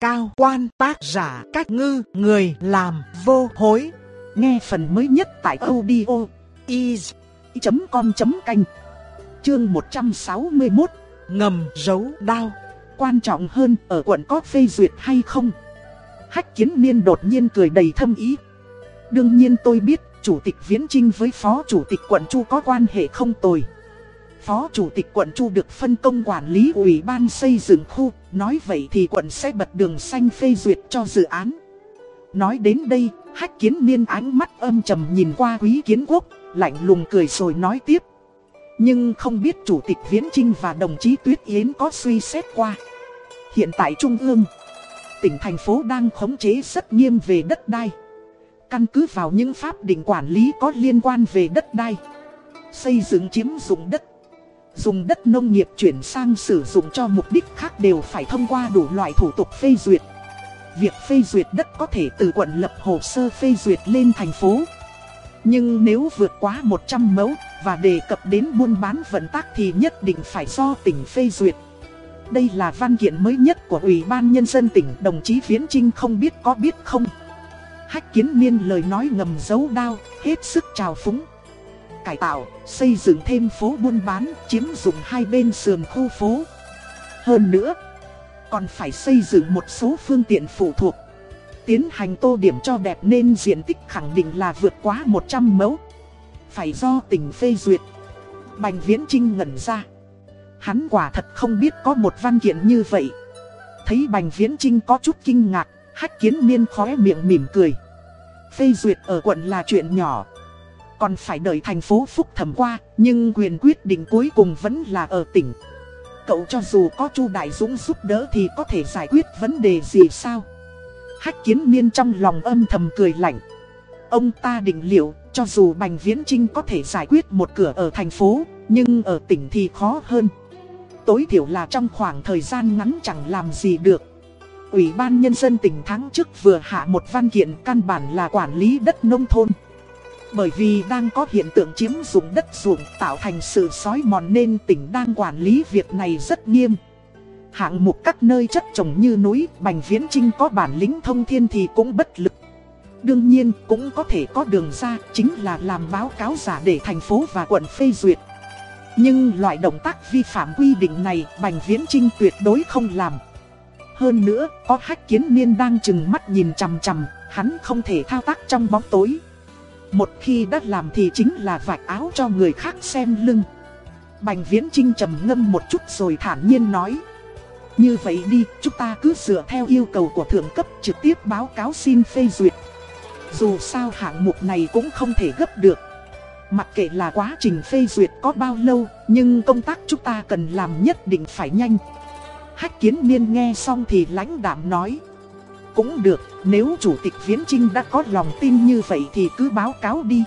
cao quan tác giả cách ngư người làm vô hối. Nghe phần mới nhất tại audio is.com.canh Chương 161 Ngầm giấu đao. Quan trọng hơn ở quận có phê duyệt hay không? Hách kiến niên đột nhiên cười đầy thâm ý. Đương nhiên tôi biết, chủ tịch Viễn Trinh với phó chủ tịch quận Chu có quan hệ không tồi. Phó chủ tịch quận Chu được phân công quản lý ủy ban xây dựng khu, nói vậy thì quận sẽ bật đường xanh phê duyệt cho dự án. Nói đến đây, hách kiến niên ánh mắt âm trầm nhìn qua quý kiến quốc, lạnh lùng cười rồi nói tiếp. Nhưng không biết chủ tịch Viễn Trinh và đồng chí Tuyết Yến có suy xét qua. Hiện tại Trung ương, tỉnh thành phố đang khống chế rất nghiêm về đất đai. Căn cứ vào những pháp định quản lý có liên quan về đất đai, xây dựng chiếm dụng đất dùng đất nông nghiệp chuyển sang sử dụng cho mục đích khác đều phải thông qua đủ loại thủ tục phê duyệt. Việc phê duyệt đất có thể từ quận lập hồ sơ phê duyệt lên thành phố. Nhưng nếu vượt quá 100 mẫu và đề cập đến buôn bán vận tác thì nhất định phải do tỉnh phê duyệt. Đây là văn kiện mới nhất của Ủy ban Nhân dân tỉnh đồng chí Viễn Trinh không biết có biết không. Hách kiến niên lời nói ngầm dấu đao, hết sức trào phúng cải tạo, xây dựng thêm phố buôn bán, chiếm dụng hai bên sườn khu phố. Hơn nữa, còn phải xây dựng một số phương tiện phụ thuộc. Tiến hành tô điểm cho đẹp nên diện tích khẳng định là vượt quá 100 mẫu. Phải do tỉnh phê duyệt. Bành Viễn Trinh ngẩn ra. Hắn quả thật không biết có một văn kiện như vậy. Thấy Bành Viễn Trinh có chút kinh ngạc, hách kiến niên khóe miệng mỉm cười. Phê duyệt ở quận là chuyện nhỏ, còn phải đợi thành phố phúc thẩm qua, nhưng quyền quyết định cuối cùng vẫn là ở tỉnh. Cậu cho dù có Chu Đại Dũng giúp đỡ thì có thể giải quyết vấn đề gì sao? Hách kiến niên trong lòng âm thầm cười lạnh. Ông ta định liệu, cho dù Bành Viễn Trinh có thể giải quyết một cửa ở thành phố, nhưng ở tỉnh thì khó hơn. Tối thiểu là trong khoảng thời gian ngắn chẳng làm gì được. Ủy ban Nhân dân tỉnh tháng trước vừa hạ một văn kiện căn bản là quản lý đất nông thôn. Bởi vì đang có hiện tượng chiếm dụng đất ruộng tạo thành sự sói mòn nên tỉnh đang quản lý việc này rất nghiêm. Hạng mục các nơi chất trồng như núi, Bành Viễn Trinh có bản lĩnh thông thiên thì cũng bất lực. Đương nhiên cũng có thể có đường ra, chính là làm báo cáo giả để thành phố và quận phê duyệt. Nhưng loại động tác vi phạm quy định này Bành Viễn Trinh tuyệt đối không làm. Hơn nữa, có hách kiến niên đang chừng mắt nhìn chằm chằm, hắn không thể thao tác trong bóng tối. Một khi đã làm thì chính là vạch áo cho người khác xem lưng. Bành viễn trinh trầm ngâm một chút rồi thản nhiên nói. Như vậy đi, chúng ta cứ dựa theo yêu cầu của thượng cấp trực tiếp báo cáo xin phê duyệt. Dù sao hạng mục này cũng không thể gấp được. Mặc kệ là quá trình phê duyệt có bao lâu Nhưng công tác chúng ta cần làm nhất định phải nhanh. Hách kiến niên nghe xong thì lãnh đảm nói cũng được, nếu Chủ tịch Viễn Trinh đã có lòng tin như vậy thì cứ báo cáo đi.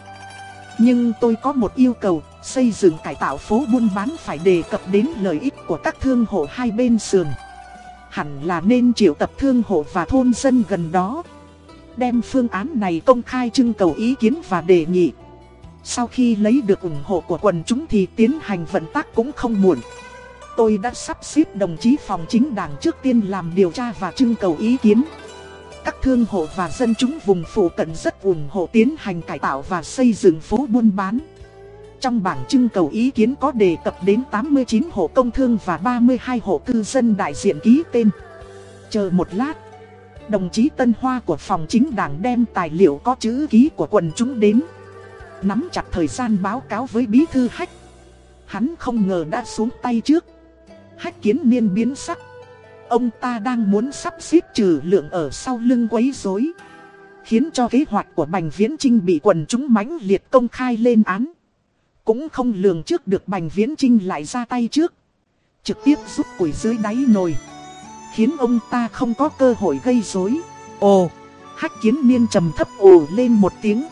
Nhưng tôi có một yêu cầu, xây dựng cải tạo phố buôn bán phải đề cập đến lợi ích của các thương hộ hai bên sườn. Hẳn là nên triệu tập thương hộ và thôn dân gần đó. Đem phương án này công khai trưng cầu ý kiến và đề nghị. Sau khi lấy được ủng hộ của quần chúng thì tiến hành vận tác cũng không muộn. Tôi đã sắp xếp đồng chí phòng chính đảng trước tiên làm điều tra và trưng cầu ý kiến. Các thương hộ và dân chúng vùng phụ cận rất ủng hộ tiến hành cải tạo và xây dựng phố buôn bán. Trong bảng trưng cầu ý kiến có đề cập đến 89 hộ công thương và 32 hộ cư dân đại diện ký tên. Chờ một lát, đồng chí Tân Hoa của phòng chính đảng đem tài liệu có chữ ký của quần chúng đến. Nắm chặt thời gian báo cáo với bí thư hách. Hắn không ngờ đã xuống tay trước. Hách kiến niên biến sắc. Ông ta đang muốn sắp xếp trừ lượng ở sau lưng quấy rối Khiến cho kế hoạch của Bành Viễn Trinh bị quần chúng mãnh liệt công khai lên án. Cũng không lường trước được Bành Viễn Trinh lại ra tay trước Trực tiếp rút củi dưới đáy nồi Khiến ông ta không có cơ hội gây rối. Ồ, hách kiến niên trầm thấp ồ lên một tiếng.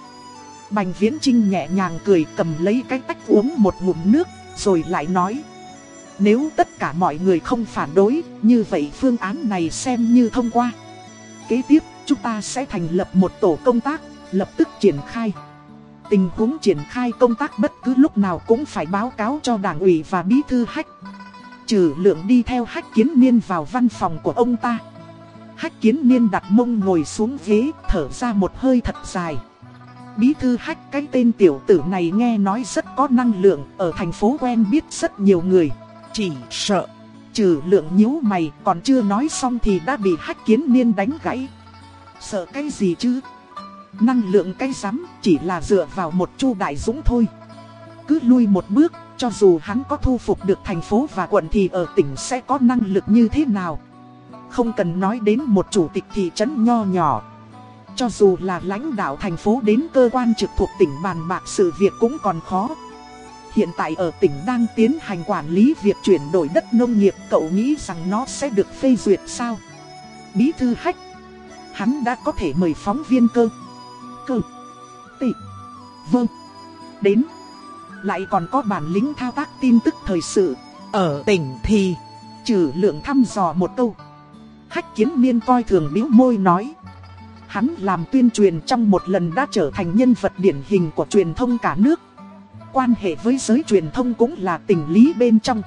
Bành Viễn Trinh nhẹ nhàng cười cầm lấy cái tách uống một ngụm nước Rồi lại nói nếu tất cả mọi người không phản đối, như vậy phương án này xem như thông qua. Kế tiếp, chúng ta sẽ thành lập một tổ công tác, lập tức triển khai. Tình huống triển khai công tác bất cứ lúc nào cũng phải báo cáo cho đảng ủy và bí thư hách. Trừ lượng đi theo hách kiến niên vào văn phòng của ông ta. Hách kiến niên đặt mông ngồi xuống ghế, thở ra một hơi thật dài. Bí thư hách cái tên tiểu tử này nghe nói rất có năng lượng, ở thành phố quen biết rất nhiều người. Chỉ sợ. Trừ lượng nhíu mày còn chưa nói xong thì đã bị hách kiến niên đánh gãy. Sợ cái gì chứ? Năng lượng cái rắm chỉ là dựa vào một chu đại dũng thôi. Cứ lui một bước, cho dù hắn có thu phục được thành phố và quận thì ở tỉnh sẽ có năng lực như thế nào. Không cần nói đến một chủ tịch thị trấn nho nhỏ. Cho dù là lãnh đạo thành phố đến cơ quan trực thuộc tỉnh bàn bạc sự việc cũng còn khó. Hiện tại ở tỉnh đang tiến hành quản lý việc chuyển đổi đất nông nghiệp, Cậu nghĩ rằng nó sẽ được phê duyệt sao? Bí thư hách, Hắn đã có thể mời phóng viên cơ Cơ, Tị Vâng. Đến, Lại còn có bản lĩnh thao tác tin tức thời sự. Ở tỉnh thì, Trừ lượng thăm dò một câu. Hách kiến niên coi thường biếu môi nói, Hắn làm tuyên truyền trong một lần đã trở thành nhân vật điển hình của truyền thông cả nước. Quan hệ với giới truyền thông cũng là tình lý bên trong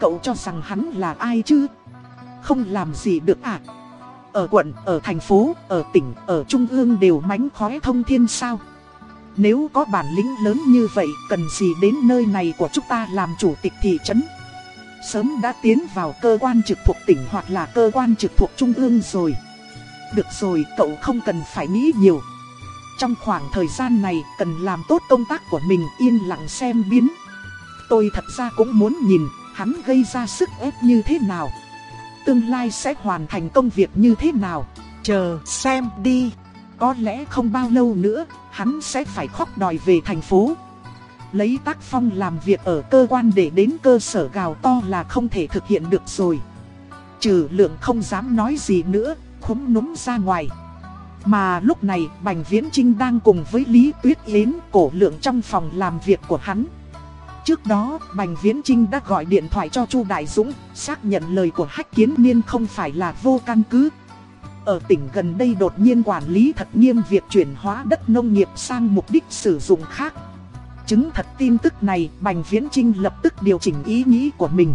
Cậu cho rằng hắn là ai chứ? Không làm gì được à? Ở quận, ở thành phố, ở tỉnh, ở trung ương đều mánh khóe thông thiên sao? Nếu có bản lĩnh lớn như vậy, cần gì đến nơi này của chúng ta làm chủ tịch thị trấn? Sớm đã tiến vào cơ quan trực thuộc tỉnh hoặc là cơ quan trực thuộc trung ương rồi. Được rồi, cậu không cần phải nghĩ nhiều. Trong khoảng thời gian này cần làm tốt công tác của mình yên lặng xem biến. Tôi thật ra cũng muốn nhìn hắn gây ra sức ép như thế nào. Tương lai sẽ hoàn thành công việc như thế nào. Chờ xem đi. Có lẽ không bao lâu nữa, hắn sẽ phải khóc đòi về thành phố. Lấy tác phong làm việc ở cơ quan để đến cơ sở gào to là không thể thực hiện được rồi. Trừ lượng không dám nói gì nữa, khúm núm ra ngoài. Mà lúc này Bành Viễn Trinh đang cùng với Lý Tuyết Yến cổ lượng trong phòng làm việc của hắn. Trước đó, Bành Viễn Trinh đã gọi điện thoại cho Chu Đại Dũng, xác nhận lời của Hách Kiến Niên không phải là vô căn cứ. Ở tỉnh gần đây đột nhiên quản lý thật nghiêm việc chuyển hóa đất nông nghiệp sang mục đích sử dụng khác. Chứng thật tin tức này, Bành Viễn Trinh lập tức điều chỉnh ý nghĩ của mình.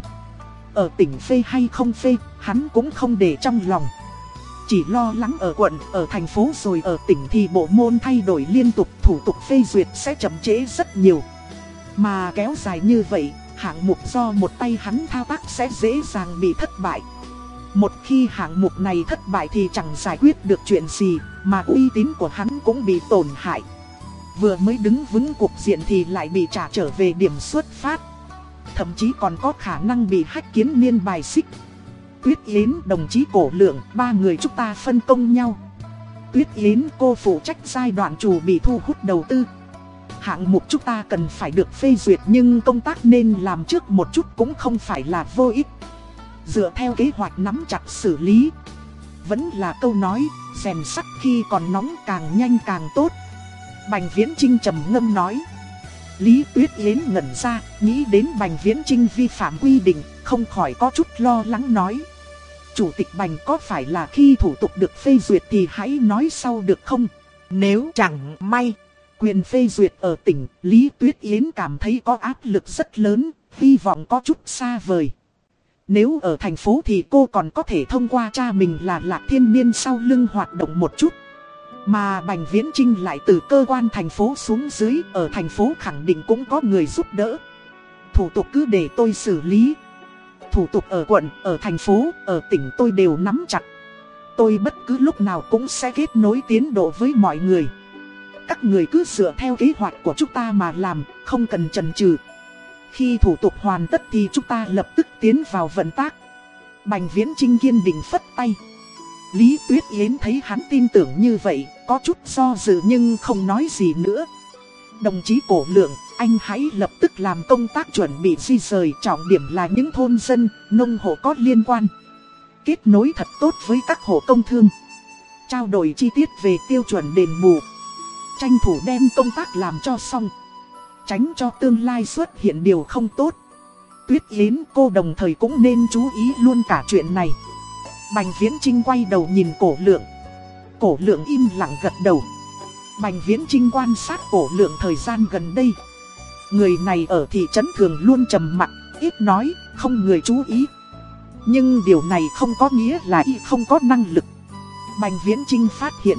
Ở tỉnh phê hay không phê, hắn cũng không để trong lòng. Chỉ lo lắng ở quận, ở thành phố rồi ở tỉnh thì bộ môn thay đổi liên tục thủ tục phê duyệt sẽ chậm trễ rất nhiều. Mà kéo dài như vậy, hạng mục do một tay hắn thao tác sẽ dễ dàng bị thất bại. Một khi hạng mục này thất bại thì chẳng giải quyết được chuyện gì, mà uy tín của hắn cũng bị tổn hại. Vừa mới đứng vững cục diện thì lại bị trả trở về điểm xuất phát. Thậm chí còn có khả năng bị hách kiến niên bài xích. Tuyết Yến đồng chí cổ lượng, ba người chúng ta phân công nhau. Tuyết Yến cô phụ trách giai đoạn chủ bị thu hút đầu tư. Hạng mục chúng ta cần phải được phê duyệt nhưng công tác nên làm trước một chút cũng không phải là vô ích. Dựa theo kế hoạch nắm chặt xử lý. Vẫn là câu nói, rèn sắt khi còn nóng càng nhanh càng tốt. Bành Viễn Trinh trầm ngâm nói. Lý Tuyết Yến ngẩn ra, nghĩ đến Bành Viễn Trinh vi phạm quy định, không khỏi có chút lo lắng nói. Chủ tịch Bành có phải là khi thủ tục được phê duyệt thì hãy nói sau được không? Nếu chẳng may, quyền phê duyệt ở tỉnh, Lý Tuyết Yến cảm thấy có áp lực rất lớn, hy vọng có chút xa vời. Nếu ở thành phố thì cô còn có thể thông qua cha mình là Lạc Thiên Niên sau lưng hoạt động một chút. Mà Bành Viễn Trinh lại từ cơ quan thành phố xuống dưới, ở thành phố khẳng định cũng có người giúp đỡ. Thủ tục cứ để tôi xử lý. Thủ tục ở quận, ở thành phố, ở tỉnh tôi đều nắm chặt. Tôi bất cứ lúc nào cũng sẽ kết nối tiến độ với mọi người. Các người cứ dựa theo kế hoạch của chúng ta mà làm, không cần chần chừ. Khi thủ tục hoàn tất thì chúng ta lập tức tiến vào vận tác. Bành Viễn Trinh kiên định phất tay. Lý Tuyết Yến thấy hắn tin tưởng như vậy, có chút do dự nhưng không nói gì nữa. Đồng chí cổ lượng, anh hãy lập tức làm công tác chuẩn bị di rời trọng điểm là những thôn dân, nông hộ có liên quan. Kết nối thật tốt với các hộ công thương. Trao đổi chi tiết về tiêu chuẩn đền bù. Tranh thủ đem công tác làm cho xong. Tránh cho tương lai xuất hiện điều không tốt. Tuyết Yến cô đồng thời cũng nên chú ý luôn cả chuyện này. Bành Viễn Trinh quay đầu nhìn cổ lượng. Cổ lượng im lặng gật đầu. Bành Viễn Trinh quan sát cổ lượng thời gian gần đây. Người này ở thị trấn thường luôn trầm mặc, ít nói, không người chú ý. Nhưng điều này không có nghĩa là y không có năng lực. Bành Viễn Trinh phát hiện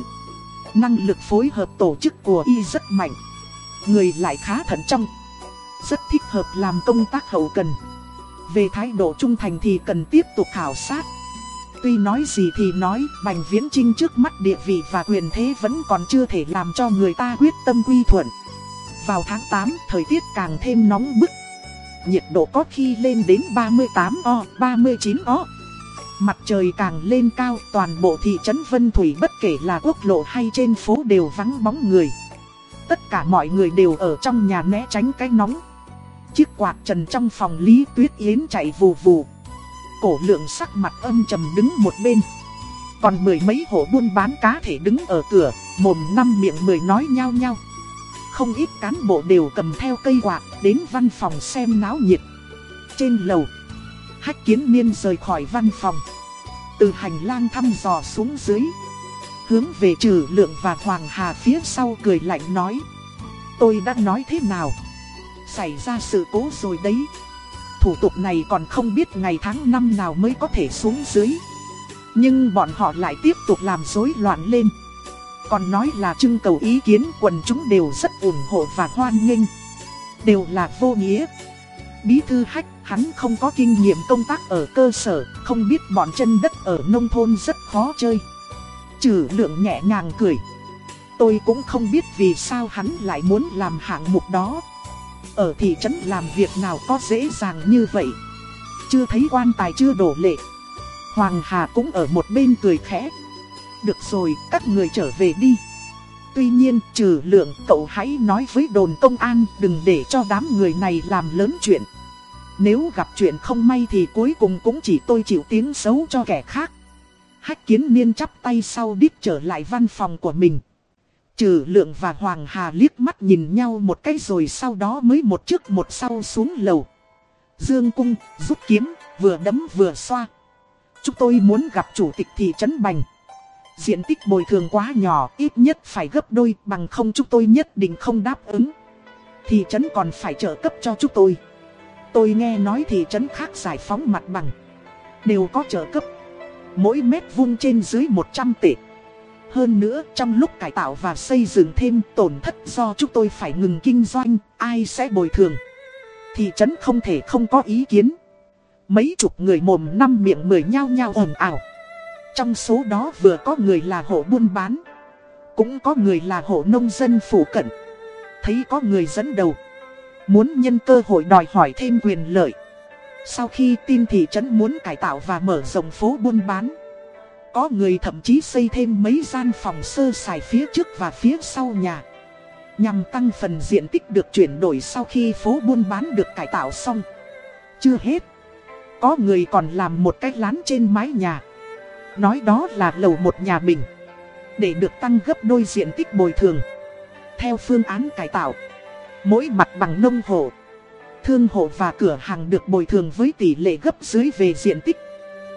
Năng lực phối hợp tổ chức của y rất mạnh Người lại khá thận trọng Rất thích hợp làm công tác hậu cần Về thái độ trung thành thì cần tiếp tục khảo sát Tuy nói gì thì nói, Bành Viễn Trinh trước mắt địa vị và quyền thế vẫn còn chưa thể làm cho người ta quyết tâm quy thuận. Vào tháng 8, thời tiết càng thêm nóng bức. Nhiệt độ có khi lên đến 38 o, 39 o. Mặt trời càng lên cao, toàn bộ thị trấn Vân Thủy bất kể là quốc lộ hay trên phố đều vắng bóng người. Tất cả mọi người đều ở trong nhà né tránh cái nóng. Chiếc quạt trần trong phòng Lý Tuyết Yến chạy vù vù cổ lượng sắc mặt âm trầm đứng một bên. Còn mười mấy hộ buôn bán cá thể đứng ở cửa, mồm năm miệng mười nói nhau nhau. Không ít cán bộ đều cầm theo cây quạt đến văn phòng xem náo nhiệt. Trên lầu, hách kiến niên rời khỏi văn phòng. Từ hành lang thăm dò xuống dưới. Hướng về trừ lượng và Hoàng Hà phía sau cười lạnh nói. Tôi đã nói thế nào? Xảy ra sự cố rồi đấy thủ tục này còn không biết ngày tháng năm nào mới có thể xuống dưới. Nhưng bọn họ lại tiếp tục làm rối loạn lên. Còn nói là trưng cầu ý kiến quần chúng đều rất ủng hộ và hoan nghênh. Đều là vô nghĩa. Bí thư hách, hắn không có kinh nghiệm công tác ở cơ sở, không biết bọn chân đất ở nông thôn rất khó chơi. Trừ lượng nhẹ nhàng cười. Tôi cũng không biết vì sao hắn lại muốn làm hạng mục đó. Ở thị trấn làm việc nào có dễ dàng như vậy Chưa thấy quan tài chưa đổ lệ Hoàng Hà cũng ở một bên cười khẽ được rồi các người trở về đi Tuy nhiên trừ lượng cậu hãy nói với đồn công an Đừng để cho đám người này làm lớn chuyện Nếu gặp chuyện không may thì cuối cùng cũng chỉ tôi chịu tiếng xấu cho kẻ khác Hách kiến niên chắp tay sau đít trở lại văn phòng của mình Trừ lượng và Hoàng Hà liếc mắt nhìn nhau một cái rồi sau đó mới một trước một sau xuống lầu. Dương cung, rút kiếm, vừa đấm vừa xoa. Chúng tôi muốn gặp chủ tịch thị trấn Bành. Diện tích bồi thường quá nhỏ, ít nhất phải gấp đôi bằng không chúng tôi nhất định không đáp ứng. Thị trấn còn phải trợ cấp cho chúng tôi. Tôi nghe nói thị trấn khác giải phóng mặt bằng. Đều có trợ cấp. Mỗi mét vuông trên dưới 100 tệ. Hơn nữa trong lúc cải tạo và xây dựng thêm tổn thất do chúng tôi phải ngừng kinh doanh, ai sẽ bồi thường. Thị trấn không thể không có ý kiến. Mấy chục người mồm năm miệng mười nhau nhau ồn ào. Trong số đó vừa có người là hộ buôn bán. Cũng có người là hộ nông dân phủ cận. Thấy có người dẫn đầu. Muốn nhân cơ hội đòi hỏi thêm quyền lợi. Sau khi tin thị trấn muốn cải tạo và mở rộng phố buôn bán, có người thậm chí xây thêm mấy gian phòng sơ xài phía trước và phía sau nhà, Nhằm tăng phần diện tích được chuyển đổi sau khi phố buôn bán được cải tạo xong Chưa hết, Có người còn làm một cái lán trên mái nhà Nói đó là lầu một nhà mình. Để được tăng gấp đôi diện tích bồi thường. Theo phương án cải tạo. Mỗi mặt bằng nông hộ. Thương hộ và cửa hàng được bồi thường với tỷ lệ gấp dưới về diện tích.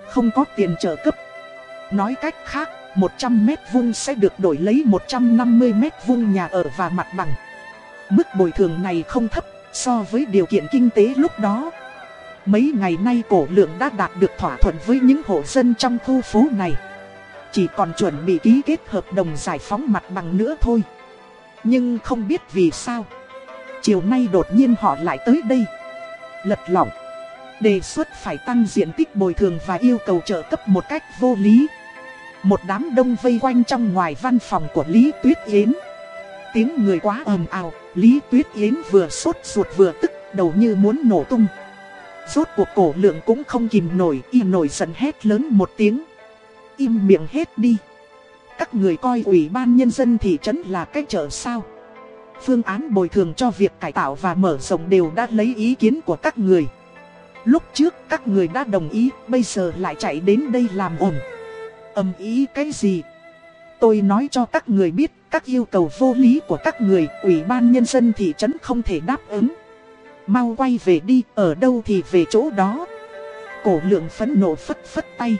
Không có tiền trợ cấp. Nói cách khác, 100 mét vuông sẽ được đổi lấy 150 mét vuông nhà ở và mặt bằng. Mức bồi thường này không thấp so với điều kiện kinh tế lúc đó. Mấy ngày nay cổ lượng đã đạt được thỏa thuận với những hộ dân trong khu phố này. Chỉ còn chuẩn bị ký kết hợp đồng giải phóng mặt bằng nữa thôi. Nhưng không biết vì sao. Chiều nay đột nhiên họ lại tới đây. Lật lỏng. Đề xuất phải tăng diện tích bồi thường và yêu cầu trợ cấp một cách vô lý. Một đám đông vây quanh trong ngoài văn phòng của Lý Tuyết Yến. Tiếng người quá ầm ào, Lý Tuyết Yến vừa sốt ruột vừa tức, đầu như muốn nổ tung. Rốt cuộc cổ lượng cũng không kìm nổi, y nổi giận hét lớn một tiếng. Im miệng hết đi. Các người coi ủy ban nhân dân thị trấn là cái chợ sao. Phương án bồi thường cho việc cải tạo và mở rộng đều đã lấy ý kiến của các người. Lúc trước các người đã đồng ý, bây giờ lại chạy đến đây làm ổn. Âm ý cái gì? Tôi nói cho các người biết, các yêu cầu vô lý của các người, ủy ban nhân dân thị trấn không thể đáp ứng. Mau quay về đi, ở đâu thì về chỗ đó. Cổ lượng phấn nộ phất phất tay.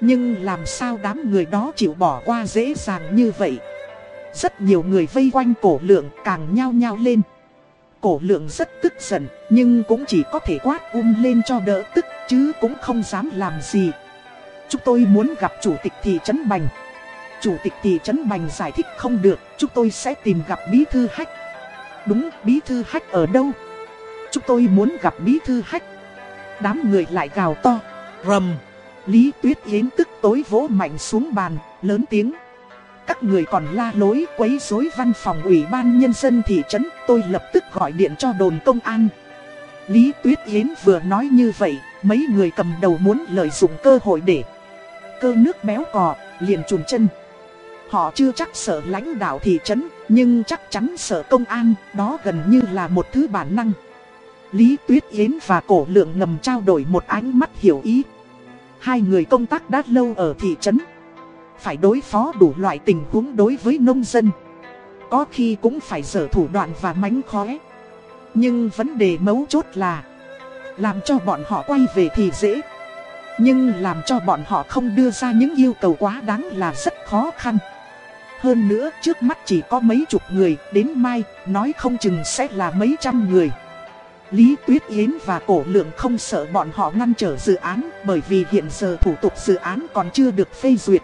Nhưng làm sao đám người đó chịu bỏ qua dễ dàng như vậy? Rất nhiều người vây quanh cổ lượng càng nhao nhao lên. Cổ lượng rất tức giận, nhưng cũng chỉ có thể quát um lên cho đỡ tức, chứ cũng không dám làm gì. Chúng tôi muốn gặp chủ tịch thị trấn Bành. Chủ tịch thị trấn Bành giải thích không được, chúng tôi sẽ tìm gặp bí thư hách. Đúng, bí thư hách ở đâu? Chúng tôi muốn gặp bí thư hách. Đám người lại gào to. Rầm. Lý Tuyết Yến tức tối vỗ mạnh xuống bàn, lớn tiếng. Các người còn la lối quấy rối văn phòng ủy ban nhân dân thị trấn, tôi lập tức gọi điện cho đồn công an. Lý Tuyết Yến vừa nói như vậy, mấy người cầm đầu muốn lợi dụng cơ hội để cơ nước béo cò, liền trùn chân. Họ chưa chắc sợ lãnh đạo thị trấn, nhưng chắc chắn sợ công an, đó gần như là một thứ bản năng. Lý Tuyết Yến và Cổ Lượng ngầm trao đổi một ánh mắt hiểu ý. Hai người công tác đã lâu ở thị trấn. Phải đối phó đủ loại tình huống đối với nông dân. Có khi cũng phải dở thủ đoạn và mánh khóe. Nhưng vấn đề mấu chốt là Làm cho bọn họ quay về thì dễ Nhưng làm cho bọn họ không đưa ra những yêu cầu quá đáng là rất khó khăn Hơn nữa, trước mắt chỉ có mấy chục người, Đến mai, nói không chừng sẽ là mấy trăm người Lý Tuyết Yến và Cổ Lượng không sợ bọn họ ngăn trở dự án Bởi vì hiện giờ thủ tục dự án còn chưa được phê duyệt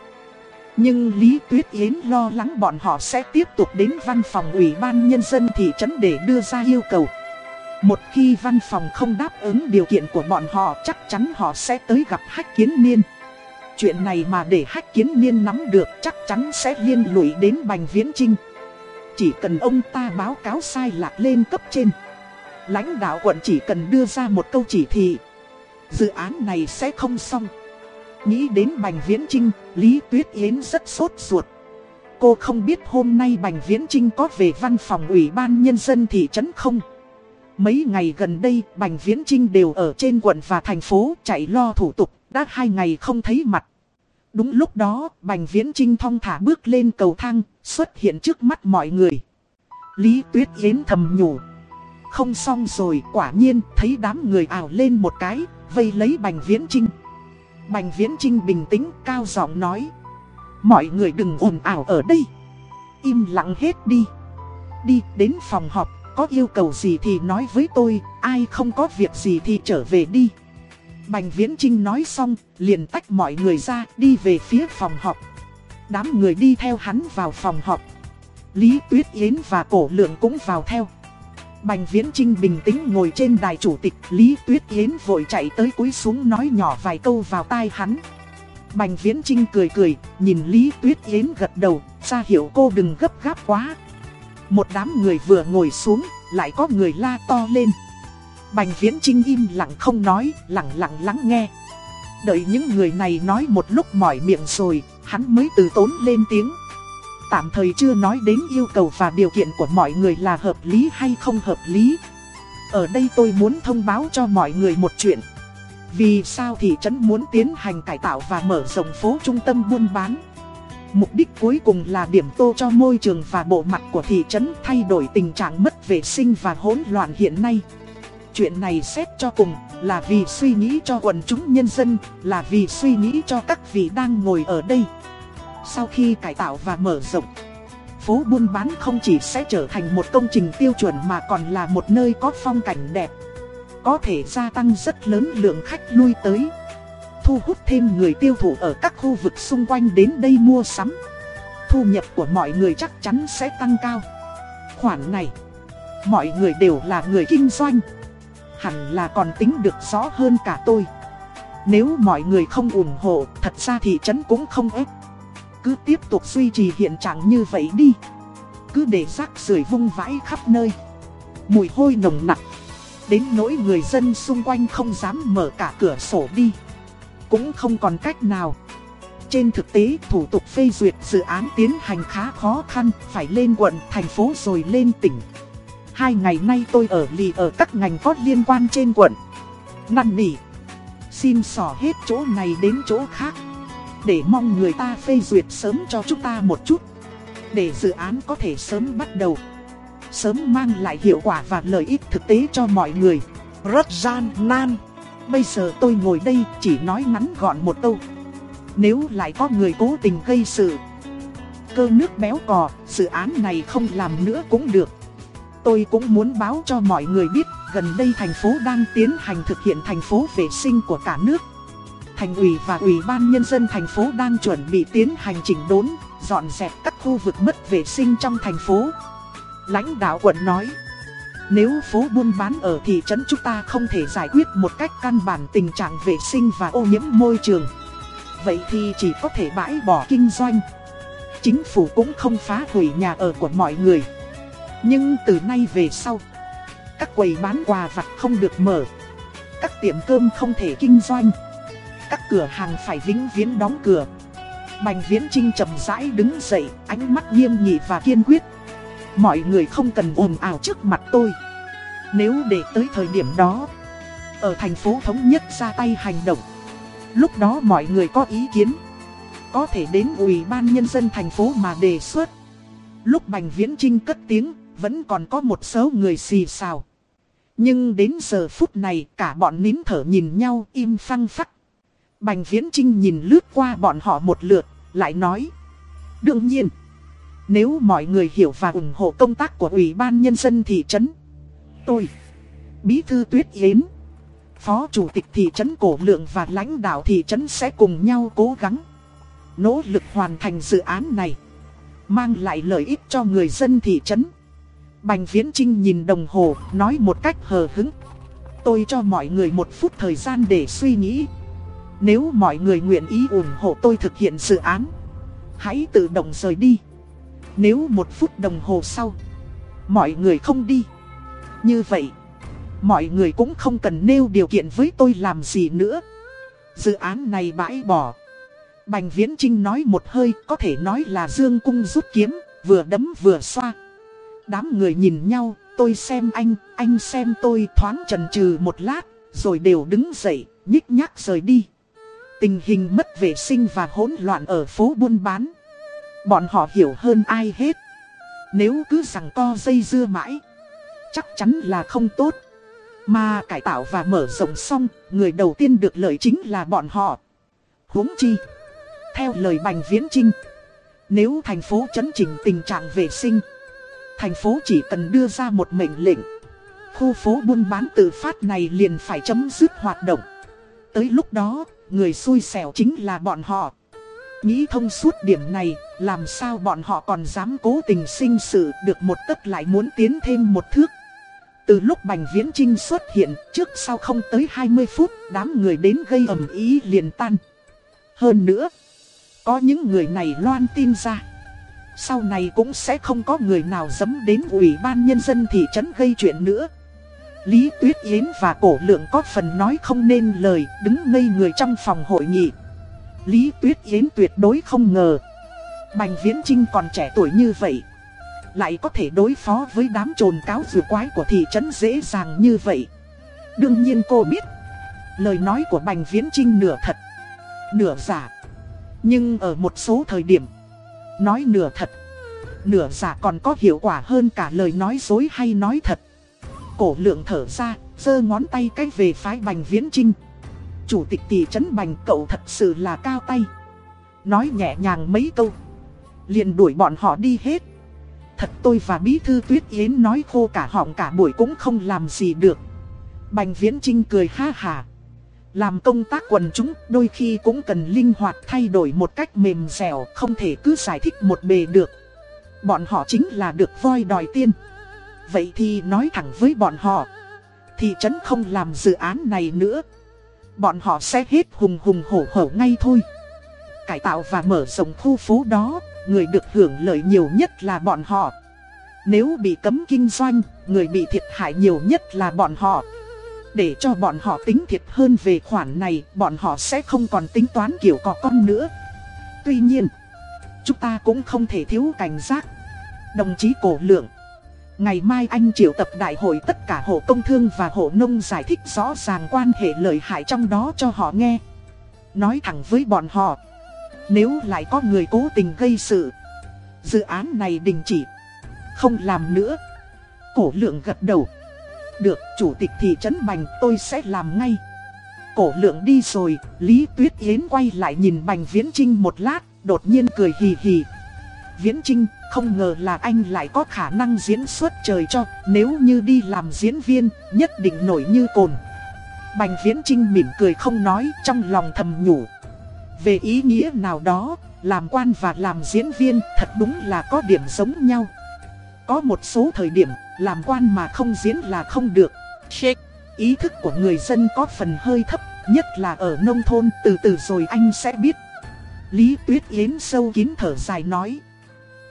nhưng Lý Tuyết Yến lo lắng bọn họ sẽ tiếp tục đến văn phòng ủy ban nhân dân thị trấn để đưa ra yêu cầu. Một khi văn phòng không đáp ứng điều kiện của bọn họ, chắc chắn họ sẽ tới gặp Hách Kiến Niên. Chuyện này mà để Hách Kiến Niên nắm được, chắc chắn sẽ liên lụy đến Bành Viễn Trinh. Chỉ cần ông ta báo cáo sai lạc lên cấp trên. Lãnh đạo quận chỉ cần đưa ra một câu chỉ thị. Dự án này sẽ không xong. Nghĩ đến Bành Viễn Trinh, Lý Tuyết Yến rất sốt ruột. Cô không biết hôm nay Bành Viễn Trinh có về văn phòng ủy ban nhân dân thị trấn không? Mấy ngày gần đây, Bành Viễn Trinh đều ở trên quận và thành phố chạy lo thủ tục, đã hai ngày không thấy mặt. Đúng lúc đó, Bành Viễn Trinh thong thả bước lên cầu thang, xuất hiện trước mắt mọi người. Lý Tuyết Yến thầm nhủ. Không xong rồi, quả nhiên, thấy đám người ảo lên một cái, vây lấy Bành Viễn Trinh. Bành Viễn Trinh bình tĩnh cao giọng nói Mọi người đừng ồn ào ở đây. Im lặng hết đi. Đi đến phòng họp Có yêu cầu gì thì nói với tôi Ai không có việc gì thì trở về đi. Bành Viễn Trinh nói xong Liền tách mọi người ra đi về phía phòng họp. Đám người đi theo hắn vào phòng họp. Lý Tuyết Yến và Cổ Lượng cũng vào theo. Bành Viễn Trinh bình tĩnh ngồi trên đài chủ tịch, Lý Tuyết Yến vội chạy tới cúi xuống nói nhỏ vài câu vào tai hắn. Bành Viễn Trinh cười cười, nhìn Lý Tuyết Yến gật đầu, ra hiểu cô đừng gấp gáp quá. Một đám người vừa ngồi xuống, lại có người la to lên. Bành Viễn Trinh im lặng không nói, lặng lặng lắng nghe. Đợi những người này nói một lúc mỏi miệng rồi, hắn mới từ tốn lên tiếng tạm thời chưa nói đến yêu cầu và điều kiện của mọi người là hợp lý hay không hợp lý. Ở đây tôi muốn thông báo cho mọi người một chuyện. Vì sao thị trấn muốn tiến hành cải tạo và mở rộng phố trung tâm buôn bán? Mục đích cuối cùng là điểm tô cho môi trường và bộ mặt của thị trấn thay đổi tình trạng mất vệ sinh và hỗn loạn hiện nay. Chuyện này xét cho cùng là vì suy nghĩ cho quần chúng nhân dân, là vì suy nghĩ cho các vị đang ngồi ở đây. Sau khi cải tạo và mở rộng, phố buôn bán không chỉ sẽ trở thành một công trình tiêu chuẩn mà còn là một nơi có phong cảnh đẹp. Có thể gia tăng rất lớn lượng khách lui tới. Thu hút thêm người tiêu thụ ở các khu vực xung quanh đến đây mua sắm. Thu nhập của mọi người chắc chắn sẽ tăng cao. Khoản này, mọi người đều là người kinh doanh. Hẳn là còn tính được rõ hơn cả tôi. Nếu mọi người không ủng hộ, thật ra thị trấn cũng không ép cứ tiếp tục duy trì hiện trạng như vậy đi. Cứ để rác rưởi vung vãi khắp nơi. Mùi hôi nồng nặc. Đến nỗi người dân xung quanh không dám mở cả cửa sổ đi. Cũng không còn cách nào. Trên thực tế thủ tục phê duyệt dự án tiến hành khá khó khăn Phải lên quận, thành phố rồi lên tỉnh. Hai ngày nay tôi ở lì ở các ngành có liên quan trên quận. Năn nỉ. Xin xỏ hết chỗ này đến chỗ khác để mong người ta phê duyệt sớm cho chúng ta một chút. Để dự án có thể sớm bắt đầu. Sớm mang lại hiệu quả và lợi ích thực tế cho mọi người. Rất gian nan. Bây giờ tôi ngồi đây chỉ nói ngắn gọn một câu. Nếu lại có người cố tình gây sự Cơ nước béo cò, dự án này không làm nữa cũng được. Tôi cũng muốn báo cho mọi người biết Gần đây thành phố đang tiến hành thực hiện thành phố vệ sinh của cả nước. Thành ủy và Ủy ban Nhân dân thành phố đang chuẩn bị tiến hành chỉnh đốn, dọn dẹp các khu vực mất vệ sinh trong thành phố. Lãnh đạo quận nói, nếu phố buôn bán ở thị trấn chúng ta không thể giải quyết một cách căn bản tình trạng vệ sinh và ô nhiễm môi trường. Vậy thì chỉ có thể bãi bỏ kinh doanh. Chính phủ cũng không phá hủy nhà ở của mọi người. Nhưng từ nay về sau, các quầy bán quà vặt không được mở. Các tiệm cơm không thể kinh doanh. Các cửa hàng phải vĩnh viễn đóng cửa. Bành Viễn Trinh chậm rãi đứng dậy, ánh mắt nghiêm nghị và kiên quyết. Mọi người không cần ồn ào trước mặt tôi. Nếu để tới thời điểm đó, ở thành phố thống nhất ra tay hành động. Lúc đó mọi người có ý kiến, có thể đến ủy ban nhân dân thành phố mà đề xuất. Lúc Bành Viễn Trinh cất tiếng, vẫn còn có một số người xì xào. Nhưng đến giờ phút này cả bọn nín thở nhìn nhau im phăng phắc. Bành Viễn Trinh nhìn lướt qua bọn họ một lượt, lại nói. Đương nhiên, nếu mọi người hiểu và ủng hộ công tác của Ủy ban Nhân dân thị trấn, tôi, Bí thư Tuyết Yến, Phó Chủ tịch thị trấn Cổ Lượng và lãnh đạo thị trấn sẽ cùng nhau cố gắng, nỗ lực hoàn thành dự án này, mang lại lợi ích cho người dân thị trấn. Bành Viễn Trinh nhìn đồng hồ, nói một cách hờ hứng. Tôi cho mọi người một phút thời gian để suy nghĩ. Nếu mọi người nguyện ý ủng hộ tôi thực hiện dự án, hãy tự động rời đi. Nếu một phút đồng hồ sau, mọi người không đi. Như vậy, mọi người cũng không cần nêu điều kiện với tôi làm gì nữa. Dự án này bãi bỏ. Bành Viễn Trinh nói một hơi có thể nói là dương cung rút kiếm, vừa đấm vừa xoa. Đám người nhìn nhau, tôi xem anh, anh xem tôi thoáng trần trừ một lát, rồi đều đứng dậy, nhích nhác rời đi. Tình hình mất vệ sinh và hỗn loạn ở phố buôn bán. Bọn họ hiểu hơn ai hết. Nếu cứ rằng co dây dưa mãi, chắc chắn là không tốt. Mà cải tạo và mở rộng xong, người đầu tiên được lợi chính là bọn họ. huống chi. Theo lời Bành Viễn Trinh, nếu thành phố chấn chỉnh tình trạng vệ sinh, thành phố chỉ cần đưa ra một mệnh lệnh. Khu phố buôn bán tự phát này liền phải chấm dứt hoạt động. Tới lúc đó, người xui xẻo chính là bọn họ. Nghĩ thông suốt điểm này, làm sao bọn họ còn dám cố tình sinh sự được một tấc lại muốn tiến thêm một thước. Từ lúc Bành Viễn Trinh xuất hiện, trước sau không tới 20 phút, đám người đến gây ầm ý liền tan. Hơn nữa, có những người này loan tin ra. Sau này cũng sẽ không có người nào dám đến ủy ban nhân dân thị trấn gây chuyện nữa. Lý Tuyết Yến và Cổ Lượng có phần nói không nên lời, đứng ngây người trong phòng hội nghị. Lý Tuyết Yến tuyệt đối không ngờ. Bành Viễn Trinh còn trẻ tuổi như vậy. Lại có thể đối phó với đám trồn cáo vừa quái của thị trấn dễ dàng như vậy. Đương nhiên cô biết. Lời nói của Bành Viễn Trinh nửa thật, nửa giả. Nhưng ở một số thời điểm, nói nửa thật, nửa giả còn có hiệu quả hơn cả lời nói dối hay nói thật. Cổ lượng thở ra, giơ ngón tay cách về phái Bành Viễn Trinh. Chủ tịch tỷ trấn Bành cậu thật sự là cao tay. Nói nhẹ nhàng mấy câu. liền đuổi bọn họ đi hết. Thật tôi và Bí Thư Tuyết Yến nói khô cả họng cả buổi cũng không làm gì được. Bành Viễn Trinh cười ha hà. Làm công tác quần chúng đôi khi cũng cần linh hoạt thay đổi một cách mềm dẻo không thể cứ giải thích một bề được. Bọn họ chính là được voi đòi tiên. Vậy thì nói thẳng với bọn họ. Thị trấn không làm dự án này nữa. Bọn họ sẽ hết hùng hùng hổ hổ ngay thôi. Cải tạo và mở rộng khu phố đó, người được hưởng lợi nhiều nhất là bọn họ. Nếu bị cấm kinh doanh, người bị thiệt hại nhiều nhất là bọn họ. Để cho bọn họ tính thiệt hơn về khoản này, bọn họ sẽ không còn tính toán kiểu có con nữa. Tuy nhiên, chúng ta cũng không thể thiếu cảnh giác. Đồng chí Cổ Lượng, ngày mai anh triệu tập đại hội tất cả hộ công thương và hộ nông giải thích rõ ràng quan hệ lợi hại trong đó cho họ nghe. Nói thẳng với bọn họ, nếu lại có người cố tình gây sự, dự án này đình chỉ, không làm nữa. Cổ Lượng gật đầu. Được, chủ tịch thị trấn Bành tôi sẽ làm ngay. Cổ lượng đi rồi, Lý Tuyết Yến quay lại nhìn Bành Viễn Trinh một lát, đột nhiên cười hì hì. Viễn Trinh, không ngờ là anh lại có khả năng diễn xuất trời cho, nếu như đi làm diễn viên, nhất định nổi như cồn. Bành Viễn Trinh mỉm cười không nói, trong lòng thầm nhủ. Về ý nghĩa nào đó, làm quan và làm diễn viên thật đúng là có điểm giống nhau. Có một số thời điểm, làm quan mà không diễn là không được. Shake, ý thức của người dân có phần hơi thấp, nhất là ở nông thôn, từ từ rồi anh sẽ biết. Lý Tuyết Yến sâu kín thở dài nói.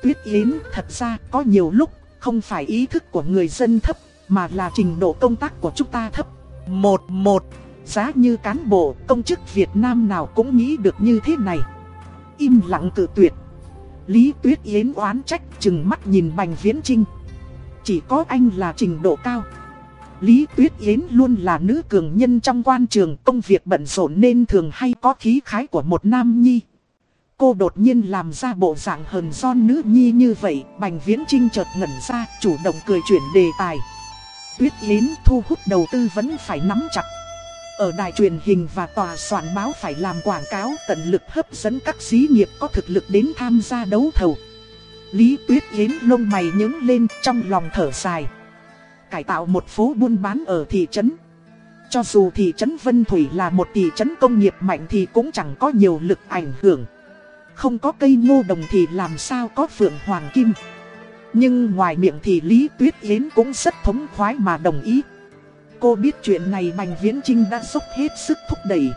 Tuyết Yến thật ra có nhiều lúc không phải ý thức của người dân thấp mà là trình độ công tác của chúng ta thấp. Một một, giá như cán bộ, công chức Việt Nam nào cũng nghĩ được như thế này. Im lặng tự tuyệt. Lý Tuyết Yến oán trách chừng mắt nhìn Bành Viễn Trinh. Chỉ có anh là trình độ cao. Lý Tuyết Yến luôn là nữ cường nhân trong quan trường công việc bận rộn nên thường hay có khí khái của một nam nhi. Cô đột nhiên làm ra bộ dạng hờn son nữ nhi như vậy, Bành Viễn Trinh chợt ngẩn ra, chủ động cười chuyển đề tài. Tuyết Yến thu hút đầu tư vẫn phải nắm chặt. Ở đài truyền hình và tòa soạn báo phải làm quảng cáo tận lực hấp dẫn các xí nghiệp có thực lực đến tham gia đấu thầu. Lý Tuyết Yến lông mày nhướng lên trong lòng thở dài. Cải tạo một phố buôn bán ở thị trấn. Cho dù thị trấn Vân Thủy là một thị trấn công nghiệp mạnh thì cũng chẳng có nhiều lực ảnh hưởng. Không có cây ngô đồng thì làm sao có phượng hoàng kim. Nhưng ngoài miệng thì Lý Tuyết Yến cũng rất thống khoái mà đồng ý. Cô biết chuyện này Bành Viễn Trinh đã dốc hết sức thúc đẩy.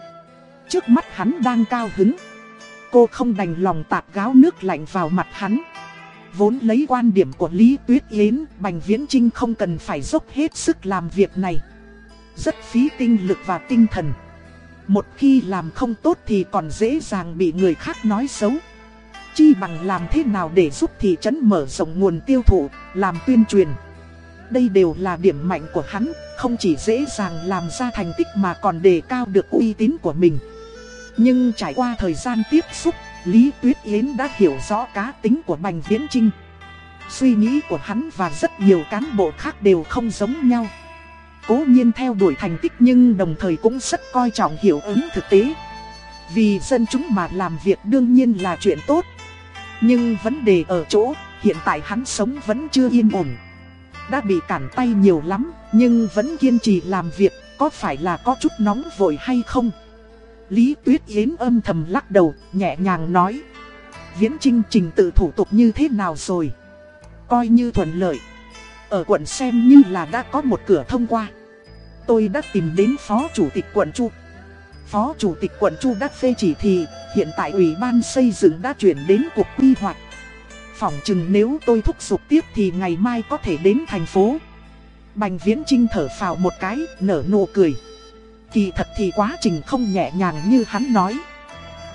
Trước mắt hắn đang cao hứng. Cô không đành lòng tạt gáo nước lạnh vào mặt hắn. Vốn lấy quan điểm của Lý Tuyết Yến, Bành Viễn Trinh không cần phải dốc hết sức làm việc này. Rất phí tinh lực và tinh thần. Một khi làm không tốt thì còn dễ dàng bị người khác nói xấu. Chi bằng làm thế nào để giúp thị trấn mở rộng nguồn tiêu thụ, làm tuyên truyền. Đây đều là điểm mạnh của hắn, không chỉ dễ dàng làm ra thành tích mà còn đề cao được uy tín của mình. Nhưng trải qua thời gian tiếp xúc, Lý Tuyết Yến đã hiểu rõ cá tính của Bành Viễn Trinh. Suy nghĩ của hắn và rất nhiều cán bộ khác đều không giống nhau. Cố nhiên theo đuổi thành tích nhưng đồng thời cũng rất coi trọng hiệu ứng thực tế. Vì dân chúng mà làm việc đương nhiên là chuyện tốt. Nhưng vấn đề ở chỗ, hiện tại hắn sống vẫn chưa yên ổn. Đã bị cản tay nhiều lắm, nhưng vẫn kiên trì làm việc, có phải là có chút nóng vội hay không? Lý Tuyết Yến âm thầm lắc đầu, nhẹ nhàng nói. Viễn Trinh trình tự thủ tục như thế nào rồi? Coi như thuận lợi. Ở quận xem như là đã có một cửa thông qua. Tôi đã tìm đến Phó Chủ tịch quận Chu. Phó Chủ tịch quận Chu đã phê chỉ thị, hiện tại Ủy ban xây dựng đã chuyển đến Cục Quy hoạch. Phỏng chừng nếu tôi thúc giục tiếp thì ngày mai có thể đến thành phố. Bành Viễn Trinh thở phào một cái, nở nụ cười. Kỳ thật thì quá trình không nhẹ nhàng như hắn nói.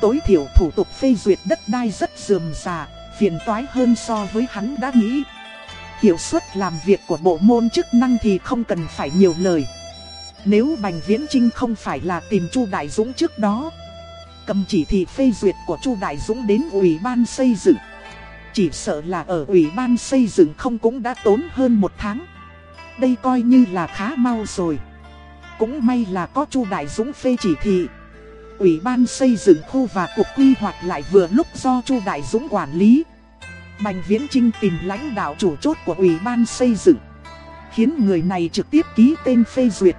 Tối thiểu thủ tục phê duyệt đất đai rất dườm già, phiền toái hơn so với hắn đã nghĩ. Hiệu suất làm việc của bộ môn chức năng thì không cần phải nhiều lời. Nếu Bành Viễn Trinh không phải là tìm Chu Đại Dũng trước đó, cầm chỉ thị phê duyệt của Chu Đại Dũng đến Ủy ban xây dựng. Chỉ sợ là ở Ủy ban xây dựng không cũng đã tốn hơn một tháng. Đây coi như là khá mau rồi. Cũng may là có Chu Đại Dũng phê chỉ thị. Ủy ban xây dựng khu và cuộc quy hoạch lại vừa lúc do Chu Đại Dũng quản lý. Bành Viễn Trinh tìm lãnh đạo chủ chốt của Ủy ban xây dựng. Khiến người này trực tiếp ký tên phê duyệt.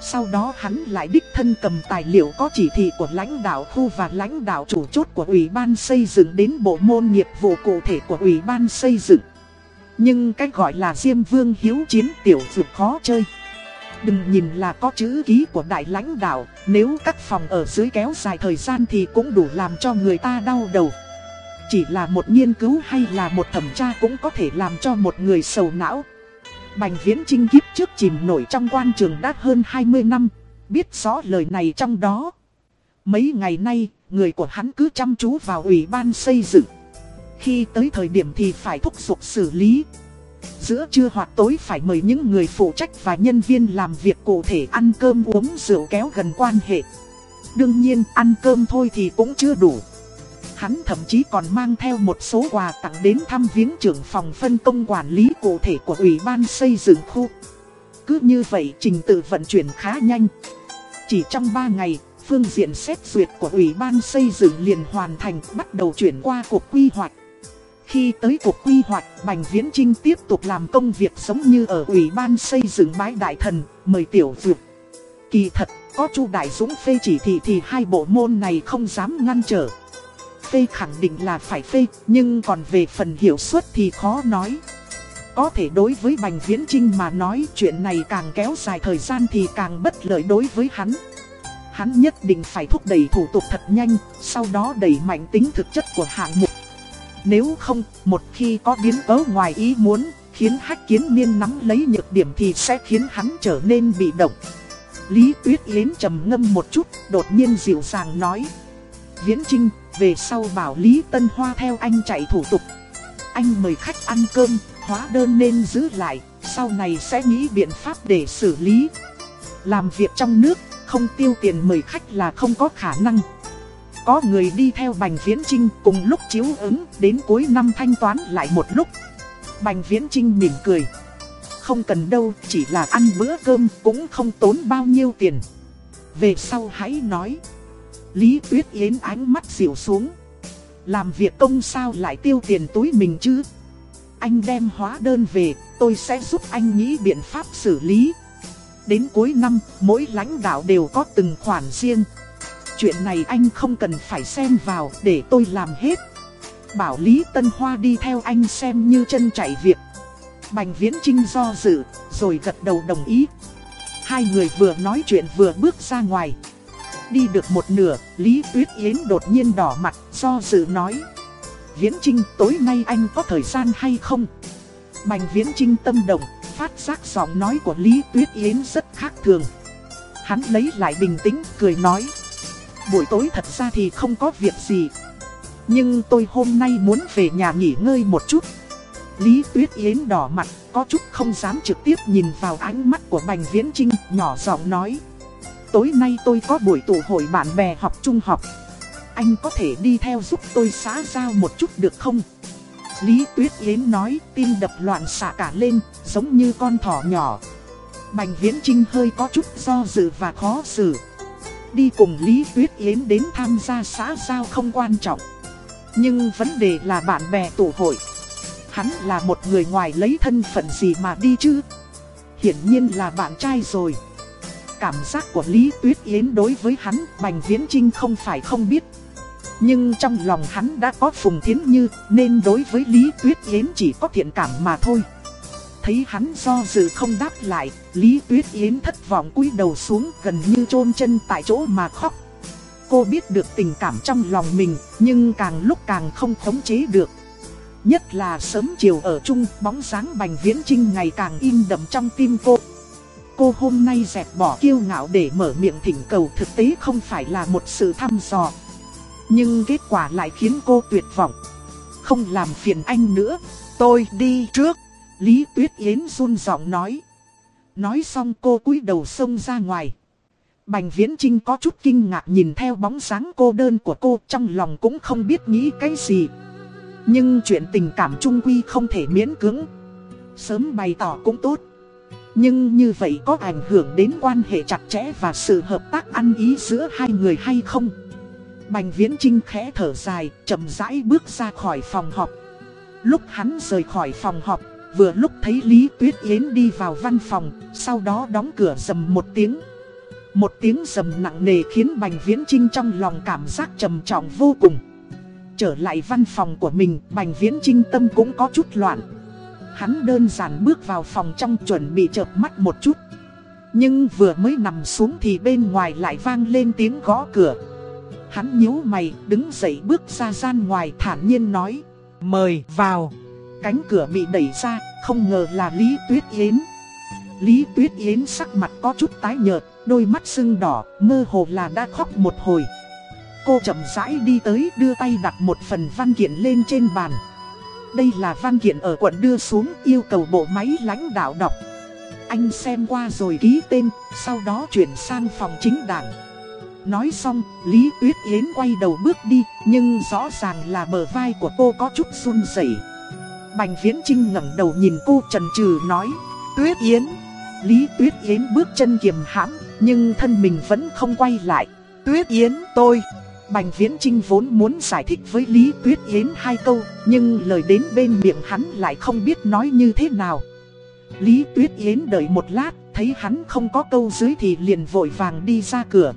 Sau đó hắn lại đích thân cầm tài liệu có chỉ thị của lãnh đạo khu và lãnh đạo chủ chốt của Ủy ban xây dựng đến bộ môn nghiệp vụ cụ thể của Ủy ban xây dựng. Nhưng cách gọi là Diêm Vương hiếu chiến tiểu dược khó chơi. Đừng nhìn là có chữ ký của đại lãnh đạo, nếu các phòng ở dưới kéo dài thời gian thì cũng đủ làm cho người ta đau đầu. Chỉ là một nghiên cứu hay là một thẩm tra cũng có thể làm cho một người sầu não. Bành viễn trinh kiếp trước chìm nổi trong quan trường đã hơn 20 năm, biết rõ lời này trong đó. Mấy ngày nay, người của hắn cứ chăm chú vào ủy ban xây dựng. Khi tới thời điểm thì phải thúc giục xử lý. Giữa trưa hoặc tối phải mời những người phụ trách và nhân viên làm việc cụ thể ăn cơm uống rượu kéo gần quan hệ. Đương nhiên ăn cơm thôi thì cũng chưa đủ. Hắn thậm chí còn mang theo một số quà tặng đến thăm viếng trưởng phòng phân công quản lý cụ thể của Ủy ban xây dựng khu. Cứ như vậy trình tự vận chuyển khá nhanh. Chỉ trong 3 ngày, phương diện xét duyệt của Ủy ban xây dựng liền hoàn thành bắt đầu chuyển qua cuộc quy hoạch. Khi tới cuộc quy hoạch, Bành Viễn Trinh tiếp tục làm công việc giống như ở Ủy ban xây dựng bãi đại thần, mời tiểu dược. Kỳ thật, có Chu Đại Dũng phê chỉ thị thì hai bộ môn này không dám ngăn trở phê khẳng định là phải phê, nhưng còn về phần hiệu suất thì khó nói. Có thể đối với Bành Viễn Trinh mà nói chuyện này càng kéo dài thời gian thì càng bất lợi đối với hắn. Hắn nhất định phải thúc đẩy thủ tục thật nhanh, sau đó đẩy mạnh tính thực chất của hạng mục. Nếu không, một khi có biến cố ngoài ý muốn, khiến hách kiến niên nắm lấy nhược điểm thì sẽ khiến hắn trở nên bị động. Lý Tuyết Yến trầm ngâm một chút, đột nhiên dịu dàng nói. Viễn Trinh, về sau bảo Lý Tân Hoa theo anh chạy thủ tục. Anh mời khách ăn cơm, hóa đơn nên giữ lại, sau này sẽ nghĩ biện pháp để xử lý. Làm việc trong nước, không tiêu tiền mời khách là không có khả năng. Có người đi theo Bành Viễn Trinh cùng lúc chiếu ứng, đến cuối năm thanh toán lại một lúc. Bành Viễn Trinh mỉm cười. Không cần đâu, chỉ là ăn bữa cơm cũng không tốn bao nhiêu tiền. Về sau hãy nói. Lý Tuyết Yến ánh mắt dịu xuống. Làm việc công sao lại tiêu tiền túi mình chứ? Anh đem hóa đơn về, tôi sẽ giúp anh nghĩ biện pháp xử lý. Đến cuối năm, mỗi lãnh đạo đều có từng khoản riêng. Chuyện này anh không cần phải xem vào để tôi làm hết. Bảo Lý Tân Hoa đi theo anh xem như chân chạy việc. Bành Viễn Trinh do dự, rồi gật đầu đồng ý. Hai người vừa nói chuyện vừa bước ra ngoài. Đi được một nửa, Lý Tuyết Yến đột nhiên đỏ mặt, do dự nói. Viễn Trinh tối nay anh có thời gian hay không? Bành Viễn Trinh tâm động, phát giác giọng nói của Lý Tuyết Yến rất khác thường. Hắn lấy lại bình tĩnh, cười nói. Buổi tối thật ra thì không có việc gì. Nhưng tôi hôm nay muốn về nhà nghỉ ngơi một chút. Lý Tuyết Yến đỏ mặt, có chút không dám trực tiếp nhìn vào ánh mắt của Bành Viễn Trinh, nhỏ giọng nói. Tối nay tôi có buổi tụ hội bạn bè học trung học. Anh có thể đi theo giúp tôi xã giao một chút được không? Lý Tuyết Yến nói, tim đập loạn xạ cả lên, giống như con thỏ nhỏ. Bành Viễn Trinh hơi có chút do dự và khó xử. Đi cùng Lý Tuyết Yến đến tham gia xã giao không quan trọng. Nhưng vấn đề là bạn bè tụ hội. Hắn là một người ngoài lấy thân phận gì mà đi chứ? Hiển nhiên là bạn trai rồi. Cảm giác của Lý Tuyết Yến đối với hắn, Bành Viễn Trinh không phải không biết. Nhưng trong lòng hắn đã có Phùng Thiến Như, nên đối với Lý Tuyết Yến chỉ có thiện cảm mà thôi. Thấy hắn do dự không đáp lại, Lý Tuyết Yến thất vọng cúi đầu xuống gần như chôn chân tại chỗ mà khóc. Cô biết được tình cảm trong lòng mình, nhưng càng lúc càng không khống chế được. Nhất là sớm chiều ở chung, bóng dáng Bành Viễn Trinh ngày càng im đậm trong tim cô. Cô hôm nay dẹp bỏ kiêu ngạo để mở miệng thỉnh cầu thực tế không phải là một sự thăm dò. Nhưng kết quả lại khiến cô tuyệt vọng. Không làm phiền anh nữa, tôi đi trước. Lý Tuyết Yến run giọng nói. Nói xong cô cúi đầu xông ra ngoài. Bành Viễn Trinh có chút kinh ngạc nhìn theo bóng dáng cô đơn của cô trong lòng cũng không biết nghĩ cái gì. Nhưng chuyện tình cảm trung quy không thể miễn cưỡng. Sớm bày tỏ cũng tốt. Nhưng như vậy có ảnh hưởng đến quan hệ chặt chẽ và sự hợp tác ăn ý giữa hai người hay không? Bành Viễn Trinh khẽ thở dài, chậm rãi bước ra khỏi phòng họp. Lúc hắn rời khỏi phòng họp, vừa lúc thấy Lý Tuyết Yến đi vào văn phòng, sau đó đóng cửa dầm một tiếng. Một tiếng dầm nặng nề khiến Bành Viễn Trinh trong lòng cảm giác trầm trọng vô cùng. Trở lại văn phòng của mình, Bành Viễn Trinh tâm cũng có chút loạn. Hắn đơn giản bước vào phòng trong chuẩn bị chợp mắt một chút. Nhưng vừa mới nằm xuống thì bên ngoài lại vang lên tiếng gõ cửa. Hắn nhíu mày, đứng dậy bước ra gian ngoài thản nhiên nói. Mời vào. Cánh cửa bị đẩy ra, không ngờ là Lý Tuyết Yến. Lý Tuyết Yến sắc mặt có chút tái nhợt, đôi mắt sưng đỏ, mơ hồ là đã khóc một hồi. Cô chậm rãi đi tới đưa tay đặt một phần văn kiện lên trên bàn. Đây là văn kiện ở quận đưa xuống yêu cầu bộ máy lãnh đạo đọc. Anh xem qua rồi ký tên, sau đó chuyển sang phòng chính đảng. Nói xong, Lý Tuyết Yến quay đầu bước đi, nhưng rõ ràng là bờ vai của cô có chút run rẩy. Bành Viễn Trinh ngẩng đầu nhìn cô trần trừ nói, Tuyết Yến. Lý Tuyết Yến bước chân kiềm hãm, nhưng thân mình vẫn không quay lại. Tuyết Yến, tôi. Bành Viễn Trinh vốn muốn giải thích với Lý Tuyết Yến hai câu, nhưng lời đến bên miệng hắn lại không biết nói như thế nào. Lý Tuyết Yến đợi một lát, thấy hắn không có câu dưới thì liền vội vàng đi ra cửa.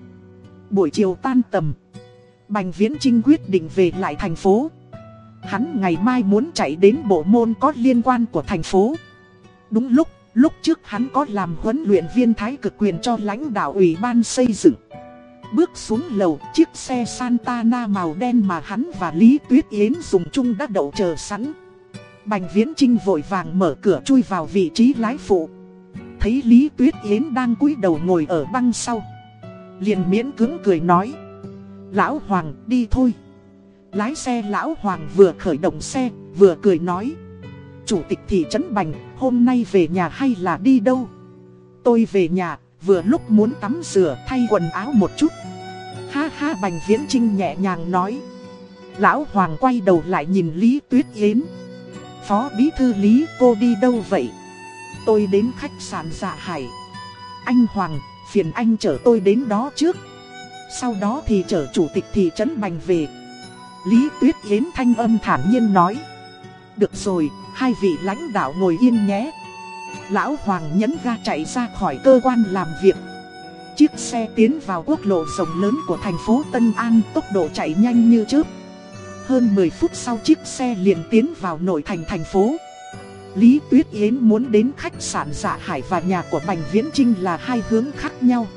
Buổi chiều tan tầm, Bành Viễn Trinh quyết định về lại thành phố. Hắn ngày mai muốn chạy đến bộ môn có liên quan của thành phố. Đúng lúc, lúc trước hắn có làm huấn luyện viên thái cực quyền cho lãnh đạo ủy ban xây dựng. Bước xuống lầu, chiếc xe Santana màu đen mà hắn và Lý Tuyết Yến dùng chung đã đậu chờ sẵn. Bành Viễn Trinh vội vàng mở cửa chui vào vị trí lái phụ. Thấy Lý Tuyết Yến đang cúi đầu ngồi ở băng sau. Liền miễn cứng cười nói. Lão Hoàng đi thôi. Lái xe Lão Hoàng vừa khởi động xe, vừa cười nói. Chủ tịch thị trấn Bành, hôm nay về nhà hay là đi đâu? Tôi về nhà, vừa lúc muốn tắm rửa thay quần áo một chút. Ha ha Bành Viễn Trinh nhẹ nhàng nói. Lão Hoàng quay đầu lại nhìn Lý Tuyết Yến. Phó Bí Thư Lý cô đi đâu vậy? Tôi đến khách sạn Dạ Hải. Anh Hoàng, phiền anh chở tôi đến đó trước. Sau đó thì chở chủ tịch thị trấn Bành về. Lý Tuyết Yến thanh âm thản nhiên nói. Được rồi, hai vị lãnh đạo ngồi yên nhé. Lão Hoàng nhấn ga chạy ra khỏi cơ quan làm việc. Chiếc xe tiến vào quốc lộ rộng lớn của thành phố Tân An, tốc độ chạy nhanh như chớp. Hơn 10 phút sau chiếc xe liền tiến vào nội thành thành phố. Lý Tuyết Yến muốn đến khách sạn Dạ Hải và nhà của Bành Viễn Trinh là hai hướng khác nhau.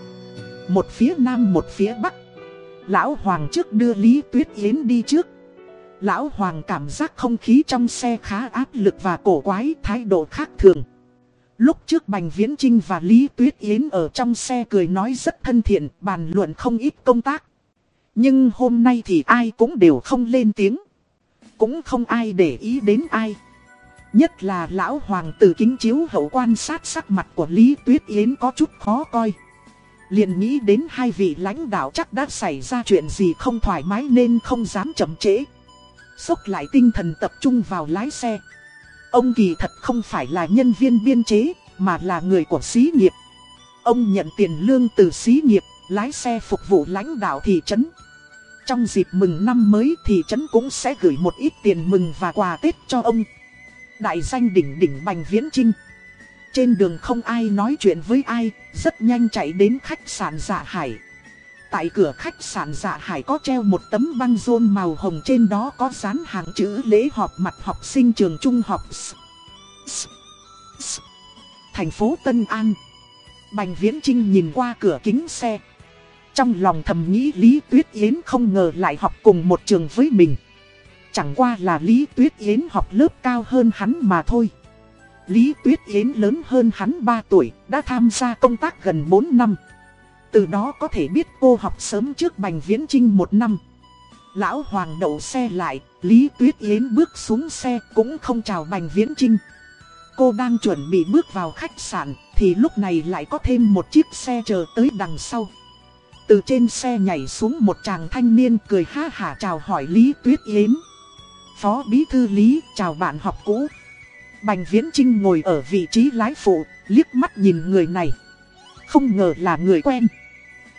Một phía nam, một phía bắc. Lão Hoàng trước đưa Lý Tuyết Yến đi trước. Lão Hoàng cảm giác không khí trong xe khá áp lực và cổ quái, thái độ khác thường. Lúc trước Bành Viễn Trinh và Lý Tuyết Yến ở trong xe cười nói rất thân thiện, bàn luận không ít công tác. Nhưng hôm nay thì ai cũng đều không lên tiếng. Cũng không ai để ý đến ai. Nhất là lão hoàng tử kính chiếu hậu quan sát sắc mặt của Lý Tuyết Yến có chút khó coi. liền nghĩ đến hai vị lãnh đạo chắc đã xảy ra chuyện gì không thoải mái nên không dám chậm trễ. Xốc lại tinh thần tập trung vào lái xe. Ông kỳ thật không phải là nhân viên biên chế, mà là người của xí nghiệp. Ông nhận tiền lương từ xí nghiệp, lái xe phục vụ lãnh đạo thị trấn. Trong dịp mừng năm mới thị trấn cũng sẽ gửi một ít tiền mừng và quà Tết cho ông. Đại danh đỉnh đỉnh Bành Viễn Trinh. Trên đường không ai nói chuyện với ai, rất nhanh chạy đến khách sạn Dạ Hải. Tại cửa khách sạn Dạ Hải có treo một tấm băng rôn màu hồng trên đó có dán hàng chữ lễ họp mặt học sinh trường trung học. Thành phố Tân An. Bành Viễn Trinh nhìn qua cửa kính xe. Trong lòng thầm nghĩ Lý Tuyết Yến không ngờ lại học cùng một trường với mình. Chẳng qua là Lý Tuyết Yến học lớp cao hơn hắn mà thôi. Lý Tuyết Yến lớn hơn hắn 3 tuổi, đã tham gia công tác gần 4 năm. Từ đó có thể biết cô học sớm trước Bành Viễn Trinh một năm. Lão Hoàng đậu xe lại, Lý Tuyết Yến bước xuống xe cũng không chào Bành Viễn Trinh. Cô đang chuẩn bị bước vào khách sạn, thì lúc này lại có thêm một chiếc xe chờ tới đằng sau. Từ trên xe nhảy xuống một chàng thanh niên cười ha hả chào hỏi Lý Tuyết Yến. Phó Bí Thư Lý chào bạn học cũ. Bành Viễn Trinh ngồi ở vị trí lái phụ, liếc mắt nhìn người này. Không ngờ là người quen.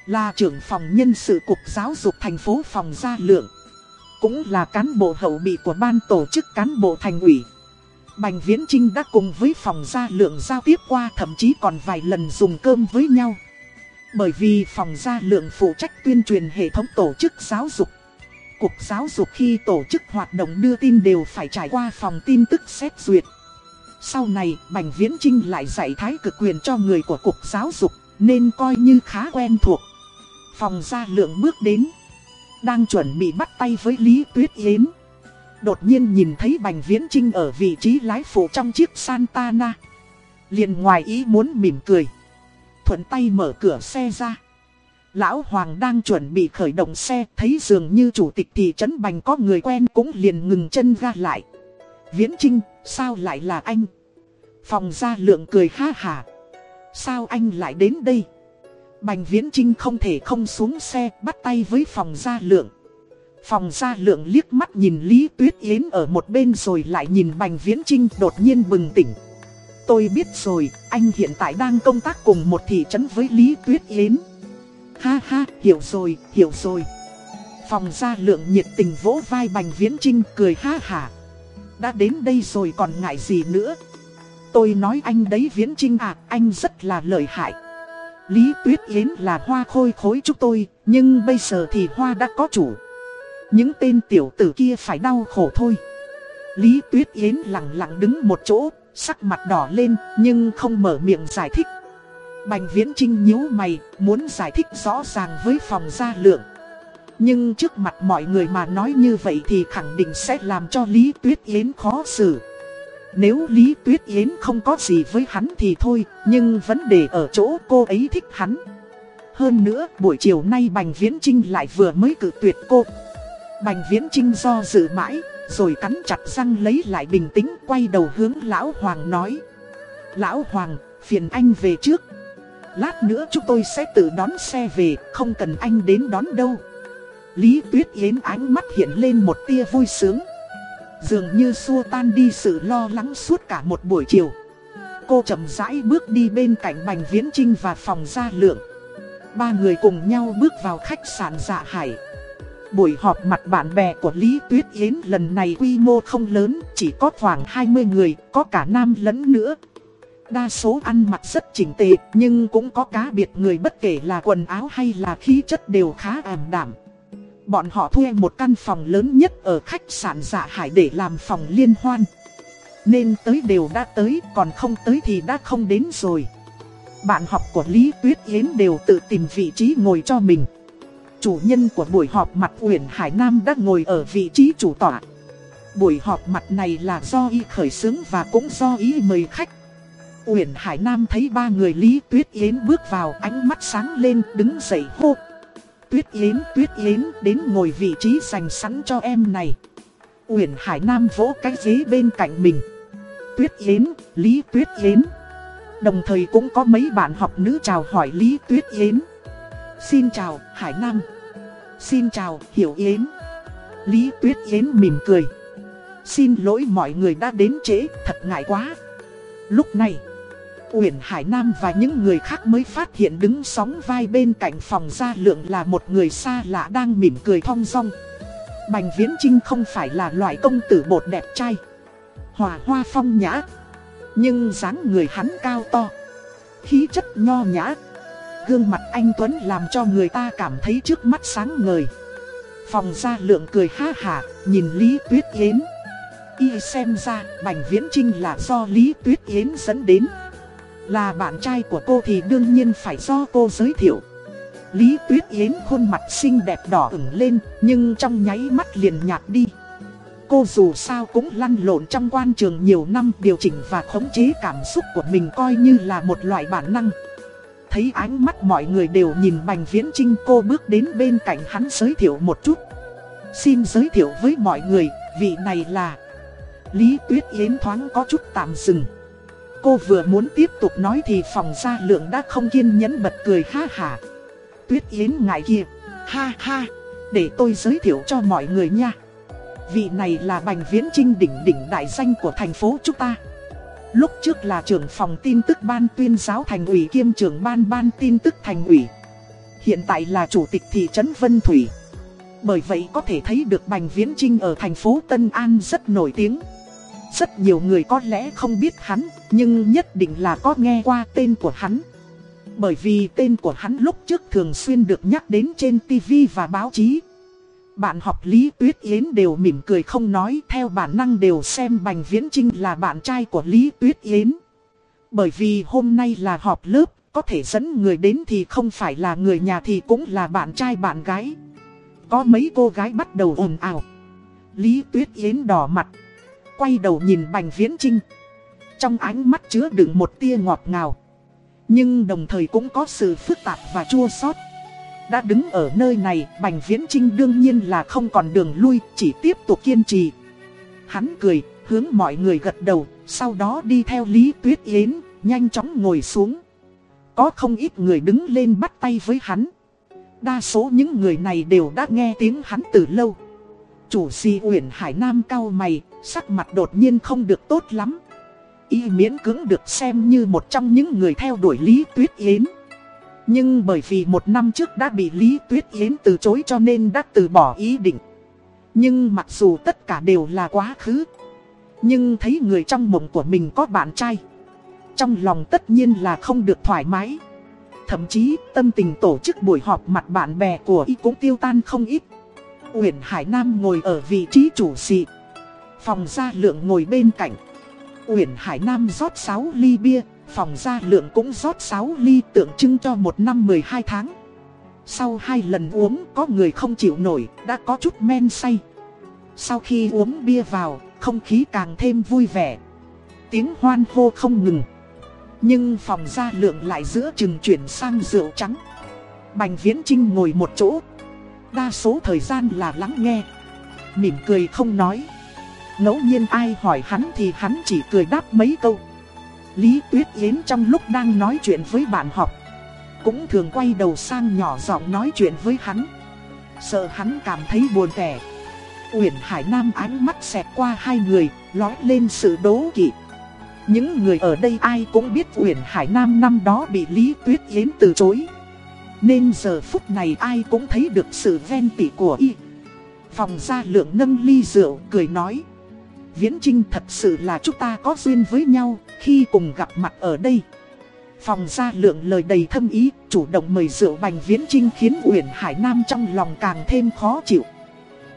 Là trưởng phòng nhân sự cục giáo dục thành phố phòng gia lượng. Cũng là cán bộ hậu bị của ban tổ chức cán bộ thành ủy. Bành Viễn Trinh đã cùng với phòng gia lượng giao tiếp qua thậm chí còn vài lần dùng cơm với nhau. Bởi vì phòng gia lượng phụ trách tuyên truyền hệ thống tổ chức giáo dục. Cục giáo dục khi tổ chức hoạt động đưa tin đều phải trải qua phòng tin tức xét duyệt. Sau này, Bành Viễn Trinh lại dạy thái cực quyền cho người của Cục Giáo dục, nên coi như khá quen thuộc. Phòng gia lượng bước đến, đang chuẩn bị bắt tay với Lý Tuyết Yến. Đột nhiên nhìn thấy Bành Viễn Trinh ở vị trí lái phụ trong chiếc Santana. liền ngoài ý muốn mỉm cười. Thuận tay mở cửa xe ra. Lão Hoàng đang chuẩn bị khởi động xe, thấy dường như chủ tịch thị trấn Bành có người quen cũng liền ngừng chân ra lại. Viễn Trinh, sao lại là anh? Phòng gia lượng cười ha hà. Sao anh lại đến đây? Bành Viễn Trinh không thể không xuống xe bắt tay với phòng gia lượng. Phòng gia lượng liếc mắt nhìn Lý Tuyết Yến ở một bên rồi lại nhìn Bành Viễn Trinh đột nhiên bừng tỉnh. Tôi biết rồi, anh hiện tại đang công tác cùng một thị trấn với Lý Tuyết Yến. Ha ha, hiểu rồi, hiểu rồi. Phòng gia lượng nhiệt tình vỗ vai Bành Viễn Trinh cười ha hả. Đã đến đây rồi còn ngại gì nữa. Tôi nói anh đấy Viễn Trinh à, anh rất là lợi hại. Lý Tuyết Yến là hoa khôi khối chúng tôi, nhưng bây giờ thì hoa đã có chủ. Những tên tiểu tử kia phải đau khổ thôi. Lý Tuyết Yến lặng lặng đứng một chỗ Sắc mặt đỏ lên nhưng không mở miệng giải thích. Bành Viễn Trinh nhíu mày Muốn giải thích rõ ràng với phòng gia lượng. Nhưng trước mặt mọi người mà nói như vậy Thì khẳng định sẽ làm cho Lý Tuyết Yến khó xử. Nếu Lý Tuyết Yến không có gì với hắn thì thôi Nhưng vấn đề ở chỗ cô ấy thích hắn hơn nữa, buổi chiều nay Bành Viễn Trinh lại vừa mới cử tuyệt cô. Bành Viễn Trinh do dự mãi, rồi cắn chặt răng lấy lại bình tĩnh quay đầu hướng Lão Hoàng nói. Lão Hoàng, phiền anh về trước. Lát nữa chúng tôi sẽ tự đón xe về, không cần anh đến đón đâu. Lý Tuyết Yến ánh mắt hiện lên một tia vui sướng. Dường như xua tan đi sự lo lắng suốt cả một buổi chiều. Cô chậm rãi bước đi bên cạnh Bành Viễn Trinh và phòng gia lượng. Ba người cùng nhau bước vào khách sạn dạ hải. Buổi họp mặt bạn bè của Lý Tuyết Yến lần này quy mô không lớn, chỉ có khoảng 20 người, có cả nam lẫn nữa. Đa số ăn mặc rất chỉnh tề, nhưng cũng có cá biệt người bất kể là quần áo hay là khí chất đều khá ảm đảm. Bọn họ thuê một căn phòng lớn nhất ở khách sạn dạ hải để làm phòng liên hoan. Nên tới đều đã tới, còn không tới thì đã không đến rồi. Bạn học của Lý Tuyết Yến đều tự tìm vị trí ngồi cho mình. Chủ nhân của buổi họp mặt Uyển Hải Nam đã ngồi ở vị trí chủ tọa. Buổi họp mặt này là do y khởi xướng và cũng do ý mời khách. Uyển Hải Nam thấy ba người Lý Tuyết Yến bước vào ánh mắt sáng lên đứng dậy hô. Tuyết Yến, Tuyết Yến đến ngồi vị trí dành sẵn cho em này. Uyển Hải Nam vỗ cái ghế bên cạnh mình. Tuyết Yến, Lý Tuyết Yến. Đồng thời cũng có mấy bạn học nữ chào hỏi Lý Tuyết Yến. Xin chào, Hải Nam. Xin chào, Hiểu Yến. Lý Tuyết Yến mỉm cười. Xin lỗi mọi người đã đến trễ, thật ngại quá. Lúc này, Uyển Hải Nam và những người khác mới phát hiện đứng sóng vai bên cạnh phòng gia lượng là một người xa lạ đang mỉm cười thong dong. Bành Viễn Trinh không phải là loại công tử bột đẹp trai. Hòa hoa phong nhã. Nhưng dáng người hắn cao to khí chất nho nhã Gương mặt anh Tuấn làm cho người ta cảm thấy trước mắt sáng ngời Phòng gia lượng cười ha hả nhìn Lý Tuyết Yến Y xem ra Bành Viễn Trinh là do Lý Tuyết Yến dẫn đến là bạn trai của cô thì đương nhiên phải do cô giới thiệu Lý Tuyết Yến khuôn mặt xinh đẹp đỏ ửng lên Nhưng trong nháy mắt liền nhạt đi Cô dù sao cũng lăn lộn trong quan trường nhiều năm điều chỉnh và khống chế cảm xúc của mình coi như là một loại bản năng. Thấy ánh mắt mọi người đều nhìn Bành Viễn Trinh cô bước đến bên cạnh hắn giới thiệu một chút. Xin giới thiệu với mọi người, vị này là... Lý Tuyết Yến thoáng có chút tạm dừng. Cô vừa muốn tiếp tục nói thì phòng gia lượng đã không kiên nhẫn bật cười ha ha. Tuyết Yến ngại kia, ha ha, để tôi giới thiệu cho mọi người nha. Vị này là Bành Viễn Trinh đỉnh đỉnh đại danh của thành phố chúng ta. Lúc trước là trưởng phòng tin tức ban tuyên giáo thành ủy kiêm trưởng ban ban tin tức thành ủy. Hiện tại là chủ tịch thị trấn Vân Thủy. Bởi vậy có thể thấy được Bành Viễn Trinh ở thành phố Tân An rất nổi tiếng. Rất nhiều người có lẽ không biết hắn Nhưng nhất định là có nghe qua tên của hắn Bởi vì tên của hắn lúc trước thường xuyên được nhắc đến trên TV và báo chí bạn học Lý Tuyết Yến đều mỉm cười không nói theo bản năng đều xem Bành Viễn Trinh là bạn trai của Lý Tuyết Yến. Bởi vì hôm nay là họp lớp, có thể dẫn người đến thì không phải là người nhà thì cũng là bạn trai bạn gái. Có mấy cô gái bắt đầu ồn ào. Lý Tuyết Yến đỏ mặt, quay đầu nhìn Bành Viễn Trinh. Trong ánh mắt chứa đựng một tia ngọt ngào. Nhưng đồng thời cũng có sự phức tạp và chua xót đã đứng ở nơi này, Bành Viễn Trinh đương nhiên là không còn đường lui, chỉ tiếp tục kiên trì. Hắn cười, hướng mọi người gật đầu, sau đó đi theo Lý Tuyết Yến, nhanh chóng ngồi xuống. Có không ít người đứng lên bắt tay với hắn. Đa số những người này đều đã nghe tiếng hắn từ lâu. Chủ si Uyển Hải Nam cao mày, sắc mặt đột nhiên không được tốt lắm. Y miễn cưỡng được xem như một trong những người theo đuổi Lý Tuyết Yến. Nhưng bởi vì một năm trước đã bị Lý Tuyết Yến từ chối cho nên đã từ bỏ ý định. Nhưng mặc dù tất cả đều là quá khứ. Nhưng thấy người trong mộng của mình có bạn trai. Trong lòng tất nhiên là không được thoải mái. Thậm chí, tâm tình tổ chức buổi họp mặt bạn bè của y cũng tiêu tan không ít. Uyển Hải Nam ngồi ở vị trí chủ sĩ. Phòng gia lượng ngồi bên cạnh. Uyển Hải Nam rót 6 ly bia, phòng gia lượng cũng rót 6 ly tượng trưng cho một năm 12 tháng. Sau hai lần uống có người không chịu nổi, đã có chút men say. Sau khi uống bia vào, không khí càng thêm vui vẻ. Tiếng hoan hô không ngừng. Nhưng phòng gia lượng lại giữa chừng chuyển sang rượu trắng. Bành Viễn Trinh ngồi một chỗ. Đa số thời gian là lắng nghe. Mỉm cười không nói ngẫu nhiên ai hỏi hắn thì hắn chỉ cười đáp mấy câu. Lý Tuyết Yến trong lúc đang nói chuyện với bạn học. Cũng thường quay đầu sang nhỏ giọng nói chuyện với hắn. Sợ hắn cảm thấy buồn tẻ. Uyển Hải Nam ánh mắt xẹt qua hai người, lói lên sự đố kỵ. Những người ở đây ai cũng biết Uyển Hải Nam năm đó bị Lý Tuyết Yến từ chối. Nên giờ phút này ai cũng thấy được sự ven tỉ của y. Phòng gia lượng nâng ly rượu cười nói. Viễn Trinh thật sự là chúng ta có duyên với nhau khi cùng gặp mặt ở đây. Phòng gia lượng lời đầy thâm ý, chủ động mời rượu Bành Viễn Trinh khiến Uyển Hải Nam trong lòng càng thêm khó chịu.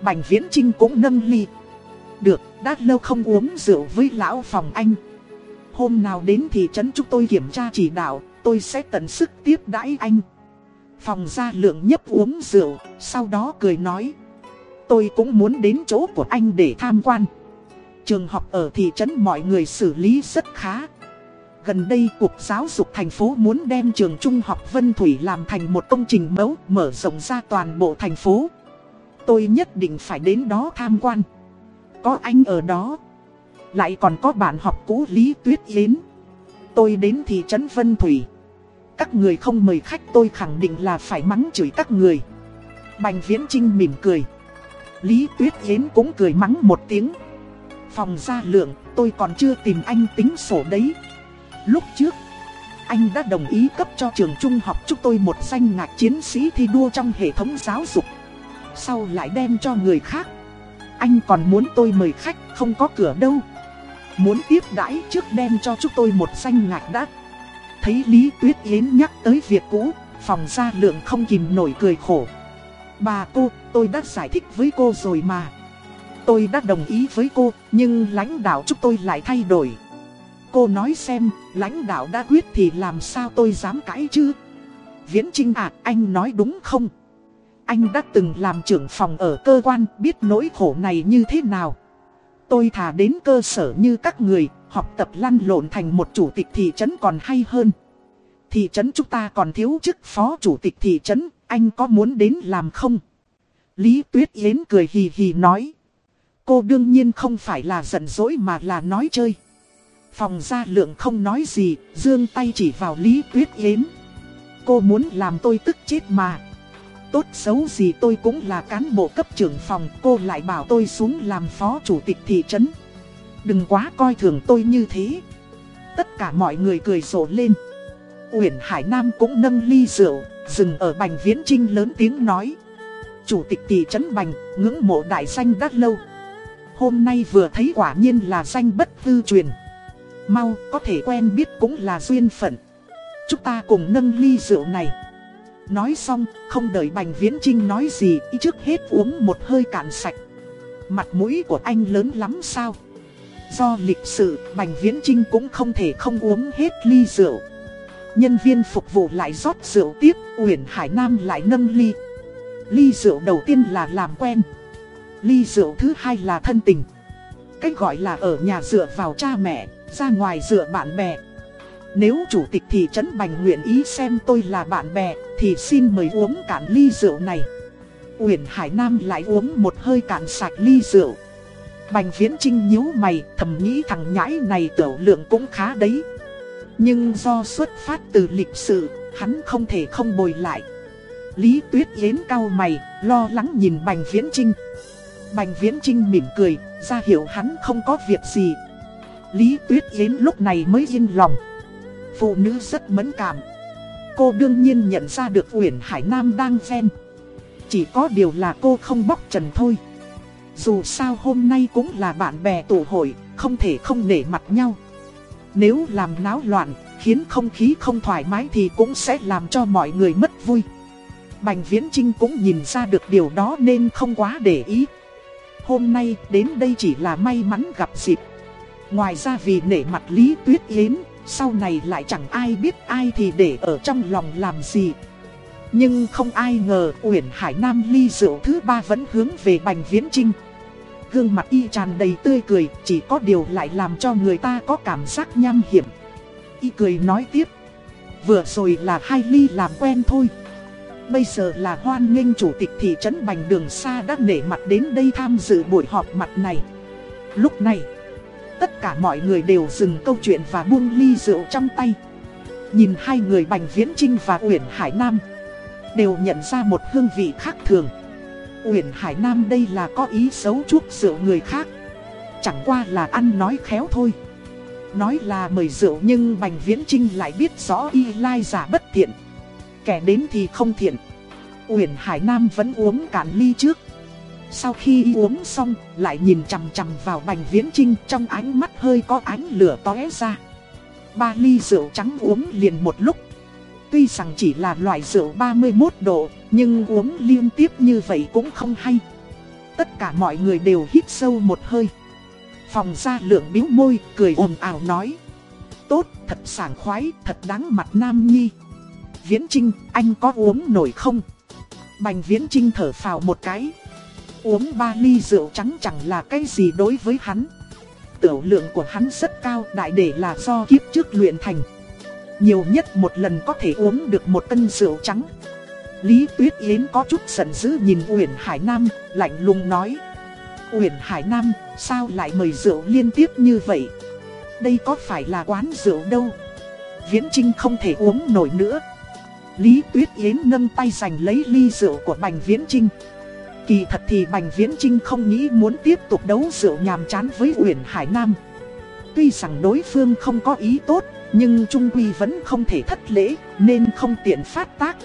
Bành Viễn Trinh cũng nâng ly. Được, đã lâu không uống rượu với lão phòng anh. Hôm nào đến thị trấn chúng tôi kiểm tra chỉ đạo, tôi sẽ tận sức tiếp đãi anh. Phòng gia lượng nhấp uống rượu, sau đó cười nói. Tôi cũng muốn đến chỗ của anh để tham quan. Trường học ở thị trấn mọi người xử lý rất khá. Gần đây Cục Giáo dục thành phố muốn đem trường trung học Vân Thủy làm thành một công trình mẫu, mở rộng ra toàn bộ thành phố. Tôi nhất định phải đến đó tham quan. Có anh ở đó. Lại còn có bạn học cũ Lý Tuyết Yến. Tôi đến thị trấn Vân Thủy. Các người không mời khách, tôi khẳng định là phải mắng chửi các người. Bành Viễn Trinh mỉm cười. Lý Tuyết Yến cũng cười mắng một tiếng. Phòng gia lượng, tôi còn chưa tìm anh tính sổ đấy. Lúc trước, anh đã đồng ý cấp cho trường trung học chúng tôi một danh ngạch chiến sĩ thi đua trong hệ thống giáo dục. Sau lại đem cho người khác. Anh còn muốn tôi mời khách không có cửa đâu. Muốn tiếp đãi trước đem cho chúng tôi một danh ngạch đã. Thấy Lý Tuyết Yến nhắc tới việc cũ, phòng gia lượng không kìm nổi cười khổ. Bà cô, tôi đã giải thích với cô rồi mà. Tôi đã đồng ý với cô, nhưng lãnh đạo chúng tôi lại thay đổi. Cô nói xem, lãnh đạo đã quyết thì làm sao tôi dám cãi chứ? Viễn Trinh à, anh nói đúng không? Anh đã từng làm trưởng phòng ở cơ quan, biết nỗi khổ này như thế nào? Tôi thà đến cơ sở như các người, học tập lăn lộn thành một chủ tịch thị trấn còn hay hơn. Thị trấn chúng ta còn thiếu chức phó chủ tịch thị trấn, anh có muốn đến làm không? Lý Tuyết Yến cười hì hì nói. Cô đương nhiên không phải là giận dỗi mà là nói chơi. Phòng gia lượng không nói gì, dương tay chỉ vào Lý Tuyết Yến. Cô muốn làm tôi tức chết mà. Tốt xấu gì tôi cũng là cán bộ cấp trưởng phòng, cô lại bảo tôi xuống làm phó chủ tịch thị trấn. Đừng quá coi thường tôi như thế. Tất cả mọi người cười rộ lên. Uyển Hải Nam cũng nâng ly rượu, dừng ở Bành Viễn Trinh lớn tiếng nói. Chủ tịch thị trấn Bành, ngưỡng mộ đại danh đắt lâu. Hôm nay vừa thấy quả nhiên là danh bất tư truyền. Mau, có thể quen biết cũng là duyên phận. Chúng ta cùng nâng ly rượu này. Nói xong, không đợi Bành Viễn Trinh nói gì, trước hết uống một hơi cạn sạch. Mặt mũi của anh lớn lắm sao? Do lịch sự, Bành Viễn Trinh cũng không thể không uống hết ly rượu. Nhân viên phục vụ lại rót rượu tiếp, Uyển Hải Nam lại nâng ly. Ly rượu đầu tiên là làm quen. Ly rượu thứ hai là thân tình. Cách gọi là ở nhà dựa vào cha mẹ, ra ngoài dựa bạn bè. Nếu chủ tịch thị trấn Bành nguyện ý xem tôi là bạn bè, thì xin mời uống cạn ly rượu này. Uyển Hải Nam lại uống một hơi cạn sạch ly rượu. Bành Viễn Trinh nhíu mày, thầm nghĩ thằng nhãi này tiểu lượng cũng khá đấy. Nhưng do xuất phát từ lịch sự, hắn không thể không bồi lại. Lý Tuyết Yến cao mày, lo lắng nhìn Bành Viễn Trinh. Bành Viễn Trinh mỉm cười, ra hiểu hắn không có việc gì. Lý Tuyết Yến lúc này mới yên lòng. Phụ nữ rất mẫn cảm. Cô đương nhiên nhận ra được Uyển Hải Nam đang ven. Chỉ có điều là cô không bóc trần thôi. Dù sao hôm nay cũng là bạn bè tụ hội, không thể không nể mặt nhau. Nếu làm náo loạn, khiến không khí không thoải mái thì cũng sẽ làm cho mọi người mất vui. Bành Viễn Trinh cũng nhìn ra được điều đó nên không quá để ý. Hôm nay đến đây chỉ là may mắn gặp dịp. Ngoài ra vì nể mặt Lý Tuyết Yến, sau này lại chẳng ai biết ai thì để ở trong lòng làm gì. Nhưng không ai ngờ Uyển Hải Nam ly rượu thứ ba vẫn hướng về Bành Viễn Trinh. Gương mặt y tràn đầy tươi cười, chỉ có điều lại làm cho người ta có cảm giác nham hiểm. Y cười nói tiếp. Vừa rồi là hai ly làm quen thôi. Bây giờ là hoan nghênh chủ tịch thị trấn Bành Đường Sa đã nể mặt đến đây tham dự buổi họp mặt này. Lúc này, tất cả mọi người đều dừng câu chuyện và buông ly rượu trong tay. Nhìn hai người Bành Viễn Trinh và Uyển Hải Nam, đều nhận ra một hương vị khác thường. Uyển Hải Nam đây là có ý xấu chuốc rượu người khác. Chẳng qua là ăn nói khéo thôi. Nói là mời rượu nhưng Bành Viễn Trinh lại biết rõ y lai giả bất thiện. Kẻ đến thì không thiện. Uyển Hải Nam vẫn uống cạn ly trước. Sau khi uống xong, lại nhìn chằm chằm vào Bành Viễn Trinh trong ánh mắt hơi có ánh lửa tóe ra. Ba ly rượu trắng uống liền một lúc. Tuy rằng chỉ là loại rượu 31 độ, nhưng uống liên tiếp như vậy cũng không hay. Tất cả mọi người đều hít sâu một hơi. Phòng ra lượng biếu môi, cười ồn ào nói. Tốt, thật sảng khoái, thật đáng mặt nam nhi. Viễn Trinh, anh có uống nổi không? Bành Viễn Trinh thở phào một cái. Uống ba ly rượu trắng chẳng là cái gì đối với hắn. Tiểu lượng của hắn rất cao, đại để là do kiếp trước luyện thành. Nhiều nhất một lần có thể uống được một cân rượu trắng. Lý Tuyết Yến có chút giận dữ nhìn Uyển Hải Nam, lạnh lùng nói. Uyển Hải Nam, sao lại mời rượu liên tiếp như vậy? Đây có phải là quán rượu đâu? Viễn Trinh không thể uống nổi nữa. Lý Tuyết Yến nâng tay giành lấy ly rượu của Bành Viễn Trinh. Kỳ thật thì Bành Viễn Trinh không nghĩ muốn tiếp tục đấu rượu nhàm chán với Uyển Hải Nam. Tuy rằng đối phương không có ý tốt, nhưng Trung Quy vẫn không thể thất lễ, nên không tiện phát tác.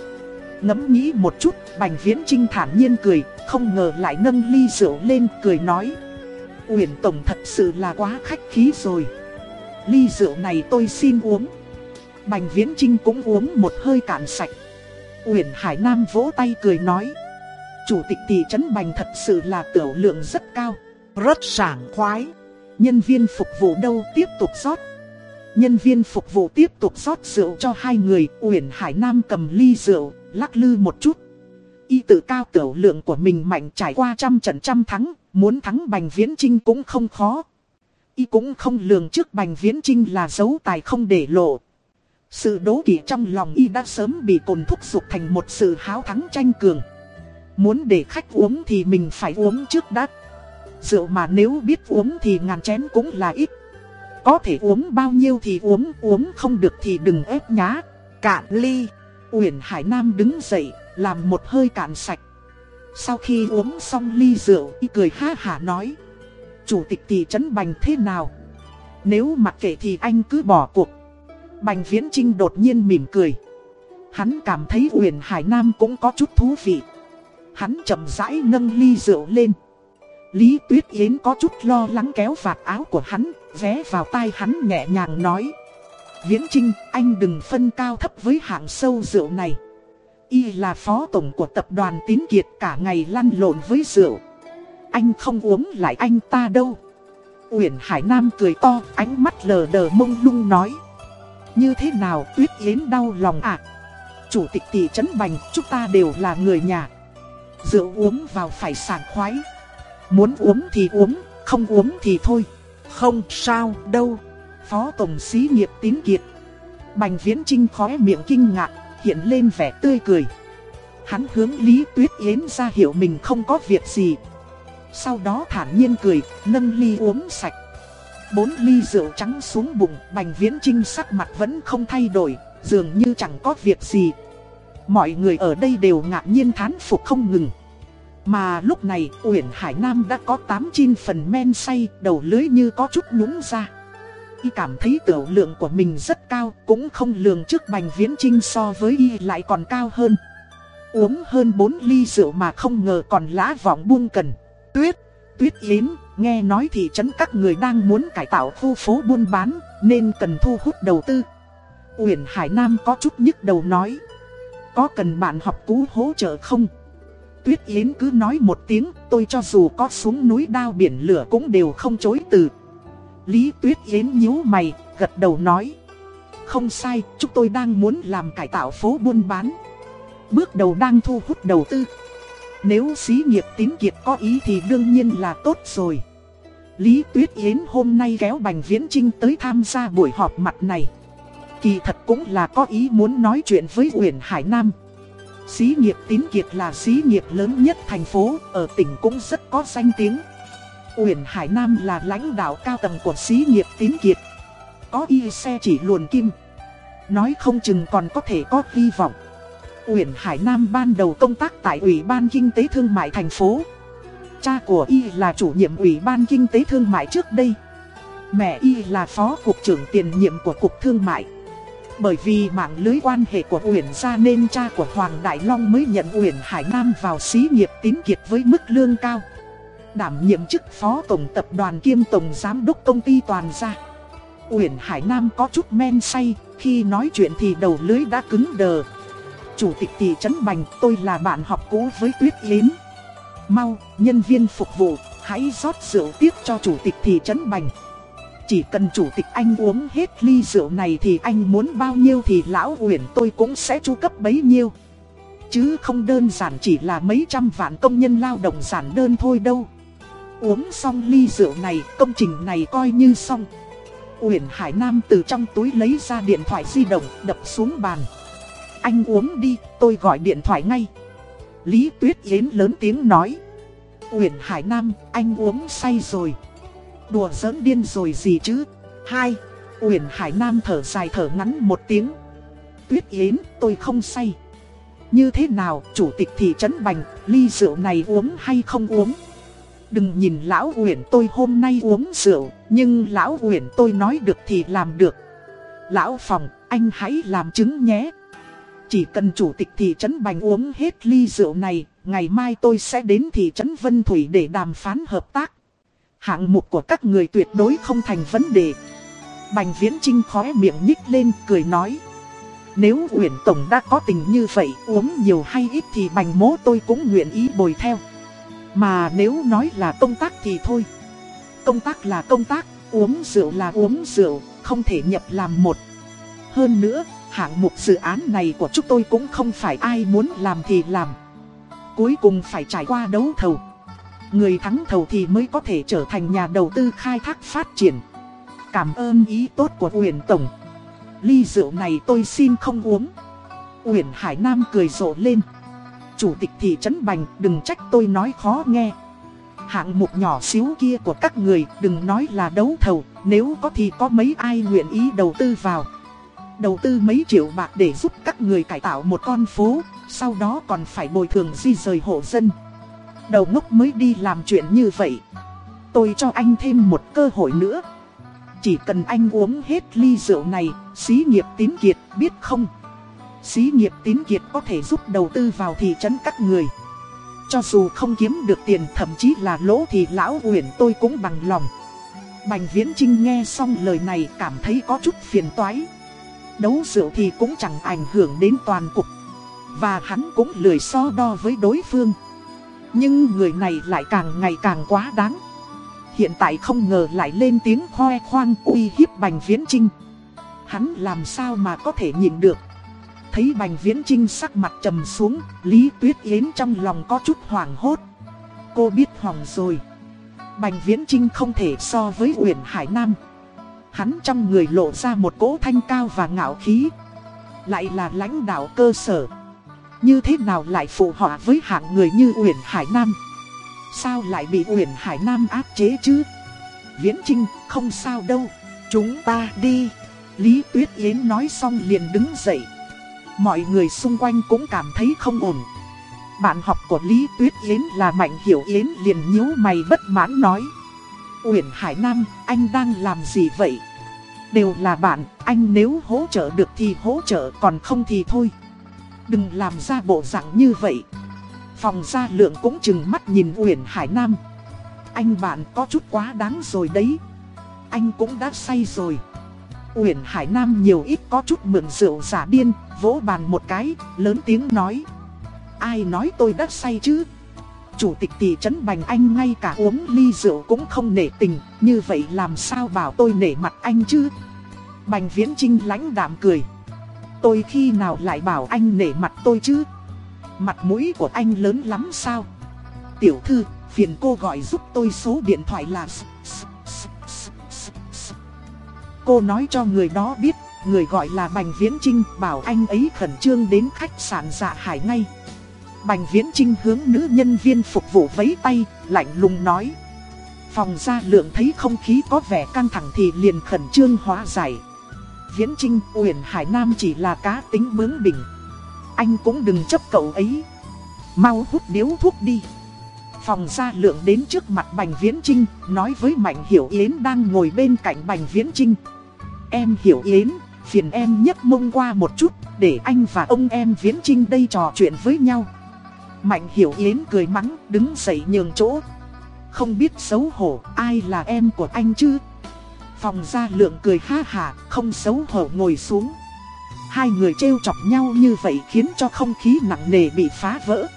Ngẫm nghĩ một chút, Bành Viễn Trinh thản nhiên cười, không ngờ lại nâng ly rượu lên, cười nói. Uyển Tổng thật sự là quá khách khí rồi. Ly rượu này tôi xin uống. Bành Viễn Trinh cũng uống một hơi cạn sạch. Uyển Hải Nam vỗ tay cười nói. Chủ tịch thị trấn Bành thật sự là tiểu lượng rất cao. Rất sảng khoái. Nhân viên phục vụ đâu tiếp tục rót. Nhân viên phục vụ tiếp tục rót rượu cho hai người. Uyển Hải Nam cầm ly rượu, lắc lư một chút. Y tự cao tiểu lượng của mình mạnh trải qua trăm trận trăm thắng, muốn thắng Bành Viễn Trinh cũng không khó. Y cũng không lường trước Bành Viễn Trinh là dấu tài không để lộ. Sự đố kỵ trong lòng Y đã sớm bị cồn thúc dục thành một sự háo thắng tranh cường. Muốn để khách uống thì mình phải uống trước đã. Rượu mà nếu biết uống thì ngàn chén cũng là ít. Có thể uống bao nhiêu thì uống, uống không được thì đừng ép nhá. Cạn ly. Uyển Hải Nam đứng dậy, làm một hơi cạn sạch. Sau khi uống xong ly rượu, y cười ha hả nói. Chủ tịch thị trấn Bành thế nào? Nếu mặc kệ thì anh cứ bỏ cuộc. Bành Viễn Trinh đột nhiên mỉm cười. Hắn cảm thấy Uyển Hải Nam cũng có chút thú vị. Hắn chậm rãi nâng ly rượu lên. Lý Tuyết Yến có chút lo lắng kéo vạt áo của hắn, vé vào tai hắn nhẹ nhàng nói. Viễn Trinh, anh đừng phân cao thấp với hạng sâu rượu này. Y là phó tổng của tập đoàn tín kiệt cả ngày lăn lộn với rượu. Anh không uống lại anh ta đâu. Uyển Hải Nam cười to, ánh mắt lờ đờ mông lung nói. Như thế nào Tuyết Yến đau lòng à? Chủ tịch tỷ trấn Bành, chúng ta đều là người nhà. Rượu uống vào phải sảng khoái. Muốn uống thì uống, không uống thì thôi. Không sao đâu. Phó Tổng Xí nghiệp tín kiệt. Bành Viễn Trinh khóe miệng kinh ngạc, hiện lên vẻ tươi cười. Hắn hướng Lý Tuyết Yến ra hiểu mình không có việc gì. Sau đó thản nhiên cười, nâng ly uống sạch. Bốn ly rượu trắng xuống bụng, Bành Viễn Trinh sắc mặt vẫn không thay đổi, dường như chẳng có việc gì. Mọi người ở đây đều ngạc nhiên thán phục không ngừng. Mà lúc này, Uyển Hải Nam đã có 89 phần men say, đầu lưới như có chút nhúng ra. Y cảm thấy tiểu lượng của mình rất cao, cũng không lường trước Bành Viễn Trinh so với Y lại còn cao hơn. Uống hơn 4 ly rượu mà không ngờ còn lá vọng buông cần. Tuyết, Tuyết Yến, nghe nói thị trấn các người đang muốn cải tạo khu phố buôn bán, nên cần thu hút đầu tư. Uyển Hải Nam có chút nhức đầu nói. Có cần bạn học cũ hỗ trợ không? Tuyết Yến cứ nói một tiếng, tôi cho dù có xuống núi đao biển lửa cũng đều không chối từ. Lý Tuyết Yến nhíu mày, gật đầu nói. Không sai, chúng tôi đang muốn làm cải tạo phố buôn bán. Bước đầu đang thu hút đầu tư. Nếu xí nghiệp tín kiệt có ý thì đương nhiên là tốt rồi. Lý Tuyết Yến hôm nay kéo Bành Viễn Trinh tới tham gia buổi họp mặt này. Kỳ thật cũng là có ý muốn nói chuyện với Uyển Hải Nam. Xí nghiệp tín kiệt là xí nghiệp lớn nhất thành phố, ở tỉnh cũng rất có danh tiếng. Uyển Hải Nam là lãnh đạo cao tầng của xí nghiệp tín kiệt. Có y xe chỉ luồn kim. Nói không chừng còn có thể có hy vọng. Uyển Hải Nam ban đầu công tác tại Ủy ban Kinh tế Thương mại thành phố. Cha của y là chủ nhiệm Ủy ban Kinh tế Thương mại trước đây. Mẹ y là phó cục trưởng tiền nhiệm của Cục Thương mại. Bởi vì mạng lưới quan hệ của Uyển gia nên cha của Hoàng Đại Long mới nhận Uyển Hải Nam vào xí nghiệp tín kiệt với mức lương cao. Đảm nhiệm chức phó tổng tập đoàn kiêm tổng giám đốc công ty toàn gia. Uyển Hải Nam có chút men say, khi nói chuyện thì đầu lưới đã cứng đờ. Chủ tịch thị trấn Bành, tôi là bạn học cũ với Tuyết Yến. Mau, nhân viên phục vụ, hãy rót rượu tiếp cho chủ tịch thị trấn Bành. Chỉ cần chủ tịch anh uống hết ly rượu này thì anh muốn bao nhiêu thì lão Uyển tôi cũng sẽ chu cấp bấy nhiêu. Chứ không đơn giản chỉ là mấy trăm vạn công nhân lao động giản đơn thôi đâu. Uống xong ly rượu này, công trình này coi như xong. Uyển Hải Nam từ trong túi lấy ra điện thoại di động, đập xuống bàn. Anh uống đi, tôi gọi điện thoại ngay. Lý Tuyết Yến lớn tiếng nói. Uyển Hải Nam, anh uống say rồi. Đùa giỡn điên rồi gì chứ? Hai, Uyển Hải Nam thở dài thở ngắn một tiếng. Tuyết Yến, tôi không say. Như thế nào, chủ tịch thị trấn Bành, ly rượu này uống hay không uống? Đừng nhìn lão Uyển tôi hôm nay uống rượu, nhưng lão Uyển tôi nói được thì làm được. Lão Phòng, anh hãy làm chứng nhé. Chỉ cần chủ tịch thị trấn Bành uống hết ly rượu này, ngày mai tôi sẽ đến thị trấn Vân Thủy để đàm phán hợp tác. Hạng mục của các người tuyệt đối không thành vấn đề. Bành Viễn Trinh khóe miệng nhích lên cười nói. Nếu Uyển Tổng đã có tình như vậy, uống nhiều hay ít thì bành mố tôi cũng nguyện ý bồi theo. Mà nếu nói là công tác thì thôi. Công tác là công tác, uống rượu là uống rượu, không thể nhập làm một. Hơn nữa, hạng mục dự án này của chúng tôi cũng không phải ai muốn làm thì làm. Cuối cùng phải trải qua đấu thầu. Người thắng thầu thì mới có thể trở thành nhà đầu tư khai thác phát triển. Cảm ơn ý tốt của Uyển Tổng. Ly rượu này tôi xin không uống. Uyển Hải Nam cười rộ lên. Chủ tịch thị trấn Bành đừng trách tôi nói khó nghe. Hạng mục nhỏ xíu kia của các người đừng nói là đấu thầu, nếu có thì có mấy ai nguyện ý đầu tư vào. Đầu tư mấy triệu bạc để giúp các người cải tạo một con phố, sau đó còn phải bồi thường di rời hộ dân. Đầu ngốc mới đi làm chuyện như vậy. Tôi cho anh thêm một cơ hội nữa. Chỉ cần anh uống hết ly rượu này, xí nghiệp tín kiệt biết không? Xí nghiệp tín kiệt có thể giúp đầu tư vào thị trấn các người. Cho dù không kiếm được tiền thậm chí là lỗ thì lão huyền tôi cũng bằng lòng. Bành Viễn Trinh nghe xong lời này cảm thấy có chút phiền toái. Đấu rượu thì cũng chẳng ảnh hưởng đến toàn cục. Và hắn cũng lười so đo với đối phương. Nhưng người này lại càng ngày càng quá đáng. Hiện tại không ngờ lại lên tiếng khoe khoang uy hiếp Bành Viễn Trinh. Hắn làm sao mà có thể nhìn được. Thấy Bành Viễn Trinh sắc mặt trầm xuống, Lý Tuyết Yến trong lòng có chút hoảng hốt. Cô biết hỏng rồi. Bành Viễn Trinh không thể so với Uyển Hải Nam. Hắn trong người lộ ra một cỗ thanh cao và ngạo khí. Lại là lãnh đạo cơ sở. Như thế nào lại phụ họa với hạng người như Uyển Hải Nam? Sao lại bị Uyển Hải Nam áp chế chứ? Viễn Trinh, không sao đâu. Chúng ta đi. Lý Tuyết Yến nói xong liền đứng dậy. Mọi người xung quanh cũng cảm thấy không ổn. Bạn học của Lý Tuyết Yến là Mạnh Hiểu Yến liền nhíu mày bất mãn nói. Uyển Hải Nam, anh đang làm gì vậy? Đều là bạn, anh nếu hỗ trợ được thì hỗ trợ còn không thì thôi. Đừng làm ra bộ dạng như vậy. Phòng gia lượng cũng chừng mắt nhìn Uyển Hải Nam. Anh bạn có chút quá đáng rồi đấy. Anh cũng đã say rồi. Uyển Hải Nam nhiều ít có chút mượn rượu giả điên, vỗ bàn một cái, lớn tiếng nói. Ai nói tôi đã say chứ? Chủ tịch thị trấn Bành Anh ngay cả uống ly rượu cũng không nể tình, như vậy làm sao bảo tôi nể mặt anh chứ? Bành Viễn Trinh lãnh đạm cười. Tôi khi nào lại bảo anh nể mặt tôi chứ? Mặt mũi của anh lớn lắm sao? Tiểu thư, phiền cô gọi giúp tôi số điện thoại là... Cô nói cho người đó biết, người gọi là Bành Viễn Trinh bảo anh ấy khẩn trương đến khách sạn dạ hải ngay. Bành Viễn Trinh hướng nữ nhân viên phục vụ vấy tay, lạnh lùng nói. Phòng gia lượng thấy không khí có vẻ căng thẳng thì liền khẩn trương hóa giải. Viễn Trinh, Uyển Hải Nam chỉ là cá tính bướng bỉnh. Anh cũng đừng chấp cậu ấy. Mau hút điếu thuốc đi. Phòng gia lượng đến trước mặt Bành Viễn Trinh, nói với Mạnh Hiểu Yến đang ngồi bên cạnh Bành Viễn Trinh. Em Hiểu Yến, phiền em nhấc mông qua một chút, để anh và ông em Viễn Trinh đây trò chuyện với nhau. Mạnh Hiểu Yến cười mắng, đứng dậy nhường chỗ. Không biết xấu hổ, ai là em của anh chứ? Phòng gia lượng cười ha hà, không xấu hổ ngồi xuống. Hai người trêu chọc nhau như vậy khiến cho không khí nặng nề bị phá vỡ.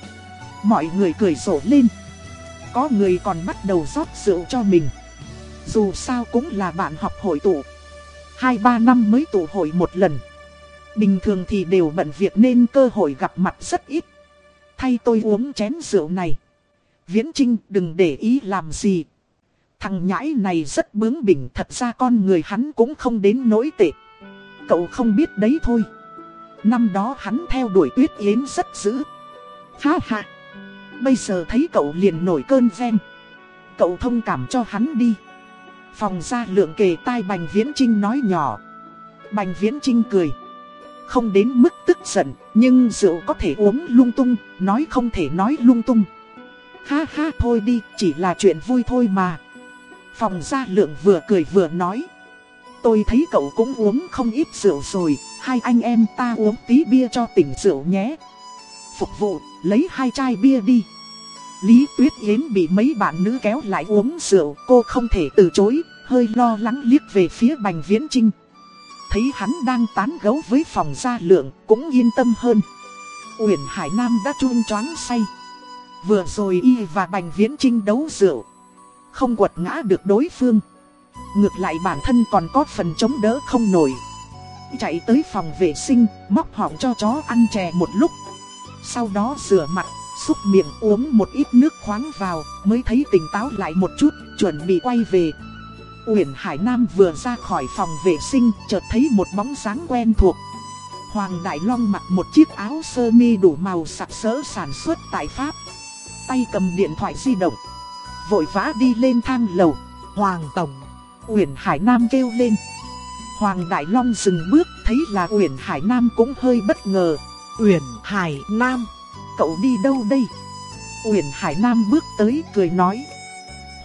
Mọi người cười rộ lên. Có người còn bắt đầu rót rượu cho mình. Dù sao cũng là bạn học hội tụ. Hai ba năm mới tụ hội một lần. Bình thường thì đều bận việc nên cơ hội gặp mặt rất ít. Thay tôi uống chén rượu này. Viễn Trinh, đừng để ý làm gì. Thằng nhãi này rất bướng bỉnh, thật ra con người hắn cũng không đến nỗi tệ. Cậu không biết đấy thôi. Năm đó hắn theo đuổi tuyết yến rất dữ. Ha ha. Bây giờ thấy cậu liền nổi cơn ven. Cậu thông cảm cho hắn đi. Phòng ra lượng kề tai Bành Viễn Trinh nói nhỏ. Bành Viễn Trinh cười. Không đến mức tức giận, nhưng rượu có thể uống lung tung, nói không thể nói lung tung. Ha ha thôi đi, chỉ là chuyện vui thôi mà. Phòng gia lượng vừa cười vừa nói. Tôi thấy cậu cũng uống không ít rượu rồi, hai anh em ta uống tí bia cho tỉnh rượu nhé. Phục vụ, lấy hai chai bia đi. Lý Tuyết Yến bị mấy bạn nữ kéo lại uống rượu, cô không thể từ chối, hơi lo lắng liếc về phía Bành Viễn Trinh. Thấy hắn đang tán gấu với phòng gia lượng, cũng yên tâm hơn. Uyển Hải Nam đã chuông choáng say. Vừa rồi y và Bành Viễn Trinh đấu rượu. Không quật ngã được đối phương. Ngược lại bản thân còn có phần chống đỡ không nổi. Chạy tới phòng vệ sinh, móc họng cho chó ăn chè một lúc. Sau đó rửa mặt, xúc miệng uống một ít nước khoáng vào, mới thấy tỉnh táo lại một chút, chuẩn bị quay về. Uyển Hải Nam vừa ra khỏi phòng vệ sinh, chợt thấy một bóng dáng quen thuộc. Hoàng Đại Long mặc một chiếc áo sơ mi đủ màu sặc sỡ sản xuất tại Pháp. Tay cầm điện thoại di động. Vội vã đi lên thang lầu. Hoàng Tổng. Uyển Hải Nam kêu lên. Hoàng Đại Long dừng bước, thấy là Uyển Hải Nam cũng hơi bất ngờ. Uyển Hải Nam. Cậu đi đâu đây? Uyển Hải Nam bước tới cười nói.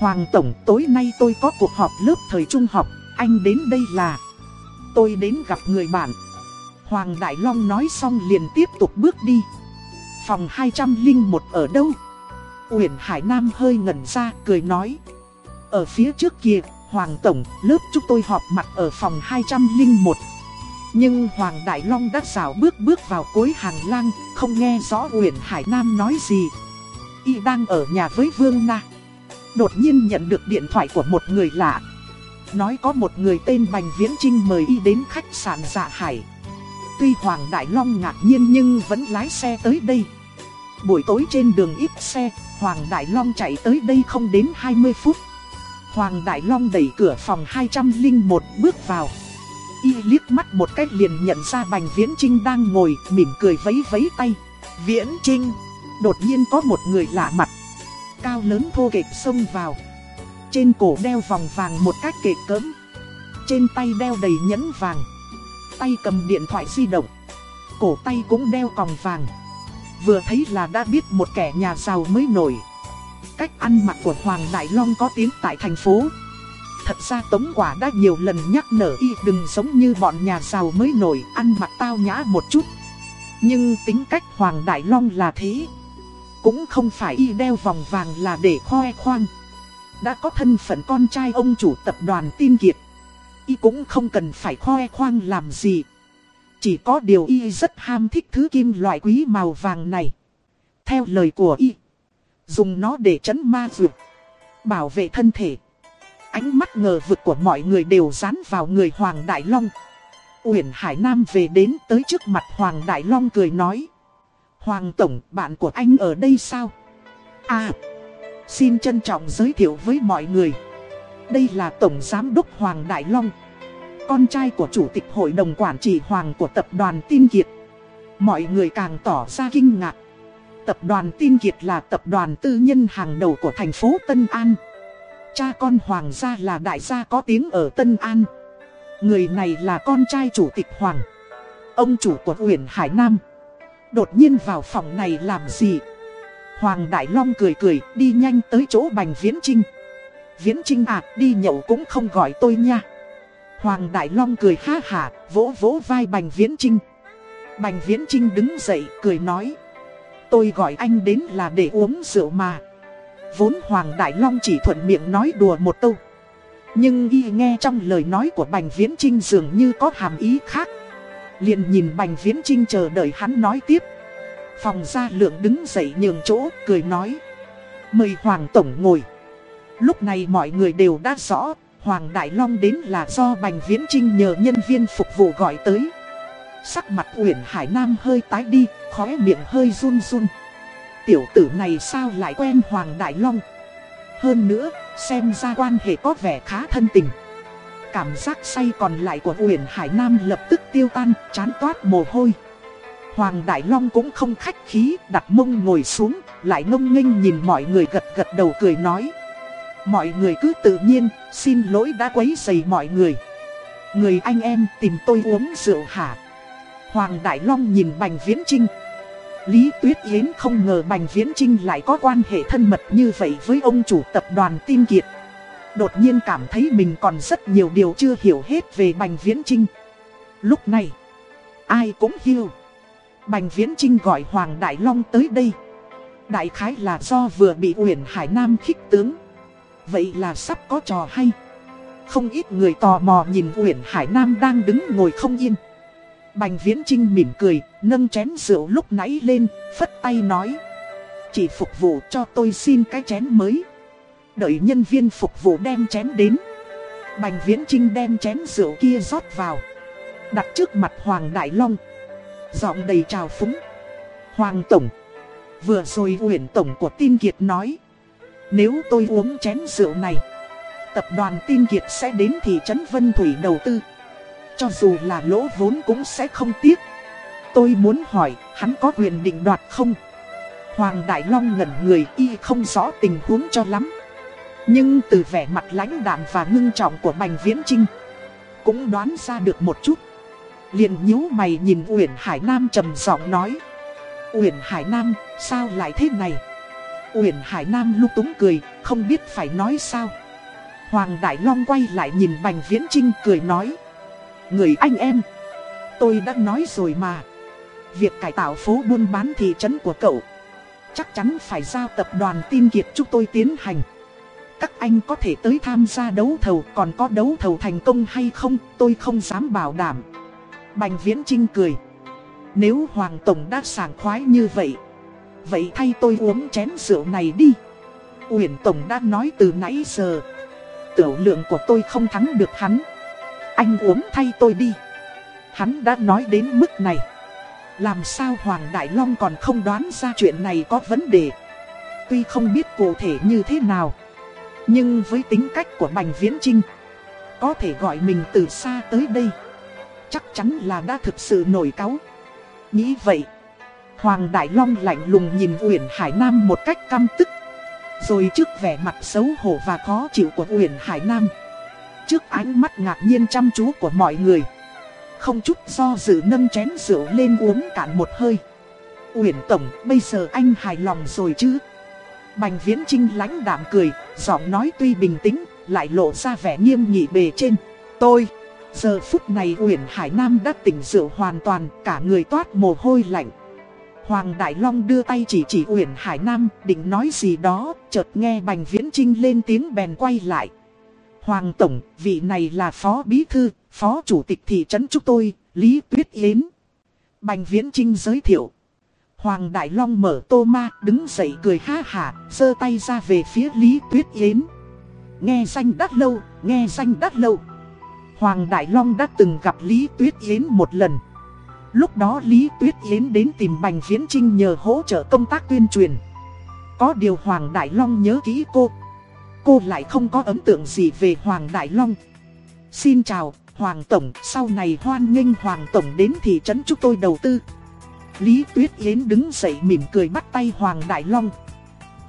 Hoàng Tổng tối nay tôi có cuộc họp lớp thời trung học, anh đến đây là... Tôi đến gặp người bạn. Hoàng Đại Long nói xong liền tiếp tục bước đi. Phòng 201 ở đâu? Uyển Hải Nam hơi ngẩn ra cười nói. Ở phía trước kia, Hoàng Tổng, lớp chúng tôi họp mặt ở phòng 201. Nhưng Hoàng Đại Long đã xảo bước bước vào cuối hàng lang, không nghe rõ Uyển Hải Nam nói gì. Y đang ở nhà với Vương Na. Đột nhiên nhận được điện thoại của một người lạ. Nói có một người tên Bành Viễn Trinh mời Y đến khách sạn Dạ Hải. Tuy Hoàng Đại Long ngạc nhiên nhưng vẫn lái xe tới đây. Buổi tối trên đường ít xe, Hoàng Đại Long chạy tới đây không đến 20 phút. Hoàng Đại Long đẩy cửa phòng 201 bước vào. Y liếc mắt một cách liền nhận ra Bành Viễn Trinh đang ngồi, mỉm cười vấy vấy tay. Viễn Trinh, đột nhiên có một người lạ mặt. Cao lớn thô kệch xông vào. Trên cổ đeo vòng vàng một cách kệ cỡm. Trên tay đeo đầy nhẫn vàng. Tay cầm điện thoại di động. Cổ tay cũng đeo còng vàng. Vừa thấy là đã biết một kẻ nhà giàu mới nổi. Cách ăn mặc của Hoàng Đại Long có tiếng tại thành phố. Thật ra Tống Quả đã nhiều lần nhắc nhở y đừng giống như bọn nhà giàu mới nổi, ăn mặc tao nhã một chút. Nhưng tính cách Hoàng Đại Long là thế. Cũng không phải y đeo vòng vàng là để khoe khoang. Đã có thân phận con trai ông chủ tập đoàn tin kiệt. y cũng không cần phải khoe khoang làm gì. Chỉ có điều y rất ham thích thứ kim loại quý màu vàng này. Theo lời của y, dùng nó để chấn ma vượt, bảo vệ thân thể. Ánh mắt ngờ vực của mọi người đều dán vào người Hoàng Đại Long. Uyển Hải Nam về đến tới trước mặt Hoàng Đại Long cười nói. Hoàng Tổng, bạn của anh ở đây sao? À, xin trân trọng giới thiệu với mọi người. Đây là Tổng Giám đốc Hoàng Đại Long. Con trai của Chủ tịch Hội đồng Quản trị Hoàng của Tập đoàn Tin Kiệt. Mọi người càng tỏ ra kinh ngạc. Tập đoàn Tin Kiệt là tập đoàn tư nhân hàng đầu của thành phố Tân An. Cha con Hoàng gia là đại gia có tiếng ở Tân An. Người này là con trai chủ tịch Hoàng. Ông chủ của huyện Hải Nam. Đột nhiên vào phòng này làm gì? Hoàng Đại Long cười cười, đi nhanh tới chỗ Bành Viễn Trinh. Viễn Trinh à đi nhậu cũng không gọi tôi nha. Hoàng Đại Long cười ha hả vỗ vỗ vai Bành Viễn Trinh. Bành Viễn Trinh đứng dậy, cười nói. Tôi gọi anh đến là để uống rượu mà. Vốn Hoàng Đại Long chỉ thuận miệng nói đùa một câu. Nhưng y nghe trong lời nói của Bành Viễn Trinh dường như có hàm ý khác liền nhìn Bành Viễn Trinh chờ đợi hắn nói tiếp. Phòng gia lượng đứng dậy nhường chỗ, cười nói. Mời Hoàng Tổng ngồi. Lúc này mọi người đều đã rõ, Hoàng Đại Long đến là do Bành Viễn Trinh nhờ nhân viên phục vụ gọi tới. Sắc mặt Uyển Hải Nam hơi tái đi, khóe miệng hơi run run. Tiểu tử này sao lại quen Hoàng Đại Long? Hơn nữa, xem ra quan hệ có vẻ khá thân tình. Cảm giác say còn lại của Uyển Hải Nam lập tức tiêu tan, chán toát mồ hôi. Hoàng Đại Long cũng không khách khí, đặt mông ngồi xuống, lại ngông nghênh nhìn mọi người gật gật đầu cười nói. Mọi người cứ tự nhiên, xin lỗi đã quấy rầy mọi người. Người anh em tìm tôi uống rượu hả? Hoàng Đại Long nhìn Bành Viễn Trinh. Lý Tuyết Yến không ngờ Bành Viễn Trinh lại có quan hệ thân mật như vậy với ông chủ tập đoàn Tim Kiệt. Đột nhiên cảm thấy mình còn rất nhiều điều chưa hiểu hết về Bành Viễn Trinh. Lúc này, ai cũng hiểu. Bành Viễn Trinh gọi Hoàng Đại Long tới đây. Đại khái là do vừa bị Uyển Hải Nam khích tướng. Vậy là sắp có trò hay. Không ít người tò mò nhìn Uyển Hải Nam đang đứng ngồi không yên. Bành Viễn Trinh mỉm cười, nâng chén rượu lúc nãy lên, phất tay nói. Chỉ phục vụ cho tôi xin cái chén mới. Đợi nhân viên phục vụ đem chén đến. Bành Viễn Trinh đem chén rượu kia rót vào. Đặt trước mặt Hoàng Đại Long. Giọng đầy trào phúng. Hoàng Tổng. Vừa rồi Uyển Tổng của Tin Kiệt nói. Nếu tôi uống chén rượu này. Tập đoàn Tin Kiệt sẽ đến thị trấn Vân Thủy đầu tư. Cho dù là lỗ vốn cũng sẽ không tiếc. Tôi muốn hỏi, hắn có quyền định đoạt không? Hoàng Đại Long ngẩn người y không rõ tình huống cho lắm. Nhưng từ vẻ mặt lãnh đạm và ngưng trọng của Bành Viễn Trinh, cũng đoán ra được một chút. liền nhíu mày nhìn Uyển Hải Nam trầm giọng nói. Uyển Hải Nam, sao lại thế này? Uyển Hải Nam lúc túng cười, không biết phải nói sao. Hoàng Đại Long quay lại nhìn Bành Viễn Trinh cười nói. Người anh em, tôi đã nói rồi mà. Việc cải tạo phố buôn bán thị trấn của cậu, chắc chắn phải giao tập đoàn tin kiệt chúng tôi tiến hành. Anh có thể tới tham gia đấu thầu, còn có đấu thầu thành công hay không, tôi không dám bảo đảm. Bành Viễn Trinh cười. Nếu Hoàng Tổng đã sảng khoái như vậy, vậy thay tôi uống chén rượu này đi. Uyển Tổng đã nói từ nãy giờ, tiểu lượng của tôi không thắng được hắn. Anh uống thay tôi đi. Hắn đã nói đến mức này. Làm sao Hoàng Đại Long còn không đoán ra chuyện này có vấn đề. Tuy không biết cụ thể như thế nào. Nhưng với tính cách của Bành Viễn Trinh. Có thể gọi mình từ xa tới đây. Chắc chắn là đã thực sự nổi cáu. Nghĩ vậy. Hoàng Đại Long lạnh lùng nhìn Uyển Hải Nam một cách căm tức. Rồi trước vẻ mặt xấu hổ và khó chịu của Uyển Hải Nam. Trước ánh mắt ngạc nhiên chăm chú của mọi người, Không chút do dự nâng chén rượu lên uống cạn một hơi Uyển Tổng, bây giờ anh hài lòng rồi chứ Bành Viễn Trinh lãnh đạm cười Giọng nói tuy bình tĩnh Lại lộ ra vẻ nghiêm nghị bề trên Tôi Giờ phút này Uyển Hải Nam đã tỉnh rượu hoàn toàn Cả người toát mồ hôi lạnh Hoàng Đại Long đưa tay chỉ chỉ Uyển Hải Nam định nói gì đó, chợt nghe Bành Viễn Trinh lên tiếng bèn quay lại. Hoàng Tổng, vị này là Phó Bí Thư, Phó Chủ tịch thị trấn chúng tôi, Lý Tuyết Yến. Bành Viễn Trinh giới thiệu. Hoàng Đại Long mở tô ma, đứng dậy cười ha hả, giơ tay ra về phía Lý Tuyết Yến. Nghe danh đắt lâu, nghe danh đắt lâu. Hoàng Đại Long đã từng gặp Lý Tuyết Yến một lần. Lúc đó Lý Tuyết Yến đến tìm Bành Viễn Trinh nhờ hỗ trợ công tác tuyên truyền. Có điều Hoàng Đại Long nhớ kỹ cô. Cô lại không có ấn tượng gì về Hoàng Đại Long. Xin chào, Hoàng Tổng, sau này hoan nghênh Hoàng Tổng đến thị trấn chúng tôi đầu tư. Lý Tuyết Yến đứng dậy mỉm cười bắt tay Hoàng Đại Long.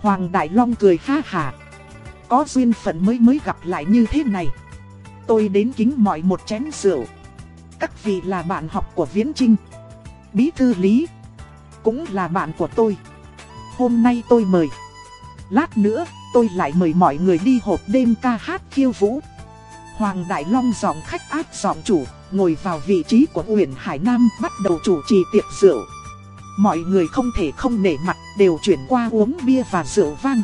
Hoàng Đại Long cười ha hà. Có duyên phận mới mới gặp lại như thế này. Tôi đến kính mọi một chén rượu. Các vị là bạn học của Viễn Trinh. Bí thư Lý. Cũng là bạn của tôi. Hôm nay tôi mời. Lát nữa tôi lại mời mọi người đi hộp đêm ca hát khiêu vũ. Hoàng Đại Long giọng khách áp giọng chủ, ngồi vào vị trí của Uyển Hải Nam bắt đầu chủ trì tiệc rượu. Mọi người không thể không nể mặt đều chuyển qua uống bia và rượu vang.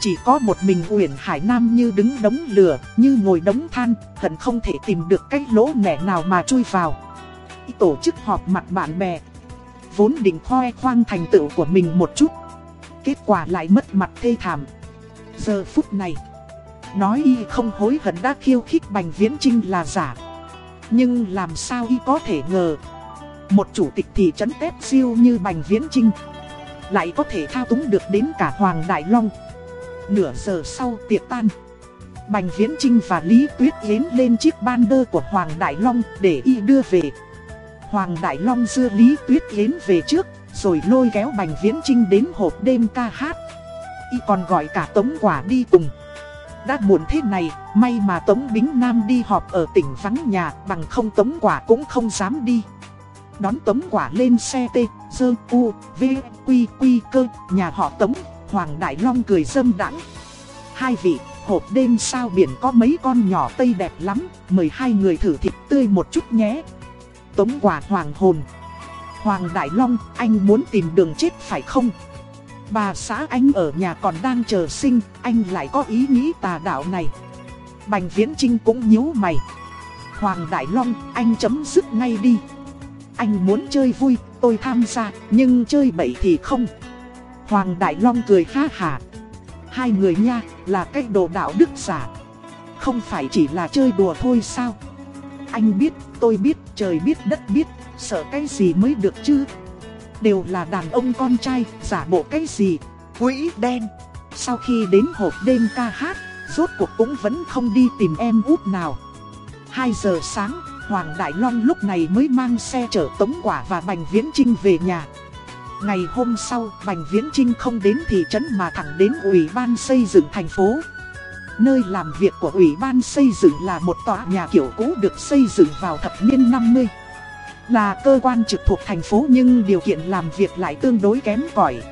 Chỉ có một mình Uyển Hải Nam như đứng đống lửa, như ngồi đống than, hận không thể tìm được cái lỗ nẻ nào mà chui vào. Tổ chức họp mặt bạn bè, vốn định khoe khoang thành tựu của mình một chút. Kết quả lại mất mặt thê thảm. Giờ phút này, nói y không hối hận đã khiêu khích Bành Viễn Trinh là giả. Nhưng làm sao y có thể ngờ, một chủ tịch thị trấn Tép siêu như Bành Viễn Trinh, lại có thể thao túng được đến cả Hoàng Đại Long. Nửa giờ sau tiệc tan Bành Viễn Trinh và Lý Tuyết Yến lên chiếc ban đơ của Hoàng Đại Long để y đưa về. Hoàng Đại Long đưa Lý Tuyết Yến về trước Rồi lôi kéo Bành Viễn Trinh đến hộp đêm ca hát. Y còn gọi cả Tống Quả đi cùng. Đã muộn thế này May mà Tống Bính Nam đi họp ở tỉnh vắng nhà Bằng không Tống Quả cũng không dám đi. Đón Tống Quả lên xe T, Dơ, U, V, Quy, Quy, Cơ Nhà họ Tống Hoàng Đại Long cười dâm đắng. Hai vị, hộp đêm sao biển có mấy con nhỏ tây đẹp lắm, mời hai người thử thịt tươi một chút nhé. Tống quả hoàng hồn. Hoàng Đại Long, anh muốn tìm đường chết phải không? Bà xã anh ở nhà còn đang chờ sinh, anh lại có ý nghĩ tà đạo này. Bành Viễn Trinh cũng nhíu mày. Hoàng Đại Long, anh chấm dứt ngay đi. Anh muốn chơi vui, tôi tham gia, nhưng chơi bậy thì không. Hoàng Đại Long cười ha hả. Hai người nha, là cái đồ đạo đức giả. Không phải chỉ là chơi đùa thôi sao? Anh biết, tôi biết, trời biết đất biết, sợ cái gì mới được chứ? Đều là đàn ông con trai, giả bộ cái gì? Quỹ đen. Sau khi đến hộp đêm ca hát, rốt cuộc cũng vẫn không đi tìm em út nào. 2 giờ sáng, Hoàng Đại Long lúc này mới mang xe chở Tống Quả và Bành Viễn Trinh về nhà. Ngày hôm sau, Bành Viễn Trinh không đến thị trấn mà thẳng đến Ủy ban xây dựng thành phố. Nơi làm việc của Ủy ban xây dựng là một tòa nhà kiểu cũ được xây dựng vào thập niên 50. Là cơ quan trực thuộc thành phố nhưng điều kiện làm việc lại tương đối kém cỏi.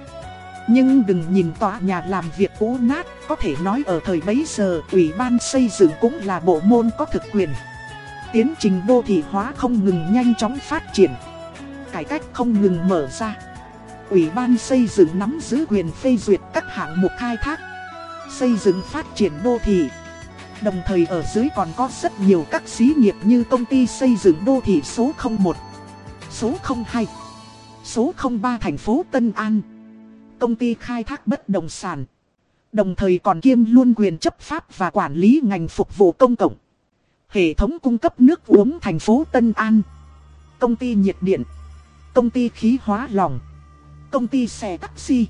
Nhưng đừng nhìn tòa nhà làm việc cũ nát, có thể nói ở thời bấy giờ Ủy ban xây dựng cũng là bộ môn có thực quyền. Tiến trình đô thị hóa không ngừng nhanh chóng phát triển. Cải cách không ngừng mở ra. Ủy ban xây dựng nắm giữ quyền phê duyệt các hạng mục khai thác, xây dựng phát triển đô thị. Đồng thời ở dưới còn có rất nhiều các xí nghiệp như công ty xây dựng đô thị số 01, số 02, số 03 thành phố Tân An, công ty khai thác bất động sản. Đồng thời còn kiêm luôn quyền chấp pháp và quản lý ngành phục vụ công cộng. Hệ thống cung cấp nước uống thành phố Tân An. Công ty nhiệt điện. Công ty khí hóa lỏng công ty xe taxi,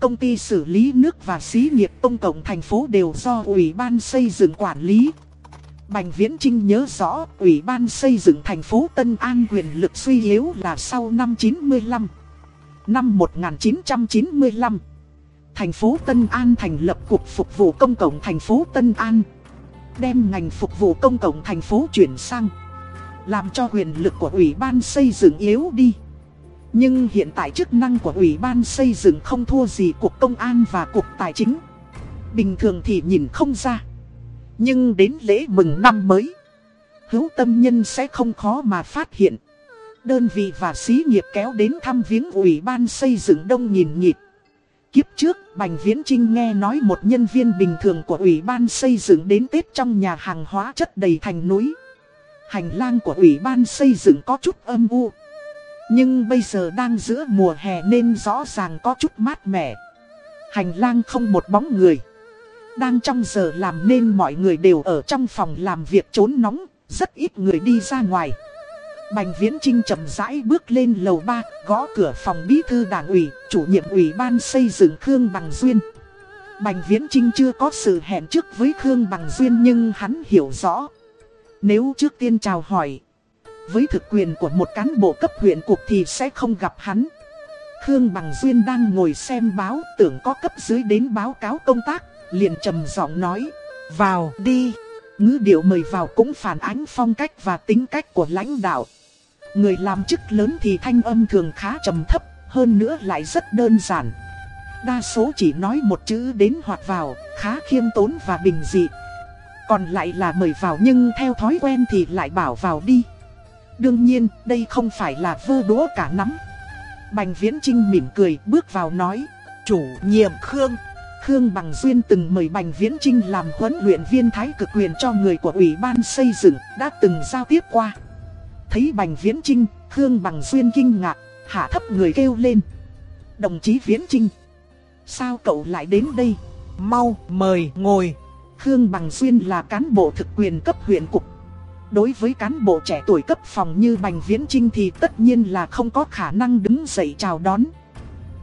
công ty xử lý nước và xí nghiệp công cộng thành phố đều do Ủy ban xây dựng quản lý. Bành Viễn Trinh nhớ rõ Ủy ban xây dựng thành phố Tân An quyền lực suy yếu là sau năm 95. Năm 1995, thành phố Tân An thành lập Cục Phục vụ Công cộng thành phố Tân An. Đem ngành phục vụ công cộng thành phố chuyển sang. Làm cho quyền lực của Ủy ban xây dựng yếu đi. Nhưng hiện tại chức năng của Ủy ban xây dựng không thua gì Cục Công an và Cục Tài chính. Bình thường thì nhìn không ra. Nhưng đến lễ mừng năm mới, hữu tâm nhân sẽ không khó mà phát hiện. Đơn vị và xí nghiệp kéo đến thăm viếng Ủy ban xây dựng đông nhìn nhịp kiếp trước, Bành Viễn Trinh nghe nói một nhân viên bình thường của Ủy ban xây dựng đến Tết trong nhà hàng hóa chất đầy thành núi. Hành lang của Ủy ban xây dựng có chút âm u. Nhưng bây giờ đang giữa mùa hè nên rõ ràng có chút mát mẻ. Hành lang không một bóng người. Đang trong giờ làm nên mọi người đều ở trong phòng làm việc trốn nóng, rất ít người đi ra ngoài. Bành Viễn Trinh chậm rãi bước lên lầu 3, gõ cửa phòng bí thư đảng ủy, chủ nhiệm ủy ban xây dựng Khương Bằng Duyên. Bành Viễn Trinh chưa có sự hẹn trước với Khương Bằng Duyên nhưng hắn hiểu rõ. Nếu trước tiên chào hỏi, với thực quyền của một cán bộ cấp huyện cuộc thì sẽ không gặp hắn. Khương Bằng Duyên đang ngồi xem báo, tưởng có cấp dưới đến báo cáo công tác, liền trầm giọng nói, vào đi. Ngữ điệu mời vào cũng phản ánh phong cách và tính cách của lãnh đạo. Người làm chức lớn thì thanh âm thường khá trầm thấp, hơn nữa lại rất đơn giản. Đa số chỉ nói một chữ đến hoặc vào, khá khiêm tốn và bình dị. Còn lại là mời vào nhưng theo thói quen thì lại bảo vào đi. Đương nhiên, đây không phải là vơ đũa cả nắm. Bành Viễn Trinh mỉm cười bước vào nói, chủ nhiệm Khương. Khương Bằng Duyên từng mời Bành Viễn Trinh làm huấn luyện viên thái cực quyền cho người của Ủy ban xây dựng, đã từng giao tiếp qua. Thấy Bành Viễn Trinh, Khương Bằng Duyên kinh ngạc, hạ thấp người kêu lên. Đồng chí Viễn Trinh, sao cậu lại đến đây? Mau mời ngồi. Khương Bằng Duyên là cán bộ thực quyền cấp huyện cục. Đối với cán bộ trẻ tuổi cấp phòng như Bành Viễn Trinh thì tất nhiên là không có khả năng đứng dậy chào đón.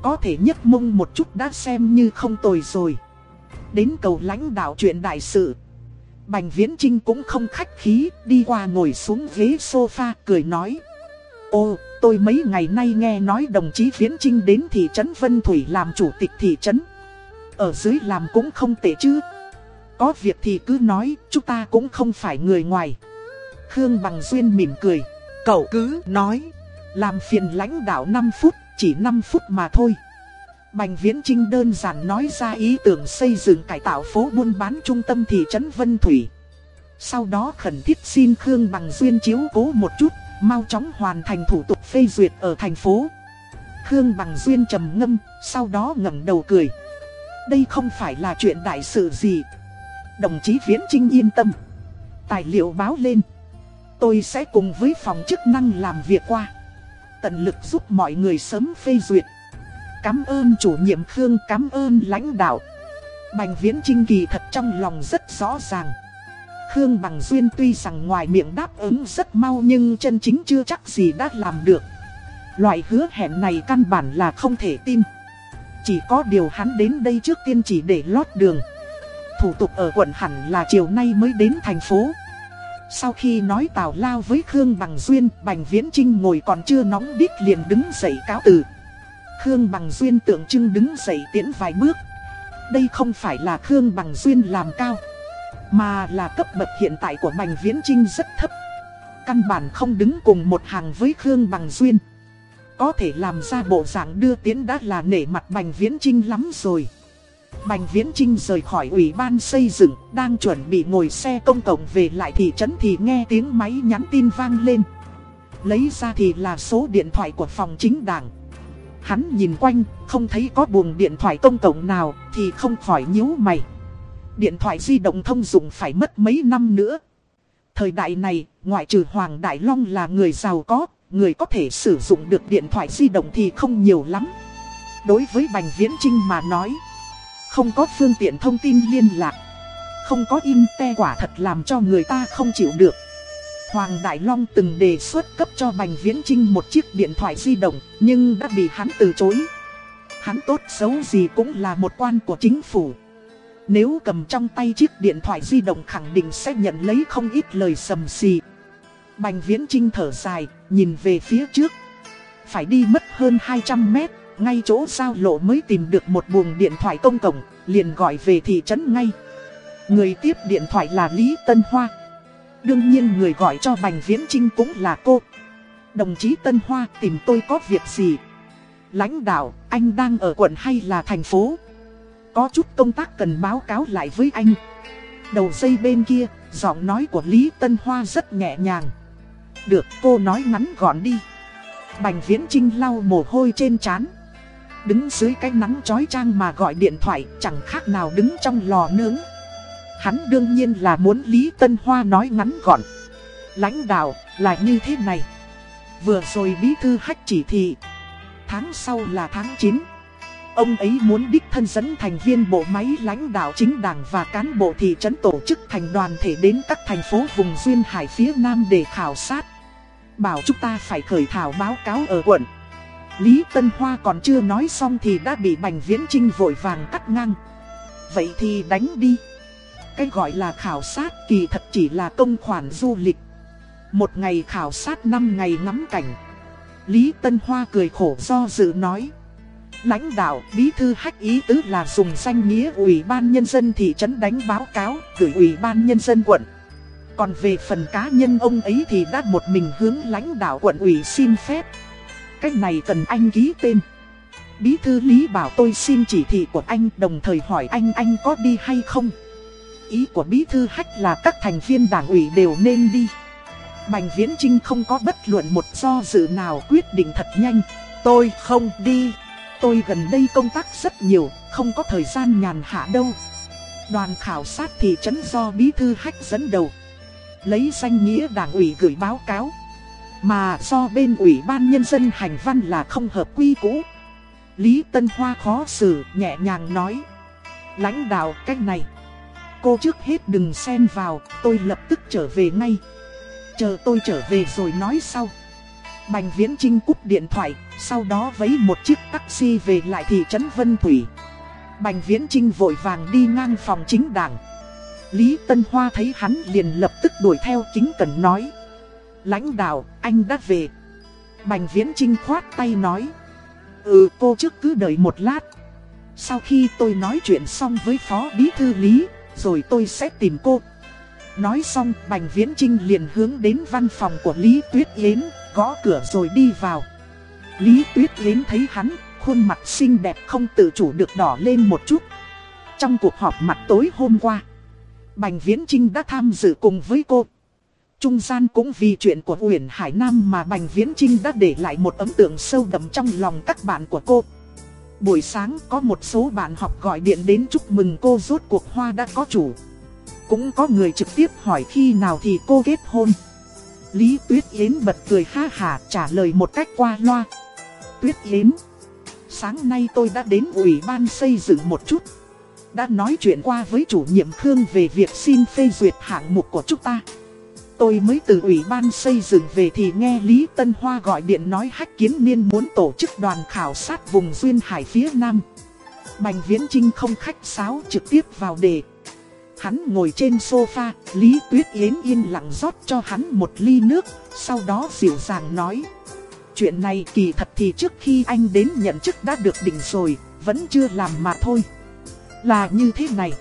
Có thể nhấc mông một chút đã xem như không tồi rồi. Đến cầu lãnh đạo chuyện đại sự. Bành Viễn Trinh cũng không khách khí, đi qua ngồi xuống ghế sofa cười nói. Ô, tôi mấy ngày nay nghe nói đồng chí Viễn Trinh đến thị trấn Vân Thủy làm chủ tịch thị trấn. Ở dưới làm cũng không tệ chứ. Có việc thì cứ nói, chúng ta cũng không phải người ngoài. Khương Bằng Duyên mỉm cười. Cậu cứ nói, làm phiền lãnh đạo 5 phút, chỉ 5 phút mà thôi. Bành Viễn Trinh đơn giản nói ra ý tưởng xây dựng cải tạo phố buôn bán trung tâm thị trấn Vân Thủy. Sau đó khẩn thiết xin Khương Bằng Duyên chiếu cố một chút, mau chóng hoàn thành thủ tục phê duyệt ở thành phố. Khương Bằng Duyên trầm ngâm, sau đó ngẩng đầu cười. Đây không phải là chuyện đại sự gì. Đồng chí Viễn Trinh yên tâm. Tài liệu báo lên. Tôi sẽ cùng với phòng chức năng làm việc qua. Tận lực giúp mọi người sớm phê duyệt. Cảm ơn chủ nhiệm Khương, cảm ơn lãnh đạo. Bành Viễn Trinh kỳ thật trong lòng rất rõ ràng. Khương Bằng Duyên tuy rằng ngoài miệng đáp ứng rất mau nhưng chân chính chưa chắc gì đã làm được. Loại hứa hẹn này căn bản là không thể tin. Chỉ có điều hắn đến đây trước tiên chỉ để lót đường. Thủ tục ở quận hẳn là chiều nay mới đến thành phố. Sau khi nói tào lao với Khương Bằng Duyên, Bành Viễn Trinh ngồi còn chưa nóng đít liền đứng dậy cáo từ. Khương Bằng Duyên tượng trưng đứng dậy tiễn vài bước. Đây không phải là Khương Bằng Duyên làm cao, mà là cấp bậc hiện tại của Bành Viễn Trinh rất thấp. Căn bản không đứng cùng một hàng với Khương Bằng Duyên. Có thể làm ra bộ dạng đưa tiến đã là nể mặt Bành Viễn Trinh lắm rồi. Bành Viễn Trinh rời khỏi ủy ban xây dựng, đang chuẩn bị ngồi xe công cộng về lại thị trấn thì nghe tiếng máy nhắn tin vang lên. Lấy ra thì là số điện thoại của phòng chính đảng. Hắn nhìn quanh, không thấy có buồng điện thoại công cộng nào thì không khỏi nhíu mày. Điện thoại di động thông dụng phải mất mấy năm nữa. Thời đại này, ngoại trừ Hoàng Đại Long là người giàu có, người có thể sử dụng được điện thoại di động thì không nhiều lắm. Đối với Bành Viễn Trinh mà nói, không có phương tiện thông tin liên lạc, không có in te quả thật làm cho người ta không chịu được. Hoàng Đại Long từng đề xuất cấp cho Bành Viễn Trinh một chiếc điện thoại di động, nhưng đã bị hắn từ chối. Hắn tốt xấu gì cũng là một quan của chính phủ. Nếu cầm trong tay chiếc điện thoại di động khẳng định sẽ nhận lấy không ít lời sầm xì. Bành Viễn Trinh thở dài, nhìn về phía trước. Phải đi mất hơn 200 mét, ngay chỗ giao lộ mới tìm được một buồng điện thoại công cộng, liền gọi về thị trấn ngay. Người tiếp điện thoại là Lý Tân Hoa. Đương nhiên người gọi cho Bành Viễn Trinh cũng là cô. Đồng chí Tân Hoa tìm tôi có việc gì? Lãnh đạo, anh đang ở quận hay là thành phố? Có chút công tác cần báo cáo lại với anh. Đầu dây bên kia, giọng nói của Lý Tân Hoa rất nhẹ nhàng. Được cô nói ngắn gọn đi. Bành Viễn Trinh lau mồ hôi trên trán. Đứng dưới cái nắng chói chang mà gọi điện thoại chẳng khác nào đứng trong lò nướng Hắn đương nhiên là muốn Lý Tân Hoa nói ngắn gọn Lãnh đạo, là như thế này Vừa rồi bí thư hách chỉ thị Tháng sau là tháng 9 Ông ấy muốn đích thân dẫn thành viên bộ máy lãnh đạo chính đảng và cán bộ thị trấn tổ chức thành đoàn thể đến các thành phố vùng duyên hải phía Nam để khảo sát. Bảo chúng ta phải khởi thảo báo cáo ở quận. Lý Tân Hoa còn chưa nói xong thì đã bị Bành Viễn Trinh vội vàng cắt ngang. Vậy thì đánh đi. Cái gọi là khảo sát kỳ thật chỉ là công khoản du lịch. Một ngày khảo sát 5 ngày ngắm cảnh. Lý Tân Hoa cười khổ do dự nói. Lãnh đạo, bí thư hách ý tứ là dùng danh nghĩa Ủy ban Nhân dân thị trấn đánh báo cáo, gửi Ủy ban Nhân dân quận. Còn về phần cá nhân ông ấy thì đã một mình hướng lãnh đạo quận ủy xin phép. Cách này cần anh ký tên. Bí thư Lý bảo tôi xin chỉ thị của anh, đồng thời hỏi anh anh có đi hay không. Ý của bí thư hách là các thành viên đảng ủy đều nên đi. Bành Viễn Trinh không có bất luận một do dự nào quyết định thật nhanh. Tôi không đi. Tôi gần đây công tác rất nhiều, không có thời gian nhàn hạ đâu. Đoàn khảo sát thị trấn do bí thư hách dẫn đầu. Lấy danh nghĩa đảng ủy gửi báo cáo. Mà do bên ủy ban nhân dân hành văn là không hợp quy cũ. Lý Tân Hoa khó xử, nhẹ nhàng nói. Lãnh đạo cách này. Cô trước hết đừng xen vào, tôi lập tức trở về ngay. Chờ tôi trở về rồi nói sau. Bành Viễn Trinh cúp điện thoại, sau đó vấy một chiếc taxi về lại thị trấn Vân Thủy. Bành Viễn Trinh vội vàng đi ngang phòng chính đảng. Lý Tân Hoa thấy hắn liền lập tức đuổi theo kính cần nói. Lãnh đạo, anh đã về. Bành Viễn Trinh khoát tay nói. Ừ cô trước cứ đợi một lát. Sau khi tôi nói chuyện xong với Phó Bí Thư Lý, rồi tôi sẽ tìm cô. Nói xong, Bành Viễn Trinh liền hướng đến văn phòng của Lý Tuyết Yến, gõ cửa rồi đi vào. Lý Tuyết Yến thấy hắn, khuôn mặt xinh đẹp không tự chủ được đỏ lên một chút. Trong cuộc họp mặt tối hôm qua, Bành Viễn Trinh đã tham dự cùng với cô. Trung gian cũng vì chuyện của Uyển Hải Nam mà Bành Viễn Trinh đã để lại một ấn tượng sâu đậm trong lòng các bạn của cô. Buổi sáng có một số bạn học gọi điện đến chúc mừng cô rốt cuộc hoa đã có chủ. Cũng có người trực tiếp hỏi khi nào thì cô kết hôn. Lý Tuyết Yến bật cười ha hà trả lời một cách qua loa. Tuyết Yến, sáng nay tôi đã đến ủy ban xây dựng một chút. Đã nói chuyện qua với chủ nhiệm Khương về việc xin phê duyệt hạng mục của chúng ta. Tôi mới từ ủy ban xây dựng về thì nghe Lý Tân Hoa gọi điện nói Hách Kiến Niên muốn tổ chức đoàn khảo sát vùng Duyên Hải phía Nam. Bành Viễn Trinh không khách sáo trực tiếp vào đề. Hắn ngồi trên sofa, Lý Tuyết Yến yên lặng rót cho hắn một ly nước, sau đó dịu dàng nói. Chuyện này kỳ thật thì trước khi anh đến nhận chức đã được định rồi, vẫn chưa làm mà thôi. Là như thế này.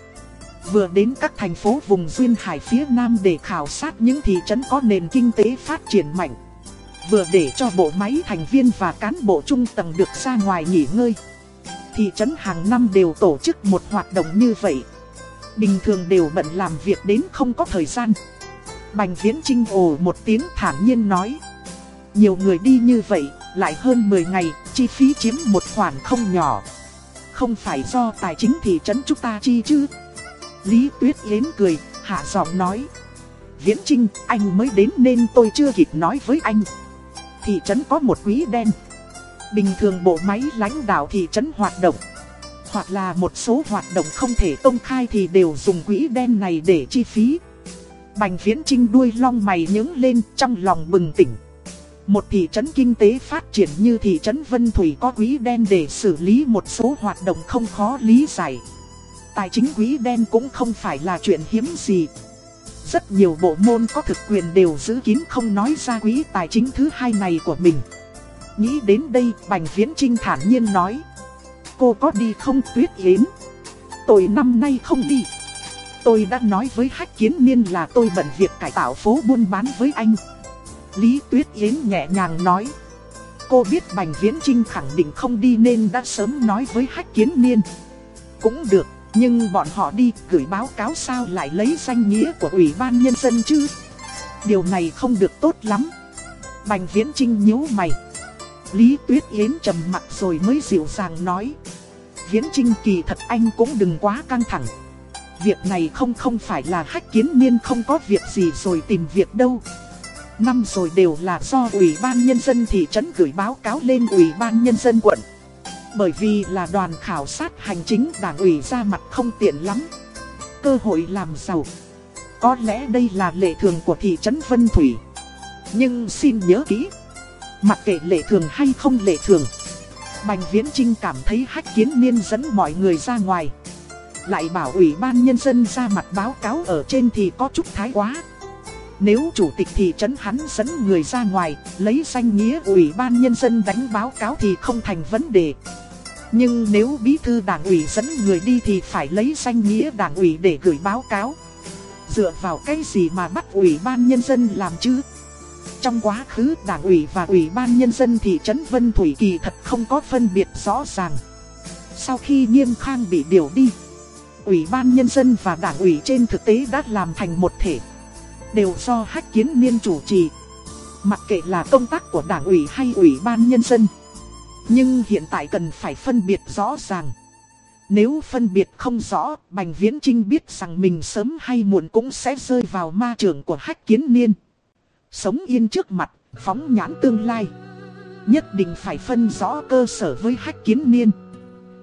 Vừa đến các thành phố vùng duyên hải phía Nam để khảo sát những thị trấn có nền kinh tế phát triển mạnh. Vừa để cho bộ máy thành viên và cán bộ trung tầng được ra ngoài nghỉ ngơi. Thị trấn hàng năm đều tổ chức một hoạt động như vậy. Bình thường đều bận làm việc đến không có thời gian. Bành Viễn Trinh ồ một tiếng thản nhiên nói. Nhiều người đi như vậy, lại hơn 10 ngày, chi phí chiếm một khoản không nhỏ. Không phải do tài chính thị trấn chúng ta chi chứ? Lý Tuyết Yến cười, hạ giọng nói. Viễn Trinh, anh mới đến nên tôi chưa kịp nói với anh. Thị trấn có một quý đen. Bình thường bộ máy lãnh đạo thị trấn hoạt động. Hoặc là một số hoạt động không thể công khai thì đều dùng quỹ đen này để chi phí. Bành Viễn Trinh đuôi long mày nhướng lên trong lòng bừng tỉnh. Một thị trấn kinh tế phát triển như thị trấn Vân Thủy có quỹ đen để xử lý một số hoạt động không khó lý giải. Tài chính quý đen cũng không phải là chuyện hiếm gì. Rất nhiều bộ môn có thực quyền đều giữ kín không nói ra quý tài chính thứ hai này của mình. Nghĩ đến đây, Bành Viễn Trinh thản nhiên nói. Cô có đi không Tuyết Yến? Tôi năm nay không đi. Tôi đã nói với Hách Kiến Niên là tôi bận việc cải tạo phố buôn bán với anh. Lý Tuyết Yến nhẹ nhàng nói. Cô biết Bành Viễn Trinh khẳng định không đi nên đã sớm nói với Hách Kiến Niên. Cũng được, nhưng bọn họ đi, gửi báo cáo sao lại lấy danh nghĩa của Ủy ban Nhân dân chứ? Điều này không được tốt lắm. Bành Viễn Trinh nhíu mày. Lý Tuyết Yến trầm mặt rồi mới dịu dàng nói. Viễn Trinh kỳ thật anh cũng đừng quá căng thẳng. Việc này không không phải là hách kiến niên không có việc gì rồi tìm việc đâu. Năm rồi đều là do Ủy ban Nhân dân thị trấn gửi báo cáo lên Ủy ban Nhân dân quận. Bởi vì là đoàn khảo sát hành chính đảng ủy ra mặt không tiện lắm. Cơ hội làm giàu. Có lẽ đây là lệ thường của thị trấn Vân Thủy. Nhưng xin nhớ kỹ. Mặc kệ lệ thường hay không lệ thường. Bành Viễn Trinh cảm thấy hách kiến niên dẫn mọi người ra ngoài. Lại bảo ủy ban nhân dân ra mặt báo cáo ở trên thì có chút thái quá. Nếu chủ tịch thị trấn hắn dẫn người ra ngoài, lấy danh nghĩa ủy ban nhân dân đánh báo cáo thì không thành vấn đề. Nhưng nếu bí thư đảng ủy dẫn người đi thì phải lấy danh nghĩa đảng ủy để gửi báo cáo. Dựa vào cái gì mà bắt ủy ban nhân dân làm chứ? Trong quá khứ đảng ủy và ủy ban nhân dân thị trấn Vân Thủy Kỳ thật không có phân biệt rõ ràng. Sau khi Nghiêm Khang bị điều đi, ủy ban nhân dân và đảng ủy trên thực tế đã làm thành một thể. Đều do hách kiến niên chủ trì. Mặc kệ là công tác của đảng ủy hay ủy ban nhân dân. Nhưng hiện tại cần phải phân biệt rõ ràng. Nếu phân biệt không rõ, Bành Viễn Trinh biết rằng mình sớm hay muộn cũng sẽ rơi vào ma trường của hách kiến niên. Sống yên trước mặt, phóng nhãn tương lai. Nhất định phải phân rõ cơ sở với hách kiến niên.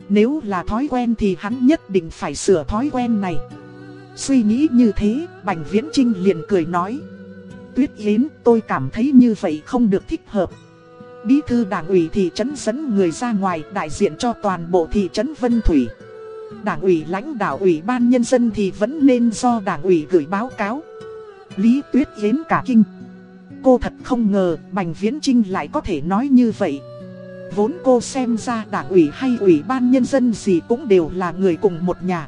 Nếu là thói quen thì hắn nhất định phải sửa thói quen này. Suy nghĩ như thế, Bành Viễn Trinh liền cười nói. Tuyết Yến, tôi cảm thấy như vậy không được thích hợp. Bí thư đảng ủy thị trấn dẫn người ra ngoài đại diện cho toàn bộ thị trấn Vân Thủy. Đảng ủy lãnh đạo ủy ban nhân dân thì vẫn nên do đảng ủy gửi báo cáo. Lý Tuyết Yến cả kinh. Cô thật không ngờ Bành Viễn Trinh lại có thể nói như vậy. Vốn cô xem ra đảng ủy hay ủy ban nhân dân gì cũng đều là người cùng một nhà.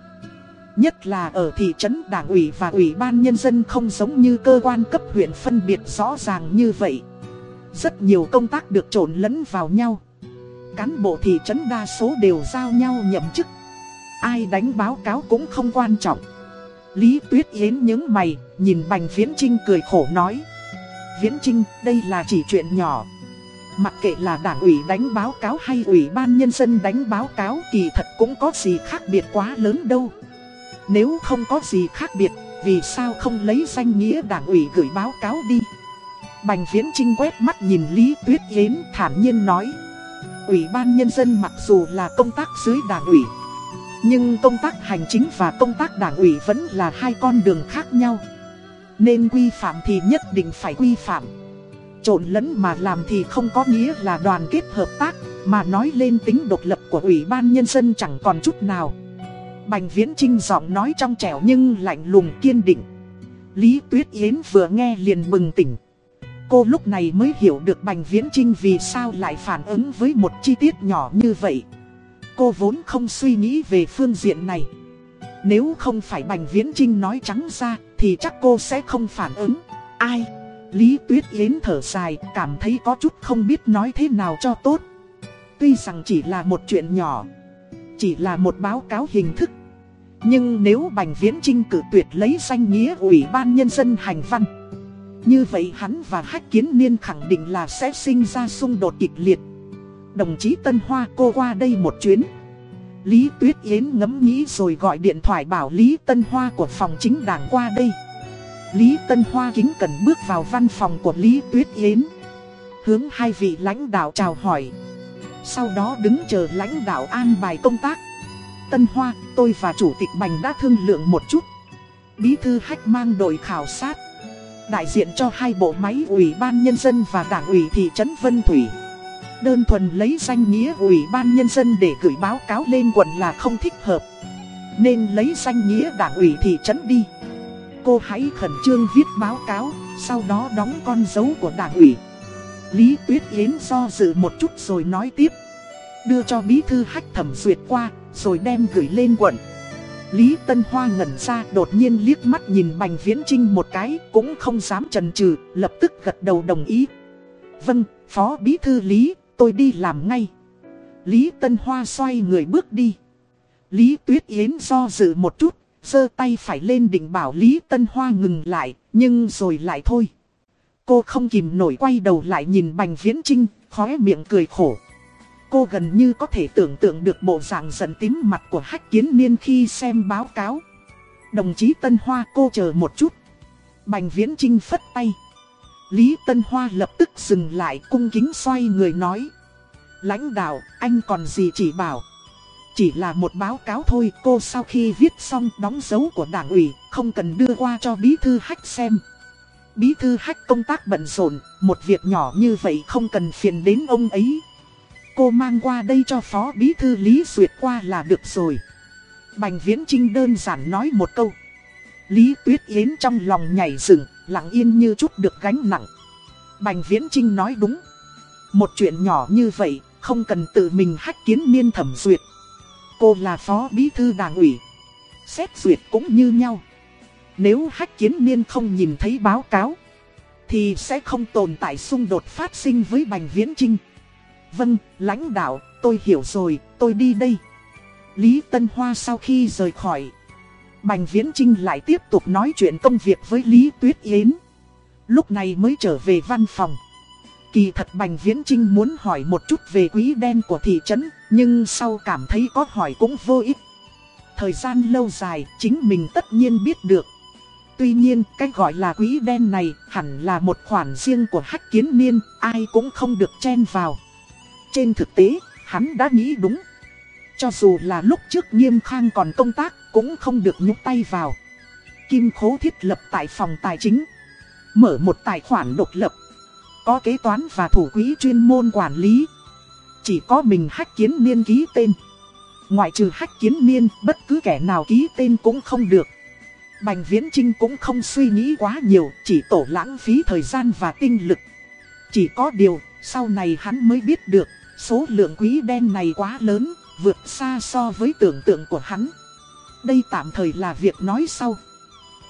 Nhất là ở thị trấn đảng ủy và ủy ban nhân dân không giống như cơ quan cấp huyện phân biệt rõ ràng như vậy. Rất nhiều công tác được trộn lẫn vào nhau. Cán bộ thị trấn đa số đều giao nhau nhậm chức. Ai đánh báo cáo cũng không quan trọng. Lý Tuyết Yến những mày, nhìn Bành Viễn Trinh cười khổ nói. Viễn Trinh, đây là chỉ chuyện nhỏ. Mặc kệ là đảng ủy đánh báo cáo hay ủy ban nhân dân đánh báo cáo kỳ thật cũng có gì khác biệt quá lớn đâu. Nếu không có gì khác biệt, vì sao không lấy danh nghĩa đảng ủy gửi báo cáo đi? Bành Viễn Trinh quét mắt nhìn Lý Tuyết Yến thản nhiên nói. Ủy ban nhân dân mặc dù là công tác dưới đảng ủy, nhưng công tác hành chính và công tác đảng ủy vẫn là hai con đường khác nhau. Nên quy phạm thì nhất định phải quy phạm. Trộn lẫn mà làm thì không có nghĩa là đoàn kết hợp tác, mà nói lên tính độc lập của Ủy ban Nhân dân chẳng còn chút nào. Bành Viễn Trinh giọng nói trong trẻo nhưng lạnh lùng kiên định. Lý Tuyết Yến vừa nghe liền bừng tỉnh. Cô lúc này mới hiểu được Bành Viễn Trinh vì sao lại phản ứng với một chi tiết nhỏ như vậy. Cô vốn không suy nghĩ về phương diện này. Nếu không phải Bành Viễn Trinh nói trắng ra thì chắc cô sẽ không phản ứng. Ai? Lý Tuyết Yến thở dài, cảm thấy có chút không biết nói thế nào cho tốt. Tuy rằng chỉ là một chuyện nhỏ, chỉ là một báo cáo hình thức. Nhưng nếu Bành Viễn Trinh cử tuyệt lấy danh nghĩa Ủy ban Nhân dân hành văn, như vậy hắn và Hách Kiến Niên khẳng định là sẽ sinh ra xung đột kịch liệt. Đồng chí Tân Hoa cô qua đây một chuyến. Lý Tuyết Yến ngẫm nghĩ rồi gọi điện thoại bảo Lý Tân Hoa của phòng chính đảng qua đây. Lý Tân Hoa kính cần bước vào văn phòng của Lý Tuyết Yến. Hướng hai vị lãnh đạo chào hỏi. Sau đó đứng chờ lãnh đạo an bài công tác. Tân Hoa, tôi và Chủ tịch Bành đã thương lượng một chút. Bí thư hách mang đội khảo sát. Đại diện cho hai bộ máy Ủy ban Nhân dân và Đảng ủy thị trấn Vân Thủy. Đơn thuần lấy danh nghĩa Ủy ban Nhân dân để gửi báo cáo lên quận là không thích hợp. Nên lấy danh nghĩa Đảng ủy thị trấn đi. Cô hãy khẩn trương viết báo cáo, sau đó đóng con dấu của Đảng ủy. Lý Tuyết Yến do dự một chút rồi nói tiếp. Đưa cho bí thư hách thẩm duyệt qua, rồi đem gửi lên quận. Lý Tân Hoa ngẩn ra đột nhiên liếc mắt nhìn Bành Viễn Trinh một cái cũng không dám chần chừ lập tức gật đầu đồng ý. Vâng, Phó Bí Thư Lý, tôi đi làm ngay. Lý Tân Hoa xoay người bước đi. Lý Tuyết Yến do dự một chút, giơ tay phải lên định bảo Lý Tân Hoa ngừng lại, nhưng rồi lại thôi. Cô không kìm nổi quay đầu lại nhìn Bành Viễn Trinh, khóe miệng cười khổ. Cô gần như có thể tưởng tượng được bộ dạng giận tím mặt của hách kiến niên khi xem báo cáo. Đồng chí Tân Hoa cô chờ một chút. Bành Viễn Trinh phất tay. Lý Tân Hoa lập tức dừng lại cung kính xoay người nói. Lãnh đạo, anh còn gì chỉ bảo. Chỉ là một báo cáo thôi, cô sau khi viết xong đóng dấu của đảng ủy, không cần đưa qua cho bí thư hách xem. Bí thư hách công tác bận rộn, một việc nhỏ như vậy không cần phiền đến ông ấy. Cô mang qua đây cho phó bí thư Lý Duyệt qua là được rồi. Bành Viễn Trinh đơn giản nói một câu. Lý Tuyết Yến trong lòng nhảy dựng, lặng yên như chút được gánh nặng. Bành Viễn Trinh nói đúng. Một chuyện nhỏ như vậy, không cần tự mình hách kiến niên thẩm duyệt. Cô là phó bí thư đảng ủy. Xét duyệt cũng như nhau. Nếu hách kiến niên không nhìn thấy báo cáo, thì sẽ không tồn tại xung đột phát sinh với Bành Viễn Trinh. Vâng, lãnh đạo, tôi hiểu rồi, tôi đi đây. Lý Tân Hoa sau khi rời khỏi, Bành Viễn Trinh lại tiếp tục nói chuyện công việc với Lý Tuyết Yến. Lúc này mới trở về văn phòng. Kỳ thật Bành Viễn Trinh muốn hỏi một chút về quý đen của thị trấn, nhưng sau cảm thấy có hỏi cũng vô ích. Thời gian lâu dài, chính mình tất nhiên biết được. Tuy nhiên, cái gọi là quý đen này hẳn là một khoản riêng của Hách Kiến Niên, ai cũng không được chen vào. Trên thực tế, hắn đã nghĩ đúng. Cho dù là lúc trước nghiêm khang còn công tác, cũng không được nhúc tay vào. Kim Khố thiết lập tại phòng tài chính. Mở một tài khoản độc lập. Có kế toán và thủ quỹ chuyên môn quản lý. Chỉ có mình hách kiến niên ký tên. Ngoại trừ hách kiến niên, bất cứ kẻ nào ký tên cũng không được. Bành Viễn Trinh cũng không suy nghĩ quá nhiều, chỉ tổ lãng phí thời gian và tinh lực. Chỉ có điều, sau này hắn mới biết được, số lượng quý đen này quá lớn, vượt xa so với tưởng tượng của hắn. Đây tạm thời là việc nói sau.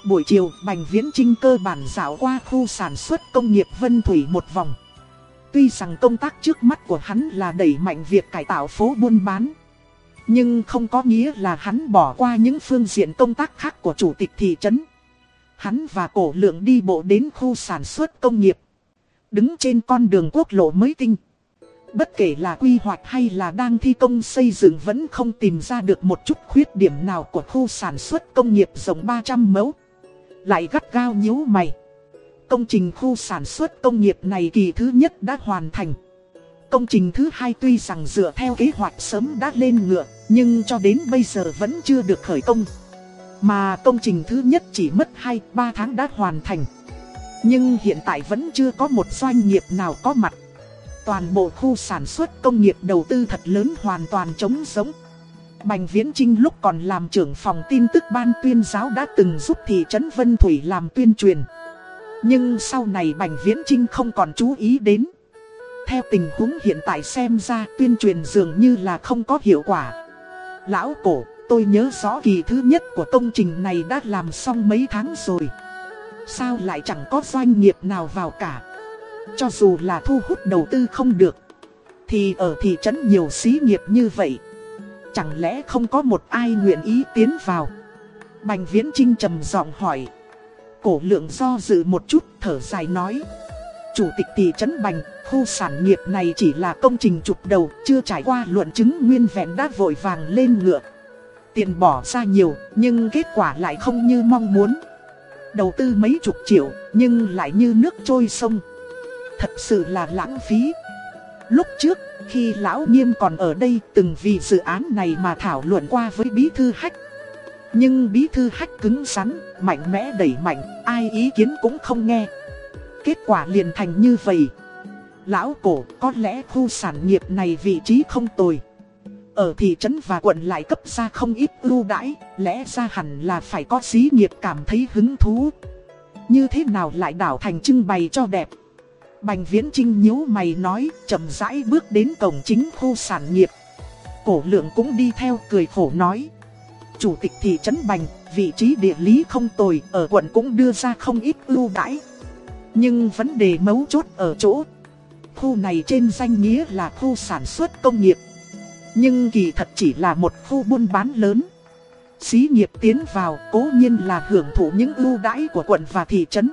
Buổi chiều, Bành Viễn Trinh cơ bản dạo qua khu sản xuất công nghiệp Vân Thủy một vòng. Tuy rằng công tác trước mắt của hắn là đẩy mạnh việc cải tạo phố buôn bán. Nhưng không có nghĩa là hắn bỏ qua những phương diện công tác khác của chủ tịch thị trấn. Hắn và cổ lượng đi bộ đến khu sản xuất công nghiệp. Đứng trên con đường quốc lộ mới tinh. Bất kể là quy hoạch hay là đang thi công xây dựng vẫn không tìm ra được một chút khuyết điểm nào của khu sản xuất công nghiệp rộng 300 mẫu. Lại gắt gao nhíu mày. Công trình khu sản xuất công nghiệp này kỳ thứ nhất đã hoàn thành. Công trình thứ hai tuy rằng dựa theo kế hoạch sớm đã lên ngựa, nhưng cho đến bây giờ vẫn chưa được khởi công. Mà công trình thứ nhất chỉ mất 2-3 tháng đã hoàn thành. Nhưng hiện tại vẫn chưa có một doanh nghiệp nào có mặt. Toàn bộ khu sản xuất công nghiệp đầu tư thật lớn hoàn toàn chống giống. Bành Viễn Trinh lúc còn làm trưởng phòng tin tức ban tuyên giáo đã từng giúp thị trấn Vân Thủy làm tuyên truyền. Nhưng sau này Bành Viễn Trinh không còn chú ý đến. Theo tình huống hiện tại xem ra tuyên truyền dường như là không có hiệu quả. Lão cổ, tôi nhớ rõ kỳ thứ nhất của công trình này đã làm xong mấy tháng rồi. Sao lại chẳng có doanh nghiệp nào vào cả? Cho dù là thu hút đầu tư không được, Thì ở thị trấn nhiều xí nghiệp như vậy, Chẳng lẽ không có một ai nguyện ý tiến vào? Bành Viễn Trinh trầm giọng hỏi. Cổ lượng do dự một chút, thở dài nói. Chủ tịch thị trấn Bành, Khu sản nghiệp này chỉ là công trình trục đầu, Chưa trải qua luận chứng nguyên vẹn đã vội vàng lên ngựa. Tiền bỏ ra nhiều, Nhưng kết quả lại không như mong muốn. Đầu tư mấy chục triệu, Nhưng lại như nước trôi sông. Thật sự là lãng phí. Lúc trước khi lão nghiêm còn ở đây từng vì dự án này mà thảo luận qua với bí thư hách. Nhưng bí thư hách cứng rắn, mạnh mẽ đẩy mạnh, ai ý kiến cũng không nghe. Kết quả liền thành như vậy. Lão cổ có lẽ khu sản nghiệp này vị trí không tồi. Ở thị trấn và quận lại cấp ra không ít ưu đãi Lẽ ra hẳn là phải có xí nghiệp cảm thấy hứng thú. Như thế nào lại đảo thành trưng bày cho đẹp? Bành Viễn Trinh nhíu mày nói, chậm rãi bước đến cổng chính khu sản nghiệp. Cổ lượng cũng đi theo cười khổ nói. Chủ tịch thị trấn Bành, vị trí địa lý không tồi, ở quận cũng đưa ra không ít ưu đãi. Nhưng vấn đề mấu chốt ở chỗ, khu này trên danh nghĩa là khu sản xuất công nghiệp. Nhưng kỳ thật chỉ là một khu buôn bán lớn. Xí nghiệp tiến vào cố nhiên là hưởng thụ những ưu đãi của quận và thị trấn.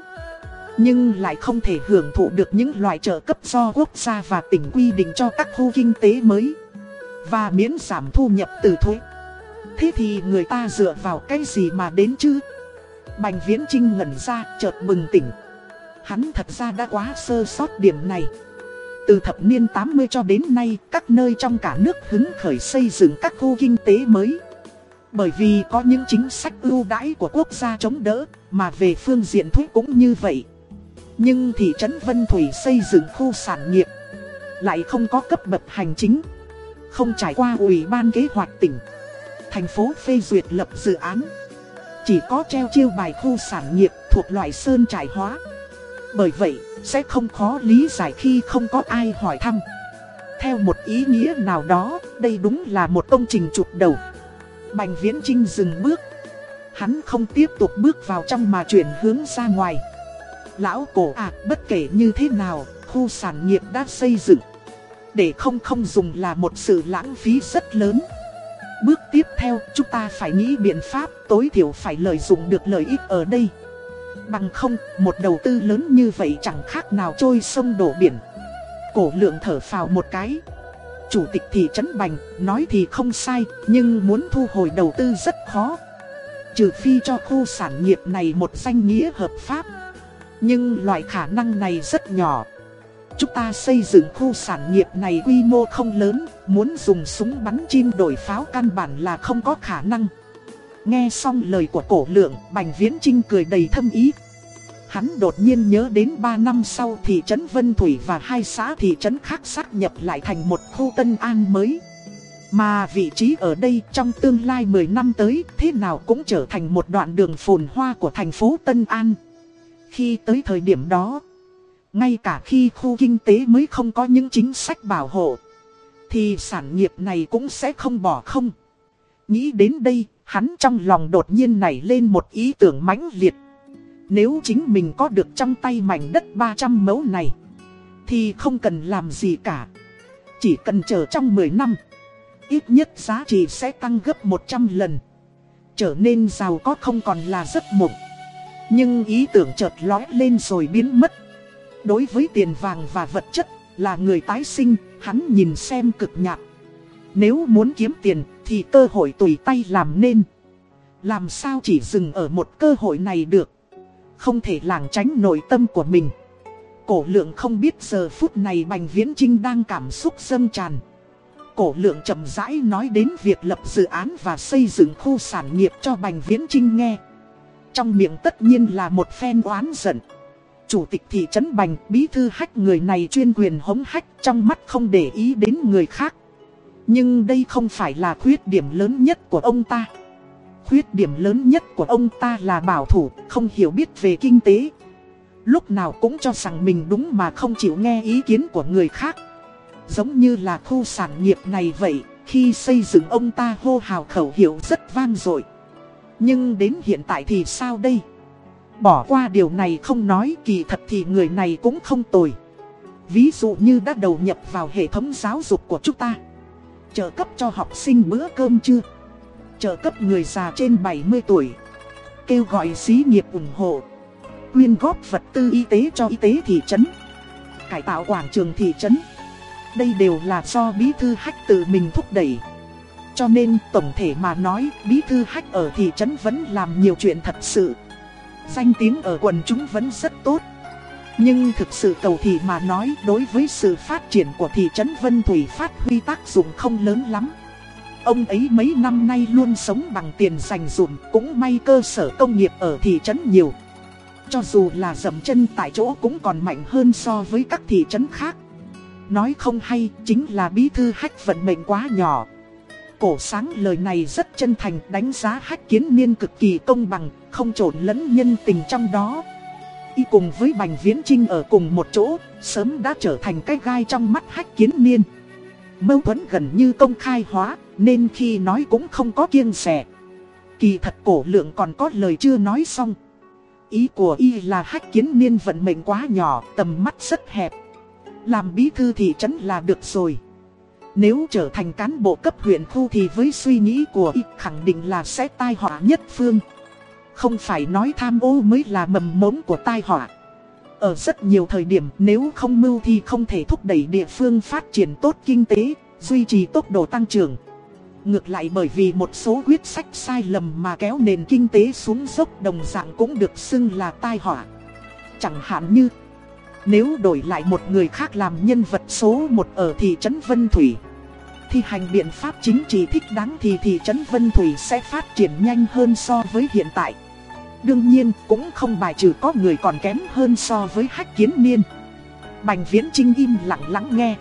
Nhưng lại không thể hưởng thụ được những loại trợ cấp do quốc gia và tỉnh quy định cho các khu kinh tế mới. Và miễn giảm thu nhập từ thuế. Thế thì người ta dựa vào cái gì mà đến chứ? Bành Viễn Trinh ngẩn ra, chợt bừng tỉnh. Hắn thật ra đã quá sơ sót điểm này. Từ thập niên 80 cho đến nay, Các nơi trong cả nước hứng khởi xây dựng các khu kinh tế mới. Bởi vì có những chính sách ưu đãi của quốc gia chống đỡ, Mà về phương diện thuế cũng như vậy. Nhưng thị trấn Vân Thủy xây dựng khu sản nghiệp Lại không có cấp bậc hành chính, Không trải qua ủy ban kế hoạch tỉnh. Thành phố phê duyệt lập dự án, Chỉ có treo chiêu bài khu sản nghiệp thuộc loại sơn trải hóa. Bởi vậy, sẽ không khó lý giải khi không có ai hỏi thăm. Theo một ý nghĩa nào đó, đây đúng là một công trình chụp đầu. Bành Viễn Trinh dừng bước. Hắn không tiếp tục bước vào trong mà chuyển hướng ra ngoài. Lão cổ à bất kể như thế nào, khu sản nghiệp đã xây dựng. Để không không dùng là một sự lãng phí rất lớn. Bước tiếp theo, chúng ta phải nghĩ biện pháp tối thiểu phải lợi dụng được lợi ích ở đây. Bằng không, một đầu tư lớn như vậy chẳng khác nào trôi sông đổ biển. Cổ lượng thở phào một cái. Chủ tịch thị trấn Bành nói thì không sai, Nhưng muốn thu hồi đầu tư rất khó. Trừ phi cho khu sản nghiệp này một danh nghĩa hợp pháp. Nhưng loại khả năng này rất nhỏ Chúng ta xây dựng khu sản nghiệp này quy mô không lớn, muốn dùng súng bắn chim đổi pháo căn bản là không có khả năng. Nghe xong lời của cổ lượng, Bành Viễn Trinh cười đầy thâm ý. Hắn đột nhiên nhớ đến 3 năm sau thị trấn Vân Thủy và hai xã thị trấn khác xác nhập lại thành một khu Tân An mới. Mà vị trí ở đây trong tương lai 10 năm tới thế nào cũng trở thành một đoạn đường phồn hoa của thành phố Tân An. Khi tới thời điểm đó, ngay cả khi khu kinh tế mới không có những chính sách bảo hộ Thì sản nghiệp này cũng sẽ không bỏ không. Nghĩ đến đây hắn trong lòng đột nhiên nảy lên một ý tưởng mãnh liệt. Nếu chính mình có được trong tay mảnh đất 300 mẫu này Thì không cần làm gì cả. Chỉ cần chờ trong 10 năm Ít nhất giá trị sẽ tăng gấp 100 lần. Trở nên giàu có không còn là giấc mộng. Nhưng ý tưởng chợt lóe lên rồi biến mất Đối với tiền vàng và vật chất, là người tái sinh, hắn nhìn xem cực nhạt. Nếu muốn kiếm tiền, thì cơ hội tùy tay làm nên. Làm sao chỉ dừng ở một cơ hội này được. Không thể làng tránh nội tâm của mình. Cổ lượng không biết giờ phút này Bành Viễn Trinh đang cảm xúc dâng tràn. Cổ lượng chậm rãi nói đến việc lập dự án và xây dựng khu sản nghiệp cho Bành Viễn Trinh nghe. Trong miệng tất nhiên là một phen oán giận chủ tịch thị trấn Bành, bí thư hách người này chuyên quyền hống hách trong mắt không để ý đến người khác. Nhưng đây không phải là khuyết điểm lớn nhất của ông ta. Khuyết điểm lớn nhất của ông ta là bảo thủ, không hiểu biết về kinh tế. Lúc nào cũng cho rằng mình đúng mà không chịu nghe ý kiến của người khác. Giống như là khu sản nghiệp này vậy, khi xây dựng ông ta hô hào khẩu hiệu rất vang dội. Nhưng đến hiện tại thì sao đây? Bỏ qua điều này không nói, kỳ thật thì người này cũng không tồi. Ví dụ như đã đầu nhập vào hệ thống giáo dục của chúng ta. Trợ cấp cho học sinh bữa cơm chưa? Trợ cấp người già trên 70 tuổi. Kêu gọi xí nghiệp ủng hộ. Quyên góp vật tư y tế cho y tế thị trấn. Cải tạo quảng trường thị trấn. Đây đều là do bí thư hách tự mình thúc đẩy. Cho nên tổng thể mà nói, bí thư hách ở thị trấn vẫn làm nhiều chuyện thật sự danh tiếng ở quần chúng vẫn rất tốt. Nhưng thực sự cầu thị mà nói, đối với sự phát triển của thị trấn Vân Thủy phát huy tác dụng không lớn lắm. Ông ấy mấy năm nay luôn sống bằng tiền dành dụm, cũng may cơ sở công nghiệp ở thị trấn nhiều. Cho dù là dầm chân tại chỗ cũng còn mạnh hơn so với các thị trấn khác. Nói không hay, chính là bí thư hách vận mệnh quá nhỏ. Cổ sáng lời này rất chân thành đánh giá hách kiến niên cực kỳ công bằng, không trộn lẫn nhân tình trong đó. Y cùng với Bành Viễn Trinh ở cùng một chỗ, sớm đã trở thành cái gai trong mắt hách kiến niên. Mâu thuẫn gần như công khai hóa, nên khi nói cũng không có kiêng rẻ. Kỳ thật cổ lượng còn có lời chưa nói xong. Ý của y là hách kiến niên vận mệnh quá nhỏ, tầm mắt rất hẹp. Làm bí thư thị trấn là được rồi. Nếu trở thành cán bộ cấp huyện khu thì với suy nghĩ của y khẳng định là sẽ tai họa nhất phương. Không phải nói tham ô mới là mầm mống của tai họa. Ở rất nhiều thời điểm nếu không mưu thì không thể thúc đẩy địa phương phát triển tốt kinh tế, duy trì tốc độ tăng trưởng. Ngược lại bởi vì một số quyết sách sai lầm mà kéo nền kinh tế xuống dốc đồng dạng cũng được xưng là tai họa. Chẳng hạn như, nếu đổi lại một người khác làm nhân vật số 1 ở thị trấn Vân Thủy, thi hành biện pháp chính trị thích đáng thì thị trấn Vân Thủy sẽ phát triển nhanh hơn so với hiện tại. Đương nhiên cũng không bài trừ có người còn kém hơn so với hách kiến niên. Bành viễn trinh im lặng lắng nghe.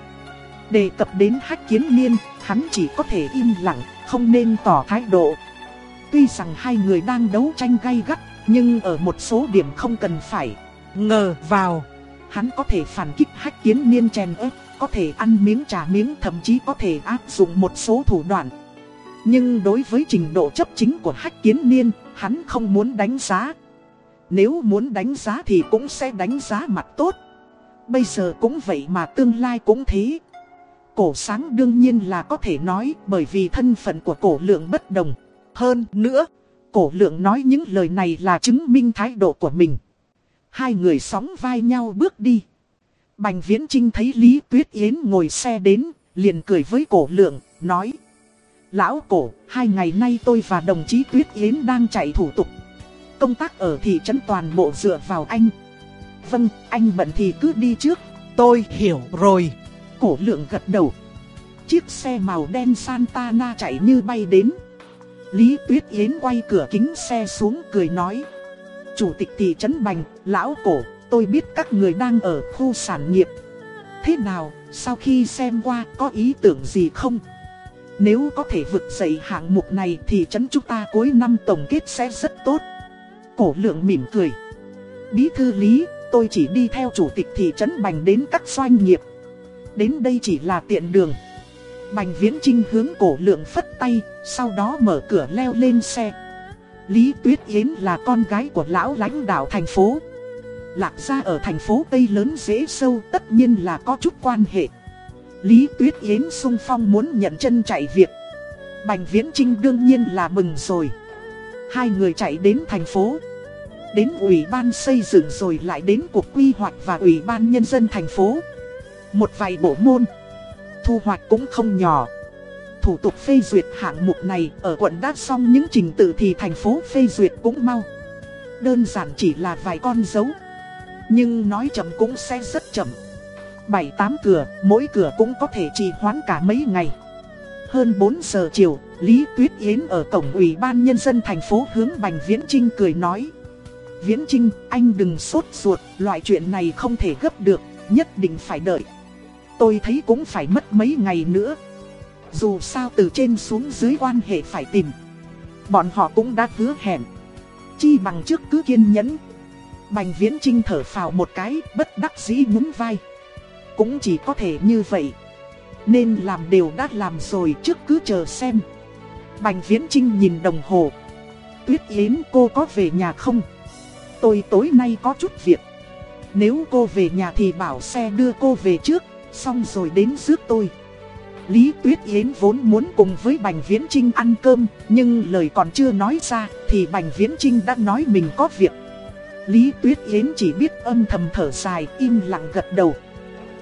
Đề cập đến hách kiến niên, hắn chỉ có thể im lặng, không nên tỏ thái độ. Tuy rằng hai người đang đấu tranh gay gắt, nhưng ở một số điểm không cần phải ngờ vào. Hắn có thể phản kích hách kiến niên chèn ép, có thể ăn miếng trả miếng thậm chí có thể áp dụng một số thủ đoạn. Nhưng đối với trình độ chấp chính của hách kiến niên, hắn không muốn đánh giá. Nếu muốn đánh giá thì cũng sẽ đánh giá mặt tốt. Bây giờ cũng vậy mà tương lai cũng thế. Cổ sáng đương nhiên là có thể nói bởi vì thân phận của cổ lượng bất đồng. Hơn nữa, cổ lượng nói những lời này là chứng minh thái độ của mình. Hai người sóng vai nhau bước đi. Bành Viễn Trinh thấy Lý Tuyết Yến ngồi xe đến, liền cười với cổ lượng, nói. Lão cổ, hai ngày nay tôi và đồng chí Tuyết Yến đang chạy thủ tục. Công tác ở thị trấn toàn bộ dựa vào anh. Vâng, anh bận thì cứ đi trước. Tôi hiểu rồi. Cổ lượng gật đầu. Chiếc xe màu đen Santana chạy như bay đến. Lý Tuyết Yến quay cửa kính xe xuống cười nói. Chủ tịch thị trấn Bành, lão cổ, tôi biết các người đang ở khu sản nghiệp. Thế nào, sau khi xem qua có ý tưởng gì không? Nếu có thể vực dậy hạng mục này thì trấn chúng ta cuối năm tổng kết sẽ rất tốt. Cổ lượng mỉm cười. Bí thư lý, tôi chỉ đi theo chủ tịch thị trấn Bành đến các doanh nghiệp. Đến đây chỉ là tiện đường. Bành Viễn Trinh hướng cổ lượng phất tay, sau đó mở cửa leo lên xe. Lý Tuyết Yến là con gái của lão lãnh đạo thành phố. Lạc gia ở thành phố Tây lớn dễ sâu, tất nhiên là có chút quan hệ. Lý Tuyết Yến sung phong muốn nhận chân chạy việc. Bành Viễn Trinh đương nhiên là mừng rồi. Hai người chạy đến thành phố. Đến ủy ban xây dựng rồi lại đến cuộc quy hoạch và ủy ban nhân dân thành phố. Một vài bộ môn. Thu hoạch cũng không nhỏ. Thủ tục phê duyệt hạng mục này ở quận đã xong, những trình tự thì thành phố phê duyệt cũng mau. Đơn giản chỉ là vài con dấu. Nhưng nói chậm cũng sẽ rất chậm. 7-8 cửa, mỗi cửa cũng có thể trì hoãn cả mấy ngày. Hơn 4 giờ chiều, Lý Tuyết Yến ở cổng ủy ban nhân dân thành phố hướng Bành Viễn Trinh cười nói. Viễn Trinh, anh đừng sốt ruột, loại chuyện này không thể gấp được, nhất định phải đợi. Tôi thấy cũng phải mất mấy ngày nữa. Dù sao từ trên xuống dưới quan hệ phải tìm. Bọn họ cũng đã hứa hẹn. Chi bằng trước cứ kiên nhẫn. Bành Viễn Trinh thở phào một cái, bất đắc dĩ nhún vai cũng chỉ có thể như vậy. Nên làm đều đã làm rồi trước cứ chờ xem. Bành Viễn Trinh nhìn đồng hồ. Tuyết Yến cô có về nhà không? Tôi tối nay có chút việc. Nếu cô về nhà thì bảo xe đưa cô về trước, xong rồi đến rước tôi. Lý Tuyết Yến vốn muốn cùng với Bành Viễn Trinh ăn cơm, nhưng lời còn chưa nói ra thì Bành Viễn Trinh đã nói mình có việc. Lý Tuyết Yến chỉ biết âm thầm thở dài, im lặng gật đầu.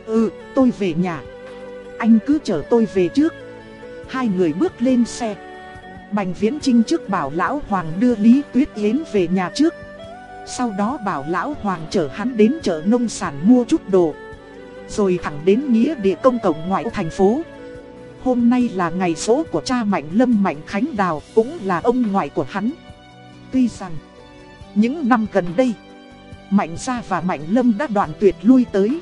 Ừ, tôi về nhà. Anh cứ chở tôi về trước. Hai người bước lên xe. Bành Viễn Trinh trước bảo Lão Hoàng đưa Lý Tuyết Yến về nhà trước. Sau đó bảo Lão Hoàng chở hắn đến chợ nông sản mua chút đồ. Rồi thẳng đến nghĩa địa công cộng ngoại thành phố. Hôm nay là ngày số của cha Mạnh Lâm Mạnh Khánh Đào cũng là ông ngoại của hắn. Tuy rằng, những năm gần đây, Mạnh Gia và Mạnh Lâm đã đoạn tuyệt lui tới.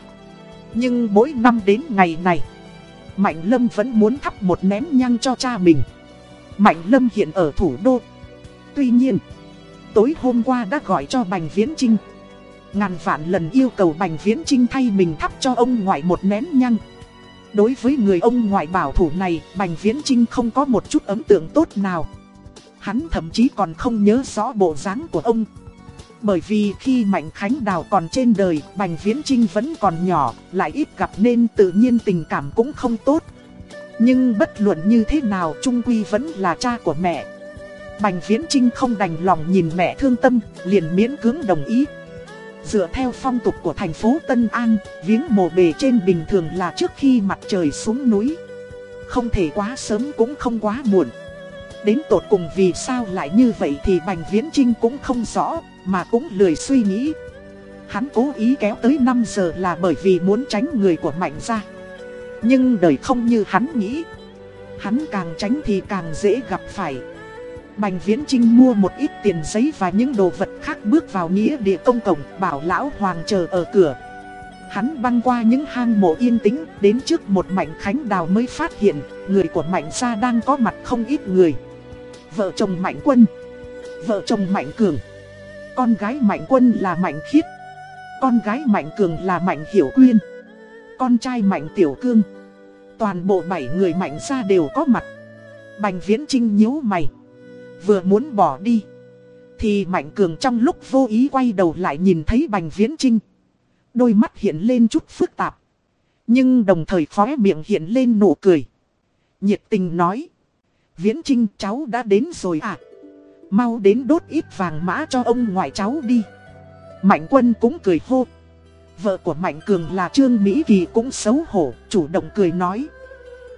Nhưng mỗi năm đến ngày này, Mạnh Lâm vẫn muốn thắp một nén nhang cho cha mình. Mạnh Lâm hiện ở thủ đô. Tuy nhiên, tối hôm qua đã gọi cho Bành Viễn Trinh. Ngàn vạn lần yêu cầu Bành Viễn Trinh thay mình thắp cho ông ngoại một nén nhang. Đối với người ông ngoại bảo thủ này, Bành Viễn Trinh không có một chút ấn tượng tốt nào. Hắn thậm chí còn không nhớ rõ bộ dáng của ông. Bởi vì khi Mạnh Khánh Đào còn trên đời, Bành Viễn Trinh vẫn còn nhỏ, lại ít gặp nên tự nhiên tình cảm cũng không tốt. Nhưng bất luận như thế nào Trung Quy vẫn là cha của mẹ. Bành Viễn Trinh không đành lòng nhìn mẹ thương tâm, liền miễn cưỡng đồng ý. Dựa theo phong tục của thành phố Tân An, viếng mồ bề trên bình thường là trước khi mặt trời xuống núi. Không thể quá sớm cũng không quá muộn. Đến tột cùng vì sao lại như vậy thì Bành Viễn Trinh cũng không rõ, mà cũng lười suy nghĩ. Hắn cố ý kéo tới 5 giờ là bởi vì muốn tránh người của Mạnh ra. Nhưng đời không như hắn nghĩ. Hắn càng tránh thì càng dễ gặp phải. Bành Viễn Trinh mua một ít tiền giấy và những đồ vật khác bước vào nghĩa địa công cộng bảo lão hoàng chờ ở cửa. Hắn băng qua những hang mộ yên tĩnh đến trước một mạnh khánh đào mới phát hiện người của mạnh gia đang có mặt không ít người. Vợ chồng mạnh quân, vợ chồng mạnh cường, con gái mạnh quân là mạnh khiết, con gái mạnh cường là mạnh hiểu quyên, con trai mạnh tiểu cương. Toàn bộ bảy người mạnh gia đều có mặt. Bành Viễn Trinh nhíu mày. Vừa muốn bỏ đi Thì Mạnh Cường trong lúc vô ý quay đầu lại nhìn thấy Bành Viễn Trinh Đôi mắt hiện lên chút phức tạp Nhưng đồng thời khóe miệng hiện lên nụ cười Nhiệt tình nói Viễn Trinh cháu đã đến rồi à Mau đến đốt ít vàng mã cho ông ngoại cháu đi Mạnh quân cũng cười hô Vợ của Mạnh Cường là Trương Mỹ Kỳ cũng xấu hổ Chủ động cười nói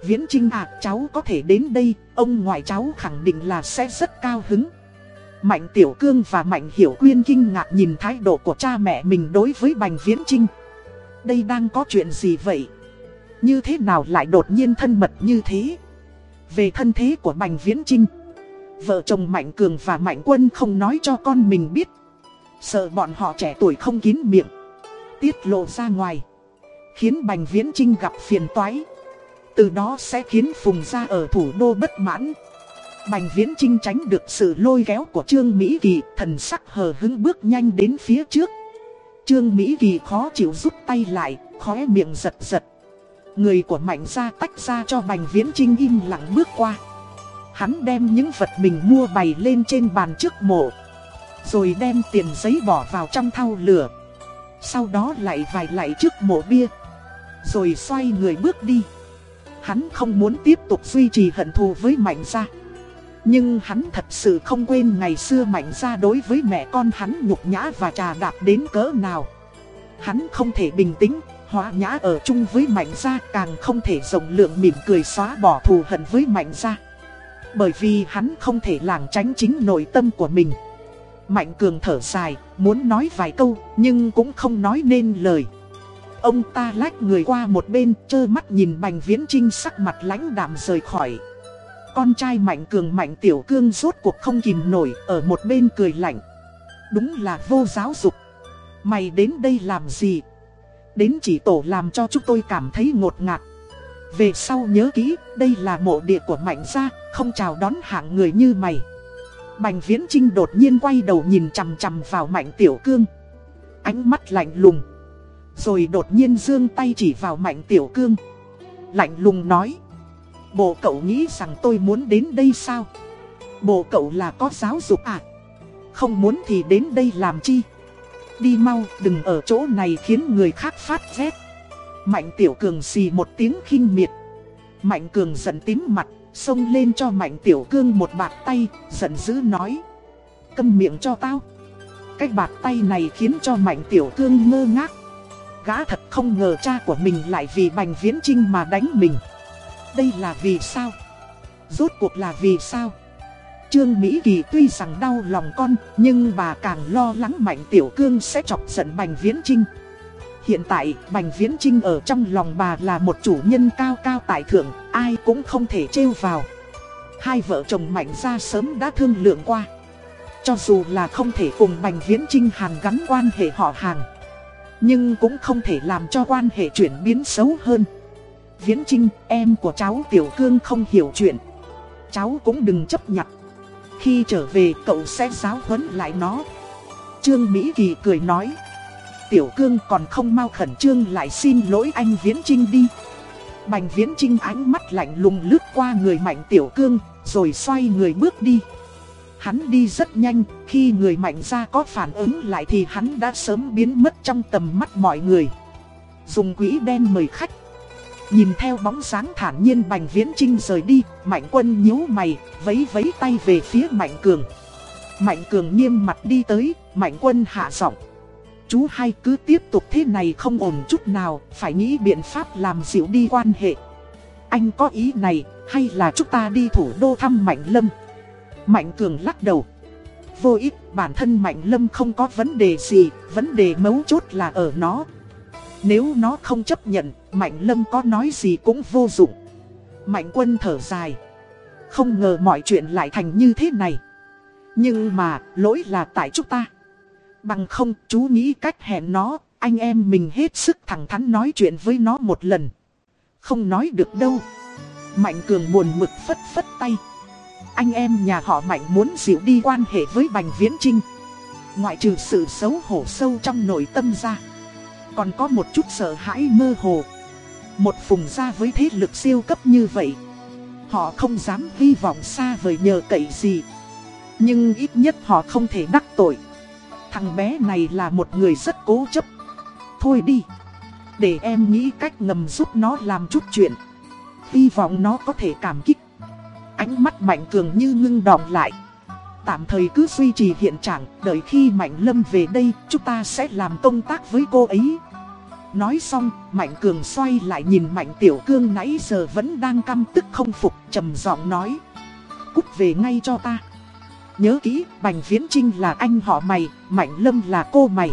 Viễn Trinh à cháu có thể đến đây, ông ngoại cháu khẳng định là sẽ rất cao hứng. Mạnh Tiểu Cương và Mạnh Hiểu Quyên kinh ngạc nhìn thái độ của cha mẹ mình đối với Bành Viễn Trinh. Đây đang có chuyện gì vậy? Như thế nào lại đột nhiên thân mật như thế? Về thân thế của Bành Viễn Trinh, vợ chồng Mạnh Cường và Mạnh Quân không nói cho con mình biết. Sợ bọn họ trẻ tuổi không kín miệng, tiết lộ ra ngoài, khiến Bành Viễn Trinh gặp phiền toái. Từ đó sẽ khiến Phùng gia ở thủ đô bất mãn. Bành Viễn Trinh tránh được sự lôi kéo của Trương Mỹ Kỳ, thần sắc hờ hứng bước nhanh đến phía trước. Trương Mỹ Kỳ khó chịu rút tay lại, khóe miệng giật giật. Người của Mạnh gia tách ra cho Bành Viễn Trinh im lặng bước qua. Hắn đem những vật mình mua bày lên trên bàn trước mộ. Rồi đem tiền giấy bỏ vào trong thau lửa. Sau đó lại vài lại trước mộ bia. Rồi xoay người bước đi. Hắn không muốn tiếp tục duy trì hận thù với Mạnh Gia. Nhưng hắn thật sự không quên ngày xưa Mạnh Gia đối với mẹ con hắn nhục nhã và trà đạp đến cỡ nào. Hắn không thể bình tĩnh, hóa nhã ở chung với Mạnh Gia càng không thể rộng lượng mỉm cười xóa bỏ thù hận với Mạnh Gia. Bởi vì hắn không thể lảng tránh chính nội tâm của mình. Mạnh Cường thở dài, muốn nói vài câu, nhưng cũng không nói nên lời. Ông ta lách người qua một bên, trơ mắt nhìn Bành Viễn Trinh sắc mặt lãnh đạm rời khỏi. Con trai Mạnh Cường Mạnh Tiểu Cương rốt cuộc không kìm nổi, ở một bên cười lạnh. Đúng là vô giáo dục. Mày đến đây làm gì? Đến chỉ tổ làm cho chúng tôi cảm thấy ngột ngạt. Về sau nhớ kỹ, đây là mộ địa của Mạnh gia, không chào đón hạng người như mày. Bành Viễn Trinh đột nhiên quay đầu nhìn chằm chằm vào Mạnh Tiểu Cương. Ánh mắt lạnh lùng. Rồi đột nhiên dương tay chỉ vào mạnh tiểu cương Lạnh lùng nói Bộ cậu nghĩ rằng tôi muốn đến đây sao Bộ cậu là có giáo dục à Không muốn thì đến đây làm chi Đi mau đừng ở chỗ này khiến người khác phát rét Mạnh tiểu cường xì một tiếng khinh miệt Mạnh cường giận tím mặt Xông lên cho mạnh tiểu cương một bạt tay Giận dữ nói Câm miệng cho tao Cái bạt tay này khiến cho mạnh tiểu cương ngơ ngác Gã thật không ngờ cha của mình lại vì Bành Viễn Trinh mà đánh mình. Đây là vì sao? Rốt cuộc là vì sao? Trương Mỹ Kỳ tuy rằng đau lòng con, nhưng bà càng lo lắng Mạnh Tiểu Cương sẽ chọc giận Bành Viễn Trinh. Hiện tại, Bành Viễn Trinh ở trong lòng bà là một chủ nhân cao cao tại thượng, ai cũng không thể trêu vào. Hai vợ chồng Mạnh ra sớm đã thương lượng qua. Cho dù là không thể cùng Bành Viễn Trinh hàn gắn quan hệ họ hàng. Nhưng cũng không thể làm cho quan hệ chuyển biến xấu hơn Viễn Trinh, em của cháu Tiểu Cương không hiểu chuyện Cháu cũng đừng chấp nhận Khi trở về cậu sẽ giáo huấn lại nó Trương Mỹ Kỳ cười nói Tiểu Cương còn không mau khẩn trương lại xin lỗi anh Viễn Trinh đi Bành Viễn Trinh ánh mắt lạnh lùng lướt qua người mạnh Tiểu Cương Rồi xoay người bước đi Hắn đi rất nhanh, khi người mạnh ra có phản ứng lại thì hắn đã sớm biến mất trong tầm mắt mọi người. Dùng quỹ đen mời khách. Nhìn theo bóng sáng thản nhiên Bành Viễn Trinh rời đi, Mạnh Quân nhíu mày, vấy vấy tay về phía Mạnh Cường. Mạnh Cường nghiêm mặt đi tới, Mạnh Quân hạ giọng chú hai cứ tiếp tục thế này không ổn chút nào, phải nghĩ biện pháp làm dịu đi quan hệ. Anh có ý này, hay là chúng ta đi thủ đô thăm Mạnh Lâm? Mạnh Cường lắc đầu. Vô ích, bản thân Mạnh Lâm không có vấn đề gì, vấn đề mấu chốt là ở nó. Nếu nó không chấp nhận, Mạnh Lâm có nói gì cũng vô dụng. Mạnh Quân thở dài. Không ngờ mọi chuyện lại thành như thế này. Nhưng mà, lỗi là tại chúng ta. Bằng không, chú nghĩ cách hẹn nó, anh em mình hết sức thẳng thắn nói chuyện với nó một lần. Không nói được đâu. Mạnh Cường buồn mực phất phất tay. Anh em nhà họ Mạnh muốn dịu đi quan hệ với Bành Viễn Trinh. Ngoại trừ sự xấu hổ sâu trong nội tâm ra. Còn có một chút sợ hãi mơ hồ. Một phùng gia với thế lực siêu cấp như vậy. Họ không dám hy vọng xa vời nhờ cậy gì. Nhưng ít nhất họ không thể đắc tội. Thằng bé này là một người rất cố chấp. Thôi đi. Để em nghĩ cách ngầm giúp nó làm chút chuyện. Hy vọng nó có thể cảm kích. Ánh mắt Mạnh Cường như ngưng đọng lại. Tạm thời cứ duy trì hiện trạng, đợi khi Mạnh Lâm về đây, chúng ta sẽ làm công tác với cô ấy. Nói xong, Mạnh Cường xoay lại nhìn Mạnh Tiểu Cương nãy giờ vẫn đang căm tức không phục, trầm giọng nói. Cút về ngay cho ta. Nhớ kỹ, Bành Viễn Trinh là anh họ mày, Mạnh Lâm là cô mày.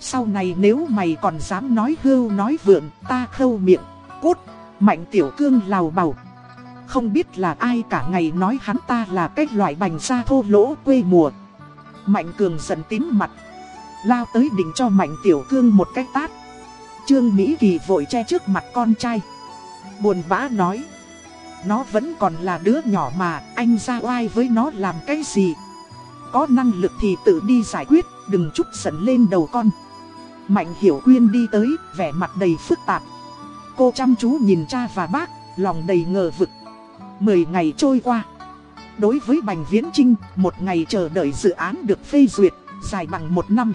Sau này nếu mày còn dám nói hưu nói vượng, ta khâu miệng, cút. Mạnh Tiểu Cương lào bầu. Không biết là ai cả ngày nói hắn ta là cái loại bành da thô lỗ quê mùa. Mạnh Cường giận tím mặt. Lao tới đỉnh cho Mạnh Tiểu Cương một cái tát. Trương Mỹ Kỳ vội che trước mặt con trai. Buồn bã nói. Nó vẫn còn là đứa nhỏ mà, anh ra oai với nó làm cái gì? Có năng lực thì tự đi giải quyết, đừng chút giận lên đầu con. Mạnh Hiểu Quyên đi tới, vẻ mặt đầy phức tạp. Cô chăm chú nhìn cha và bác, lòng đầy ngờ vực. Mười ngày trôi qua. Đối với Bành Viễn Trinh, một ngày chờ đợi dự án được phê duyệt, dài bằng một năm.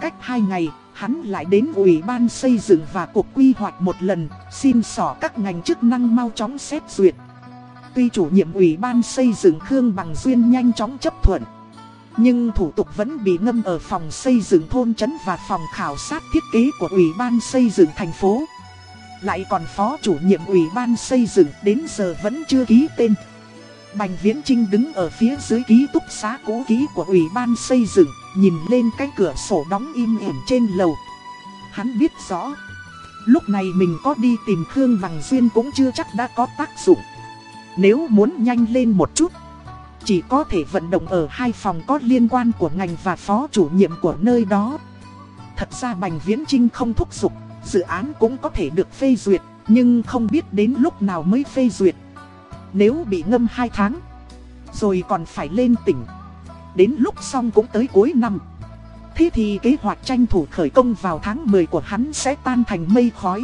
Cách hai ngày, hắn lại đến Ủy ban xây dựng và Cục Quy hoạch một lần, xin xỏ các ngành chức năng mau chóng xét duyệt. Tuy chủ nhiệm Ủy ban xây dựng Khương Bằng Duyên nhanh chóng chấp thuận, nhưng thủ tục vẫn bị ngâm ở phòng xây dựng thôn trấn và phòng khảo sát thiết kế của Ủy ban xây dựng thành phố. Lại còn phó chủ nhiệm Ủy ban xây dựng đến giờ vẫn chưa ký tên. Bành Viễn Trinh đứng ở phía dưới ký túc xá cũ ký của Ủy ban xây dựng, nhìn lên cái cửa sổ đóng im ỉm trên lầu. Hắn biết rõ, lúc này mình có đi tìm Khương Bằng Duyên cũng chưa chắc đã có tác dụng. Nếu muốn nhanh lên một chút, chỉ có thể vận động ở hai phòng có liên quan của ngành và phó chủ nhiệm của nơi đó. Thật ra Bành Viễn Trinh không thúc giục, dự án cũng có thể được phê duyệt, nhưng không biết đến lúc nào mới phê duyệt. Nếu bị ngâm 2 tháng, rồi còn phải lên tỉnh. Đến lúc xong cũng tới cuối năm. Thế thì kế hoạch tranh thủ khởi công vào tháng 10 của hắn sẽ tan thành mây khói.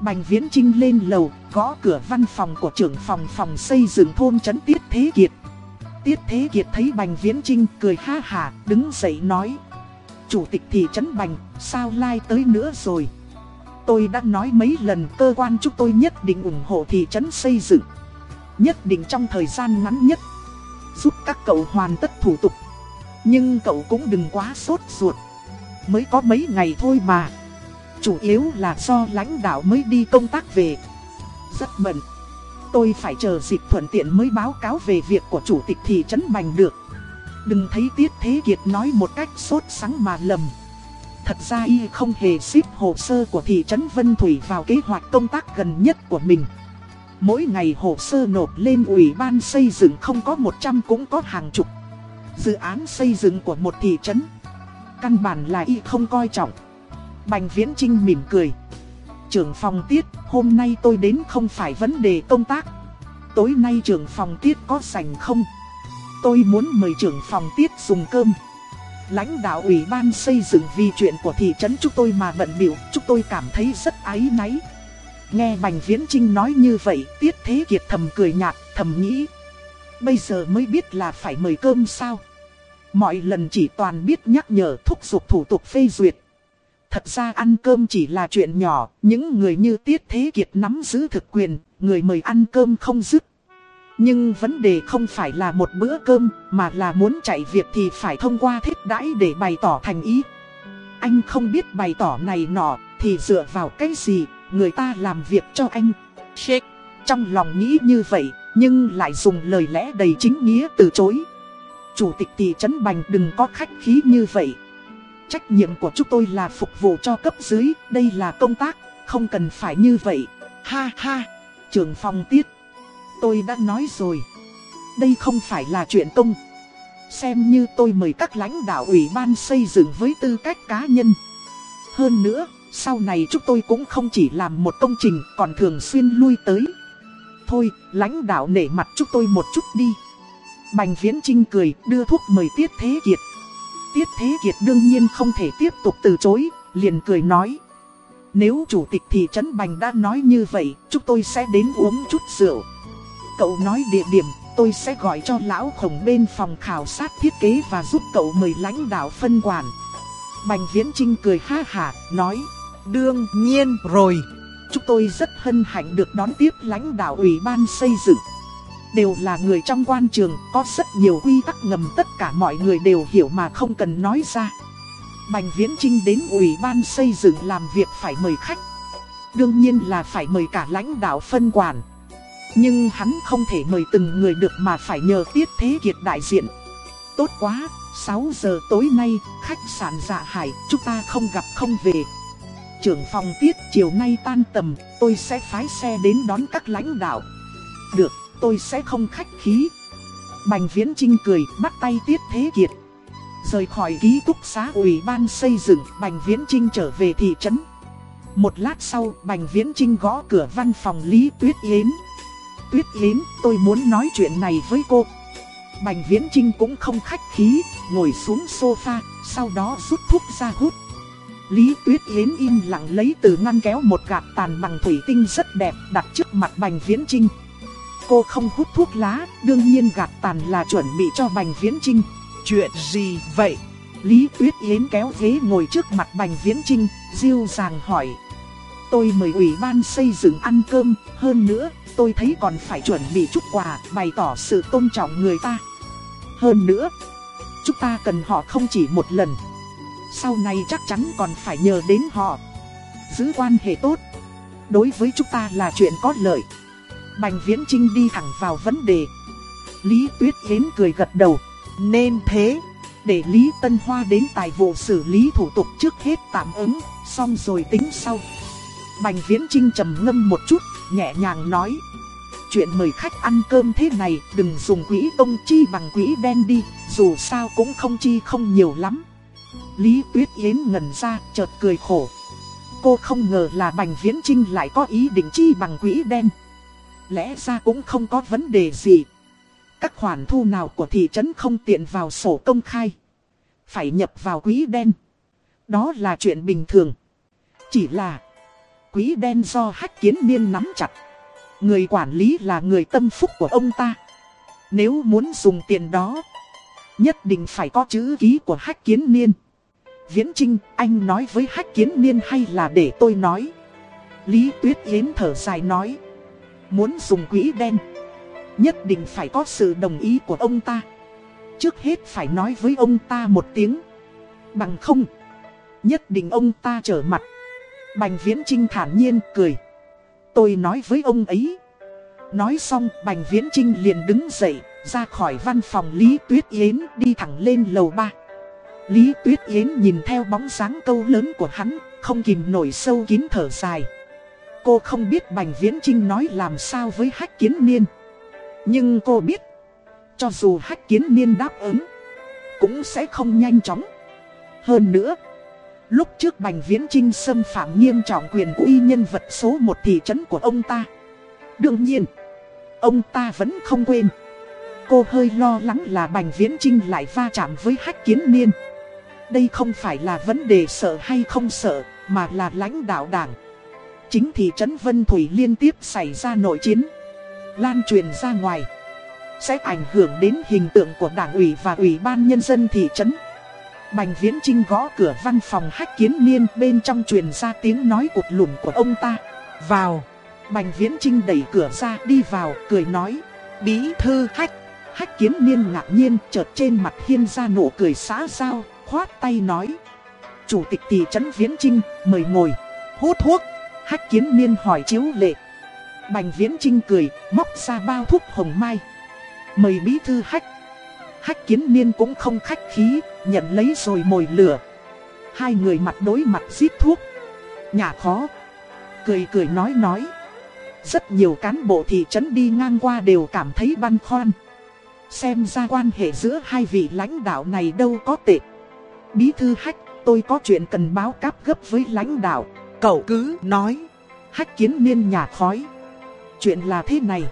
Bành Viễn Trinh lên lầu, gõ cửa văn phòng của trưởng phòng phòng xây dựng thôn trấn Tiết Thế Kiệt. Tiết Thế Kiệt thấy Bành Viễn Trinh cười ha hà, đứng dậy nói. Chủ tịch thị trấn Bành, sao lai tới nữa rồi? Tôi đã nói mấy lần cơ quan chúng tôi nhất định ủng hộ thị trấn xây dựng. Nhất định trong thời gian ngắn nhất Giúp các cậu hoàn tất thủ tục. Nhưng cậu cũng đừng quá sốt ruột. Mới có mấy ngày thôi mà. Chủ yếu là do lãnh đạo mới đi công tác về. Rất bận. Tôi phải chờ dịp thuận tiện mới báo cáo về việc của chủ tịch thị trấn Bành được. Đừng thấy Tiết Thế Kiệt nói một cách sốt sắng mà lầm. Thật ra y không hề xếp hồ sơ của thị trấn Vân Thủy vào kế hoạch công tác gần nhất của mình. Mỗi ngày hồ sơ nộp lên ủy ban xây dựng không có 100 cũng có hàng chục. Dự án xây dựng của một thị trấn. Căn bản là y không coi trọng. Bành Viễn Trinh mỉm cười. Trưởng phòng tiết, hôm nay tôi đến không phải vấn đề công tác. Tối nay trưởng phòng tiết có rảnh không? Tôi muốn mời trưởng phòng tiết dùng cơm. Lãnh đạo ủy ban xây dựng vì chuyện của thị trấn chúng tôi mà bận biểu, chúng tôi cảm thấy rất ái náy. Nghe Bành Viễn Trinh nói như vậy, Tiết Thế Kiệt thầm cười nhạt, thầm nghĩ. Bây giờ mới biết là phải mời cơm sao. Mọi lần chỉ toàn biết nhắc nhở thúc giục thủ tục phê duyệt. Thật ra ăn cơm chỉ là chuyện nhỏ, những người như Tiết Thế Kiệt nắm giữ thực quyền, người mời ăn cơm không dứt. Nhưng vấn đề không phải là một bữa cơm, mà là muốn chạy việc thì phải thông qua thiết đãi để bày tỏ thành ý. anh không biết bày tỏ này nọ, thì dựa vào cái gì, người ta làm việc cho anh. Shake, trong lòng nghĩ như vậy, nhưng lại dùng lời lẽ đầy chính nghĩa từ chối. Chủ tịch thị trấn Bành đừng có khách khí như vậy. Trách nhiệm của chúng tôi là phục vụ cho cấp dưới, đây là công tác, không cần phải như vậy. Ha ha, trưởng phòng tiết. Tôi đã nói rồi. Đây không phải là chuyện công. Xem như tôi mời các lãnh đạo ủy ban xây dựng với tư cách cá nhân. Hơn nữa, sau này chúng tôi cũng không chỉ làm một công trình còn thường xuyên lui tới. Thôi, lãnh đạo nể mặt chúng tôi một chút đi. Bành Viễn Trinh cười đưa thuốc mời Tiết Thế Kiệt. Tiết Thế Kiệt đương nhiên không thể tiếp tục từ chối, liền cười nói. Nếu chủ tịch thị trấn Bành đã nói như vậy, chúng tôi sẽ đến uống chút rượu. Cậu nói địa điểm, tôi sẽ gọi cho lão khổng bên phòng khảo sát thiết kế và giúp cậu mời lãnh đạo phân quản. Bành Viễn Trinh cười ha hả, nói, đương nhiên rồi. Chúng tôi rất hân hạnh được đón tiếp lãnh đạo ủy ban xây dựng. Đều là người trong quan trường, có rất nhiều quy tắc ngầm tất cả mọi người đều hiểu mà không cần nói ra. Bành Viễn Trinh đến ủy ban xây dựng làm việc phải mời khách. Đương nhiên là phải mời cả lãnh đạo phân quản. Nhưng hắn không thể mời từng người được mà phải nhờ Tiết Thế Kiệt đại diện. Tốt quá, 6 giờ tối nay, khách sạn dạ hải, chúng ta không gặp không về. Trưởng phòng Tiết chiều nay tan tầm, tôi sẽ phái xe đến đón các lãnh đạo. Được, tôi sẽ không khách khí. Bành Viễn Trinh cười, bắt tay Tiết Thế Kiệt. Rời khỏi ký túc xá ủy ban xây dựng, Bành Viễn Trinh trở về thị trấn. Một lát sau, Bành Viễn Trinh gõ cửa văn phòng Lý Tuyết Yến. Tuyết Yến, tôi muốn nói chuyện này với cô. Bành Viễn Trinh cũng không khách khí, ngồi xuống sofa, sau đó rút thuốc ra hút. Lý Tuyết Yến im lặng lấy từ ngăn kéo một gạt tàn bằng thủy tinh rất đẹp đặt trước mặt Bành Viễn Trinh. Cô không hút thuốc lá, đương nhiên gạt tàn là chuẩn bị cho Bành Viễn Trinh. Chuyện gì vậy? Lý Tuyết Yến kéo ghế ngồi trước mặt Bành Viễn Trinh, diêu ràng hỏi. Tôi mời ủy ban xây dựng ăn cơm, hơn nữa, tôi thấy còn phải chuẩn bị chút quà, bày tỏ sự tôn trọng người ta. Hơn nữa, chúng ta cần họ không chỉ một lần. Sau này chắc chắn còn phải nhờ đến họ. Giữ quan hệ tốt. Đối với chúng ta là chuyện có lợi. Bành Viễn Trinh đi thẳng vào vấn đề. Lý Tuyết Yến cười gật đầu. Nên thế, để Lý Tân Hoa đến tài vụ xử lý thủ tục trước hết tạm ứng, xong rồi tính sau. Bành Viễn Trinh trầm ngâm một chút, nhẹ nhàng nói. Chuyện mời khách ăn cơm thế này đừng dùng quỹ tông chi bằng quỹ đen đi, dù sao cũng không chi không nhiều lắm. Lý Tuyết Yến ngẩn ra, chợt cười khổ. Cô không ngờ là Bành Viễn Trinh lại có ý định chi bằng quỹ đen. Lẽ ra cũng không có vấn đề gì. Các khoản thu nào của thị trấn không tiện vào sổ công khai. Phải nhập vào quỹ đen. Đó là chuyện bình thường. Chỉ là quỹ đen do hách kiến niên nắm chặt. Người quản lý là người tâm phúc của ông ta. Nếu muốn dùng tiền đó, nhất định phải có chữ ký của hách kiến niên. Viễn Trinh, anh nói với hách kiến niên hay là để tôi nói? Lý Tuyết Yến thở dài nói. Muốn dùng quỹ đen, nhất định phải có sự đồng ý của ông ta. Trước hết phải nói với ông ta một tiếng. Bằng không, nhất định ông ta trở mặt. Bành Viễn Trinh thản nhiên cười. Tôi nói với ông ấy. Nói xong Bành Viễn Trinh liền đứng dậy, ra khỏi văn phòng Lý Tuyết Yến đi thẳng lên lầu 3. Lý Tuyết Yến nhìn theo bóng dáng câu lớn của hắn, không kìm nổi sâu kín thở dài. Cô không biết Bành Viễn Trinh nói làm sao với Hách Kiến Niên. Nhưng cô biết, cho dù Hách Kiến Niên đáp ứng, cũng sẽ không nhanh chóng. Hơn nữa, lúc trước Bành Viễn Trinh xâm phạm nghiêm trọng quyền uy nhân vật số một thị trấn của ông ta. Đương nhiên, ông ta vẫn không quên. Cô hơi lo lắng là Bành Viễn Trinh lại va chạm với Hách Kiến Niên. Đây không phải là vấn đề sợ hay không sợ, mà là lãnh đạo đảng. Chính thị trấn Vân Thủy liên tiếp xảy ra nội chiến. Lan truyền ra ngoài. Sẽ ảnh hưởng đến hình tượng của đảng ủy và ủy ban nhân dân thị trấn. Bành Viễn Trinh gõ cửa văn phòng hách kiến niên bên trong truyền ra tiếng nói cụt lùn của ông ta. Vào. Bành Viễn Trinh đẩy cửa ra đi vào cười nói. Bí thư hách. Hách kiến niên ngạc nhiên chợt trên mặt hiên ra nụ cười xã giao, khoát tay nói. chủ tịch thị trấn Viễn Trinh, mời ngồi. Hút thuốc. Hách kiến niên hỏi chiếu lệ. Bành Viễn Trinh cười, móc ra bao thuốc hồng mai. Mời bí thư hách. Hách kiến niên cũng không khách khí, nhận lấy rồi mồi lửa. Hai người mặt đối mặt giết thuốc. Nhà khó. Cười cười nói nói. Rất nhiều cán bộ thị trấn đi ngang qua đều cảm thấy băn khoăn. Xem ra quan hệ giữa hai vị lãnh đạo này đâu có tệ. Bí thư hách, tôi có chuyện cần báo cáp gấp với lãnh đạo. Cậu cứ nói. Hách kiến niên nhà khói. Chuyện là thế này.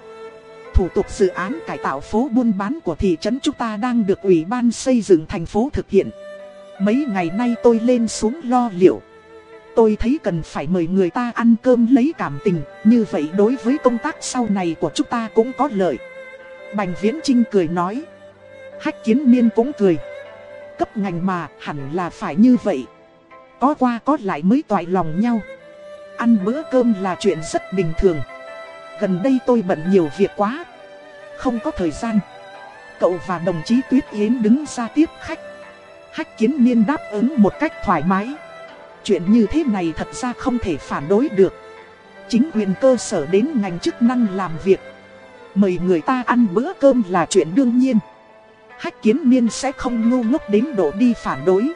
Thủ tục dự án cải tạo phố buôn bán của thị trấn chúng ta đang được Ủy ban xây dựng thành phố thực hiện. Mấy ngày nay tôi lên xuống lo liệu. Tôi thấy cần phải mời người ta ăn cơm lấy cảm tình, như vậy đối với công tác sau này của chúng ta cũng có lợi. Bành Viễn Trinh cười nói. Hách kiến niên cũng cười. Cấp ngành mà hẳn là phải như vậy. Có qua có lại mới toại lòng nhau. Ăn bữa cơm là chuyện rất bình thường. Gần đây tôi bận nhiều việc quá. Không có thời gian. Cậu và đồng chí Tuyết Yến đứng ra tiếp khách. Hách kiến niên đáp ứng một cách thoải mái. Chuyện như thế này thật ra không thể phản đối được. Chính quyền cơ sở đến ngành chức năng làm việc. Mời người ta ăn bữa cơm là chuyện đương nhiên. Hách kiến niên sẽ không ngu ngốc đến độ đi phản đối.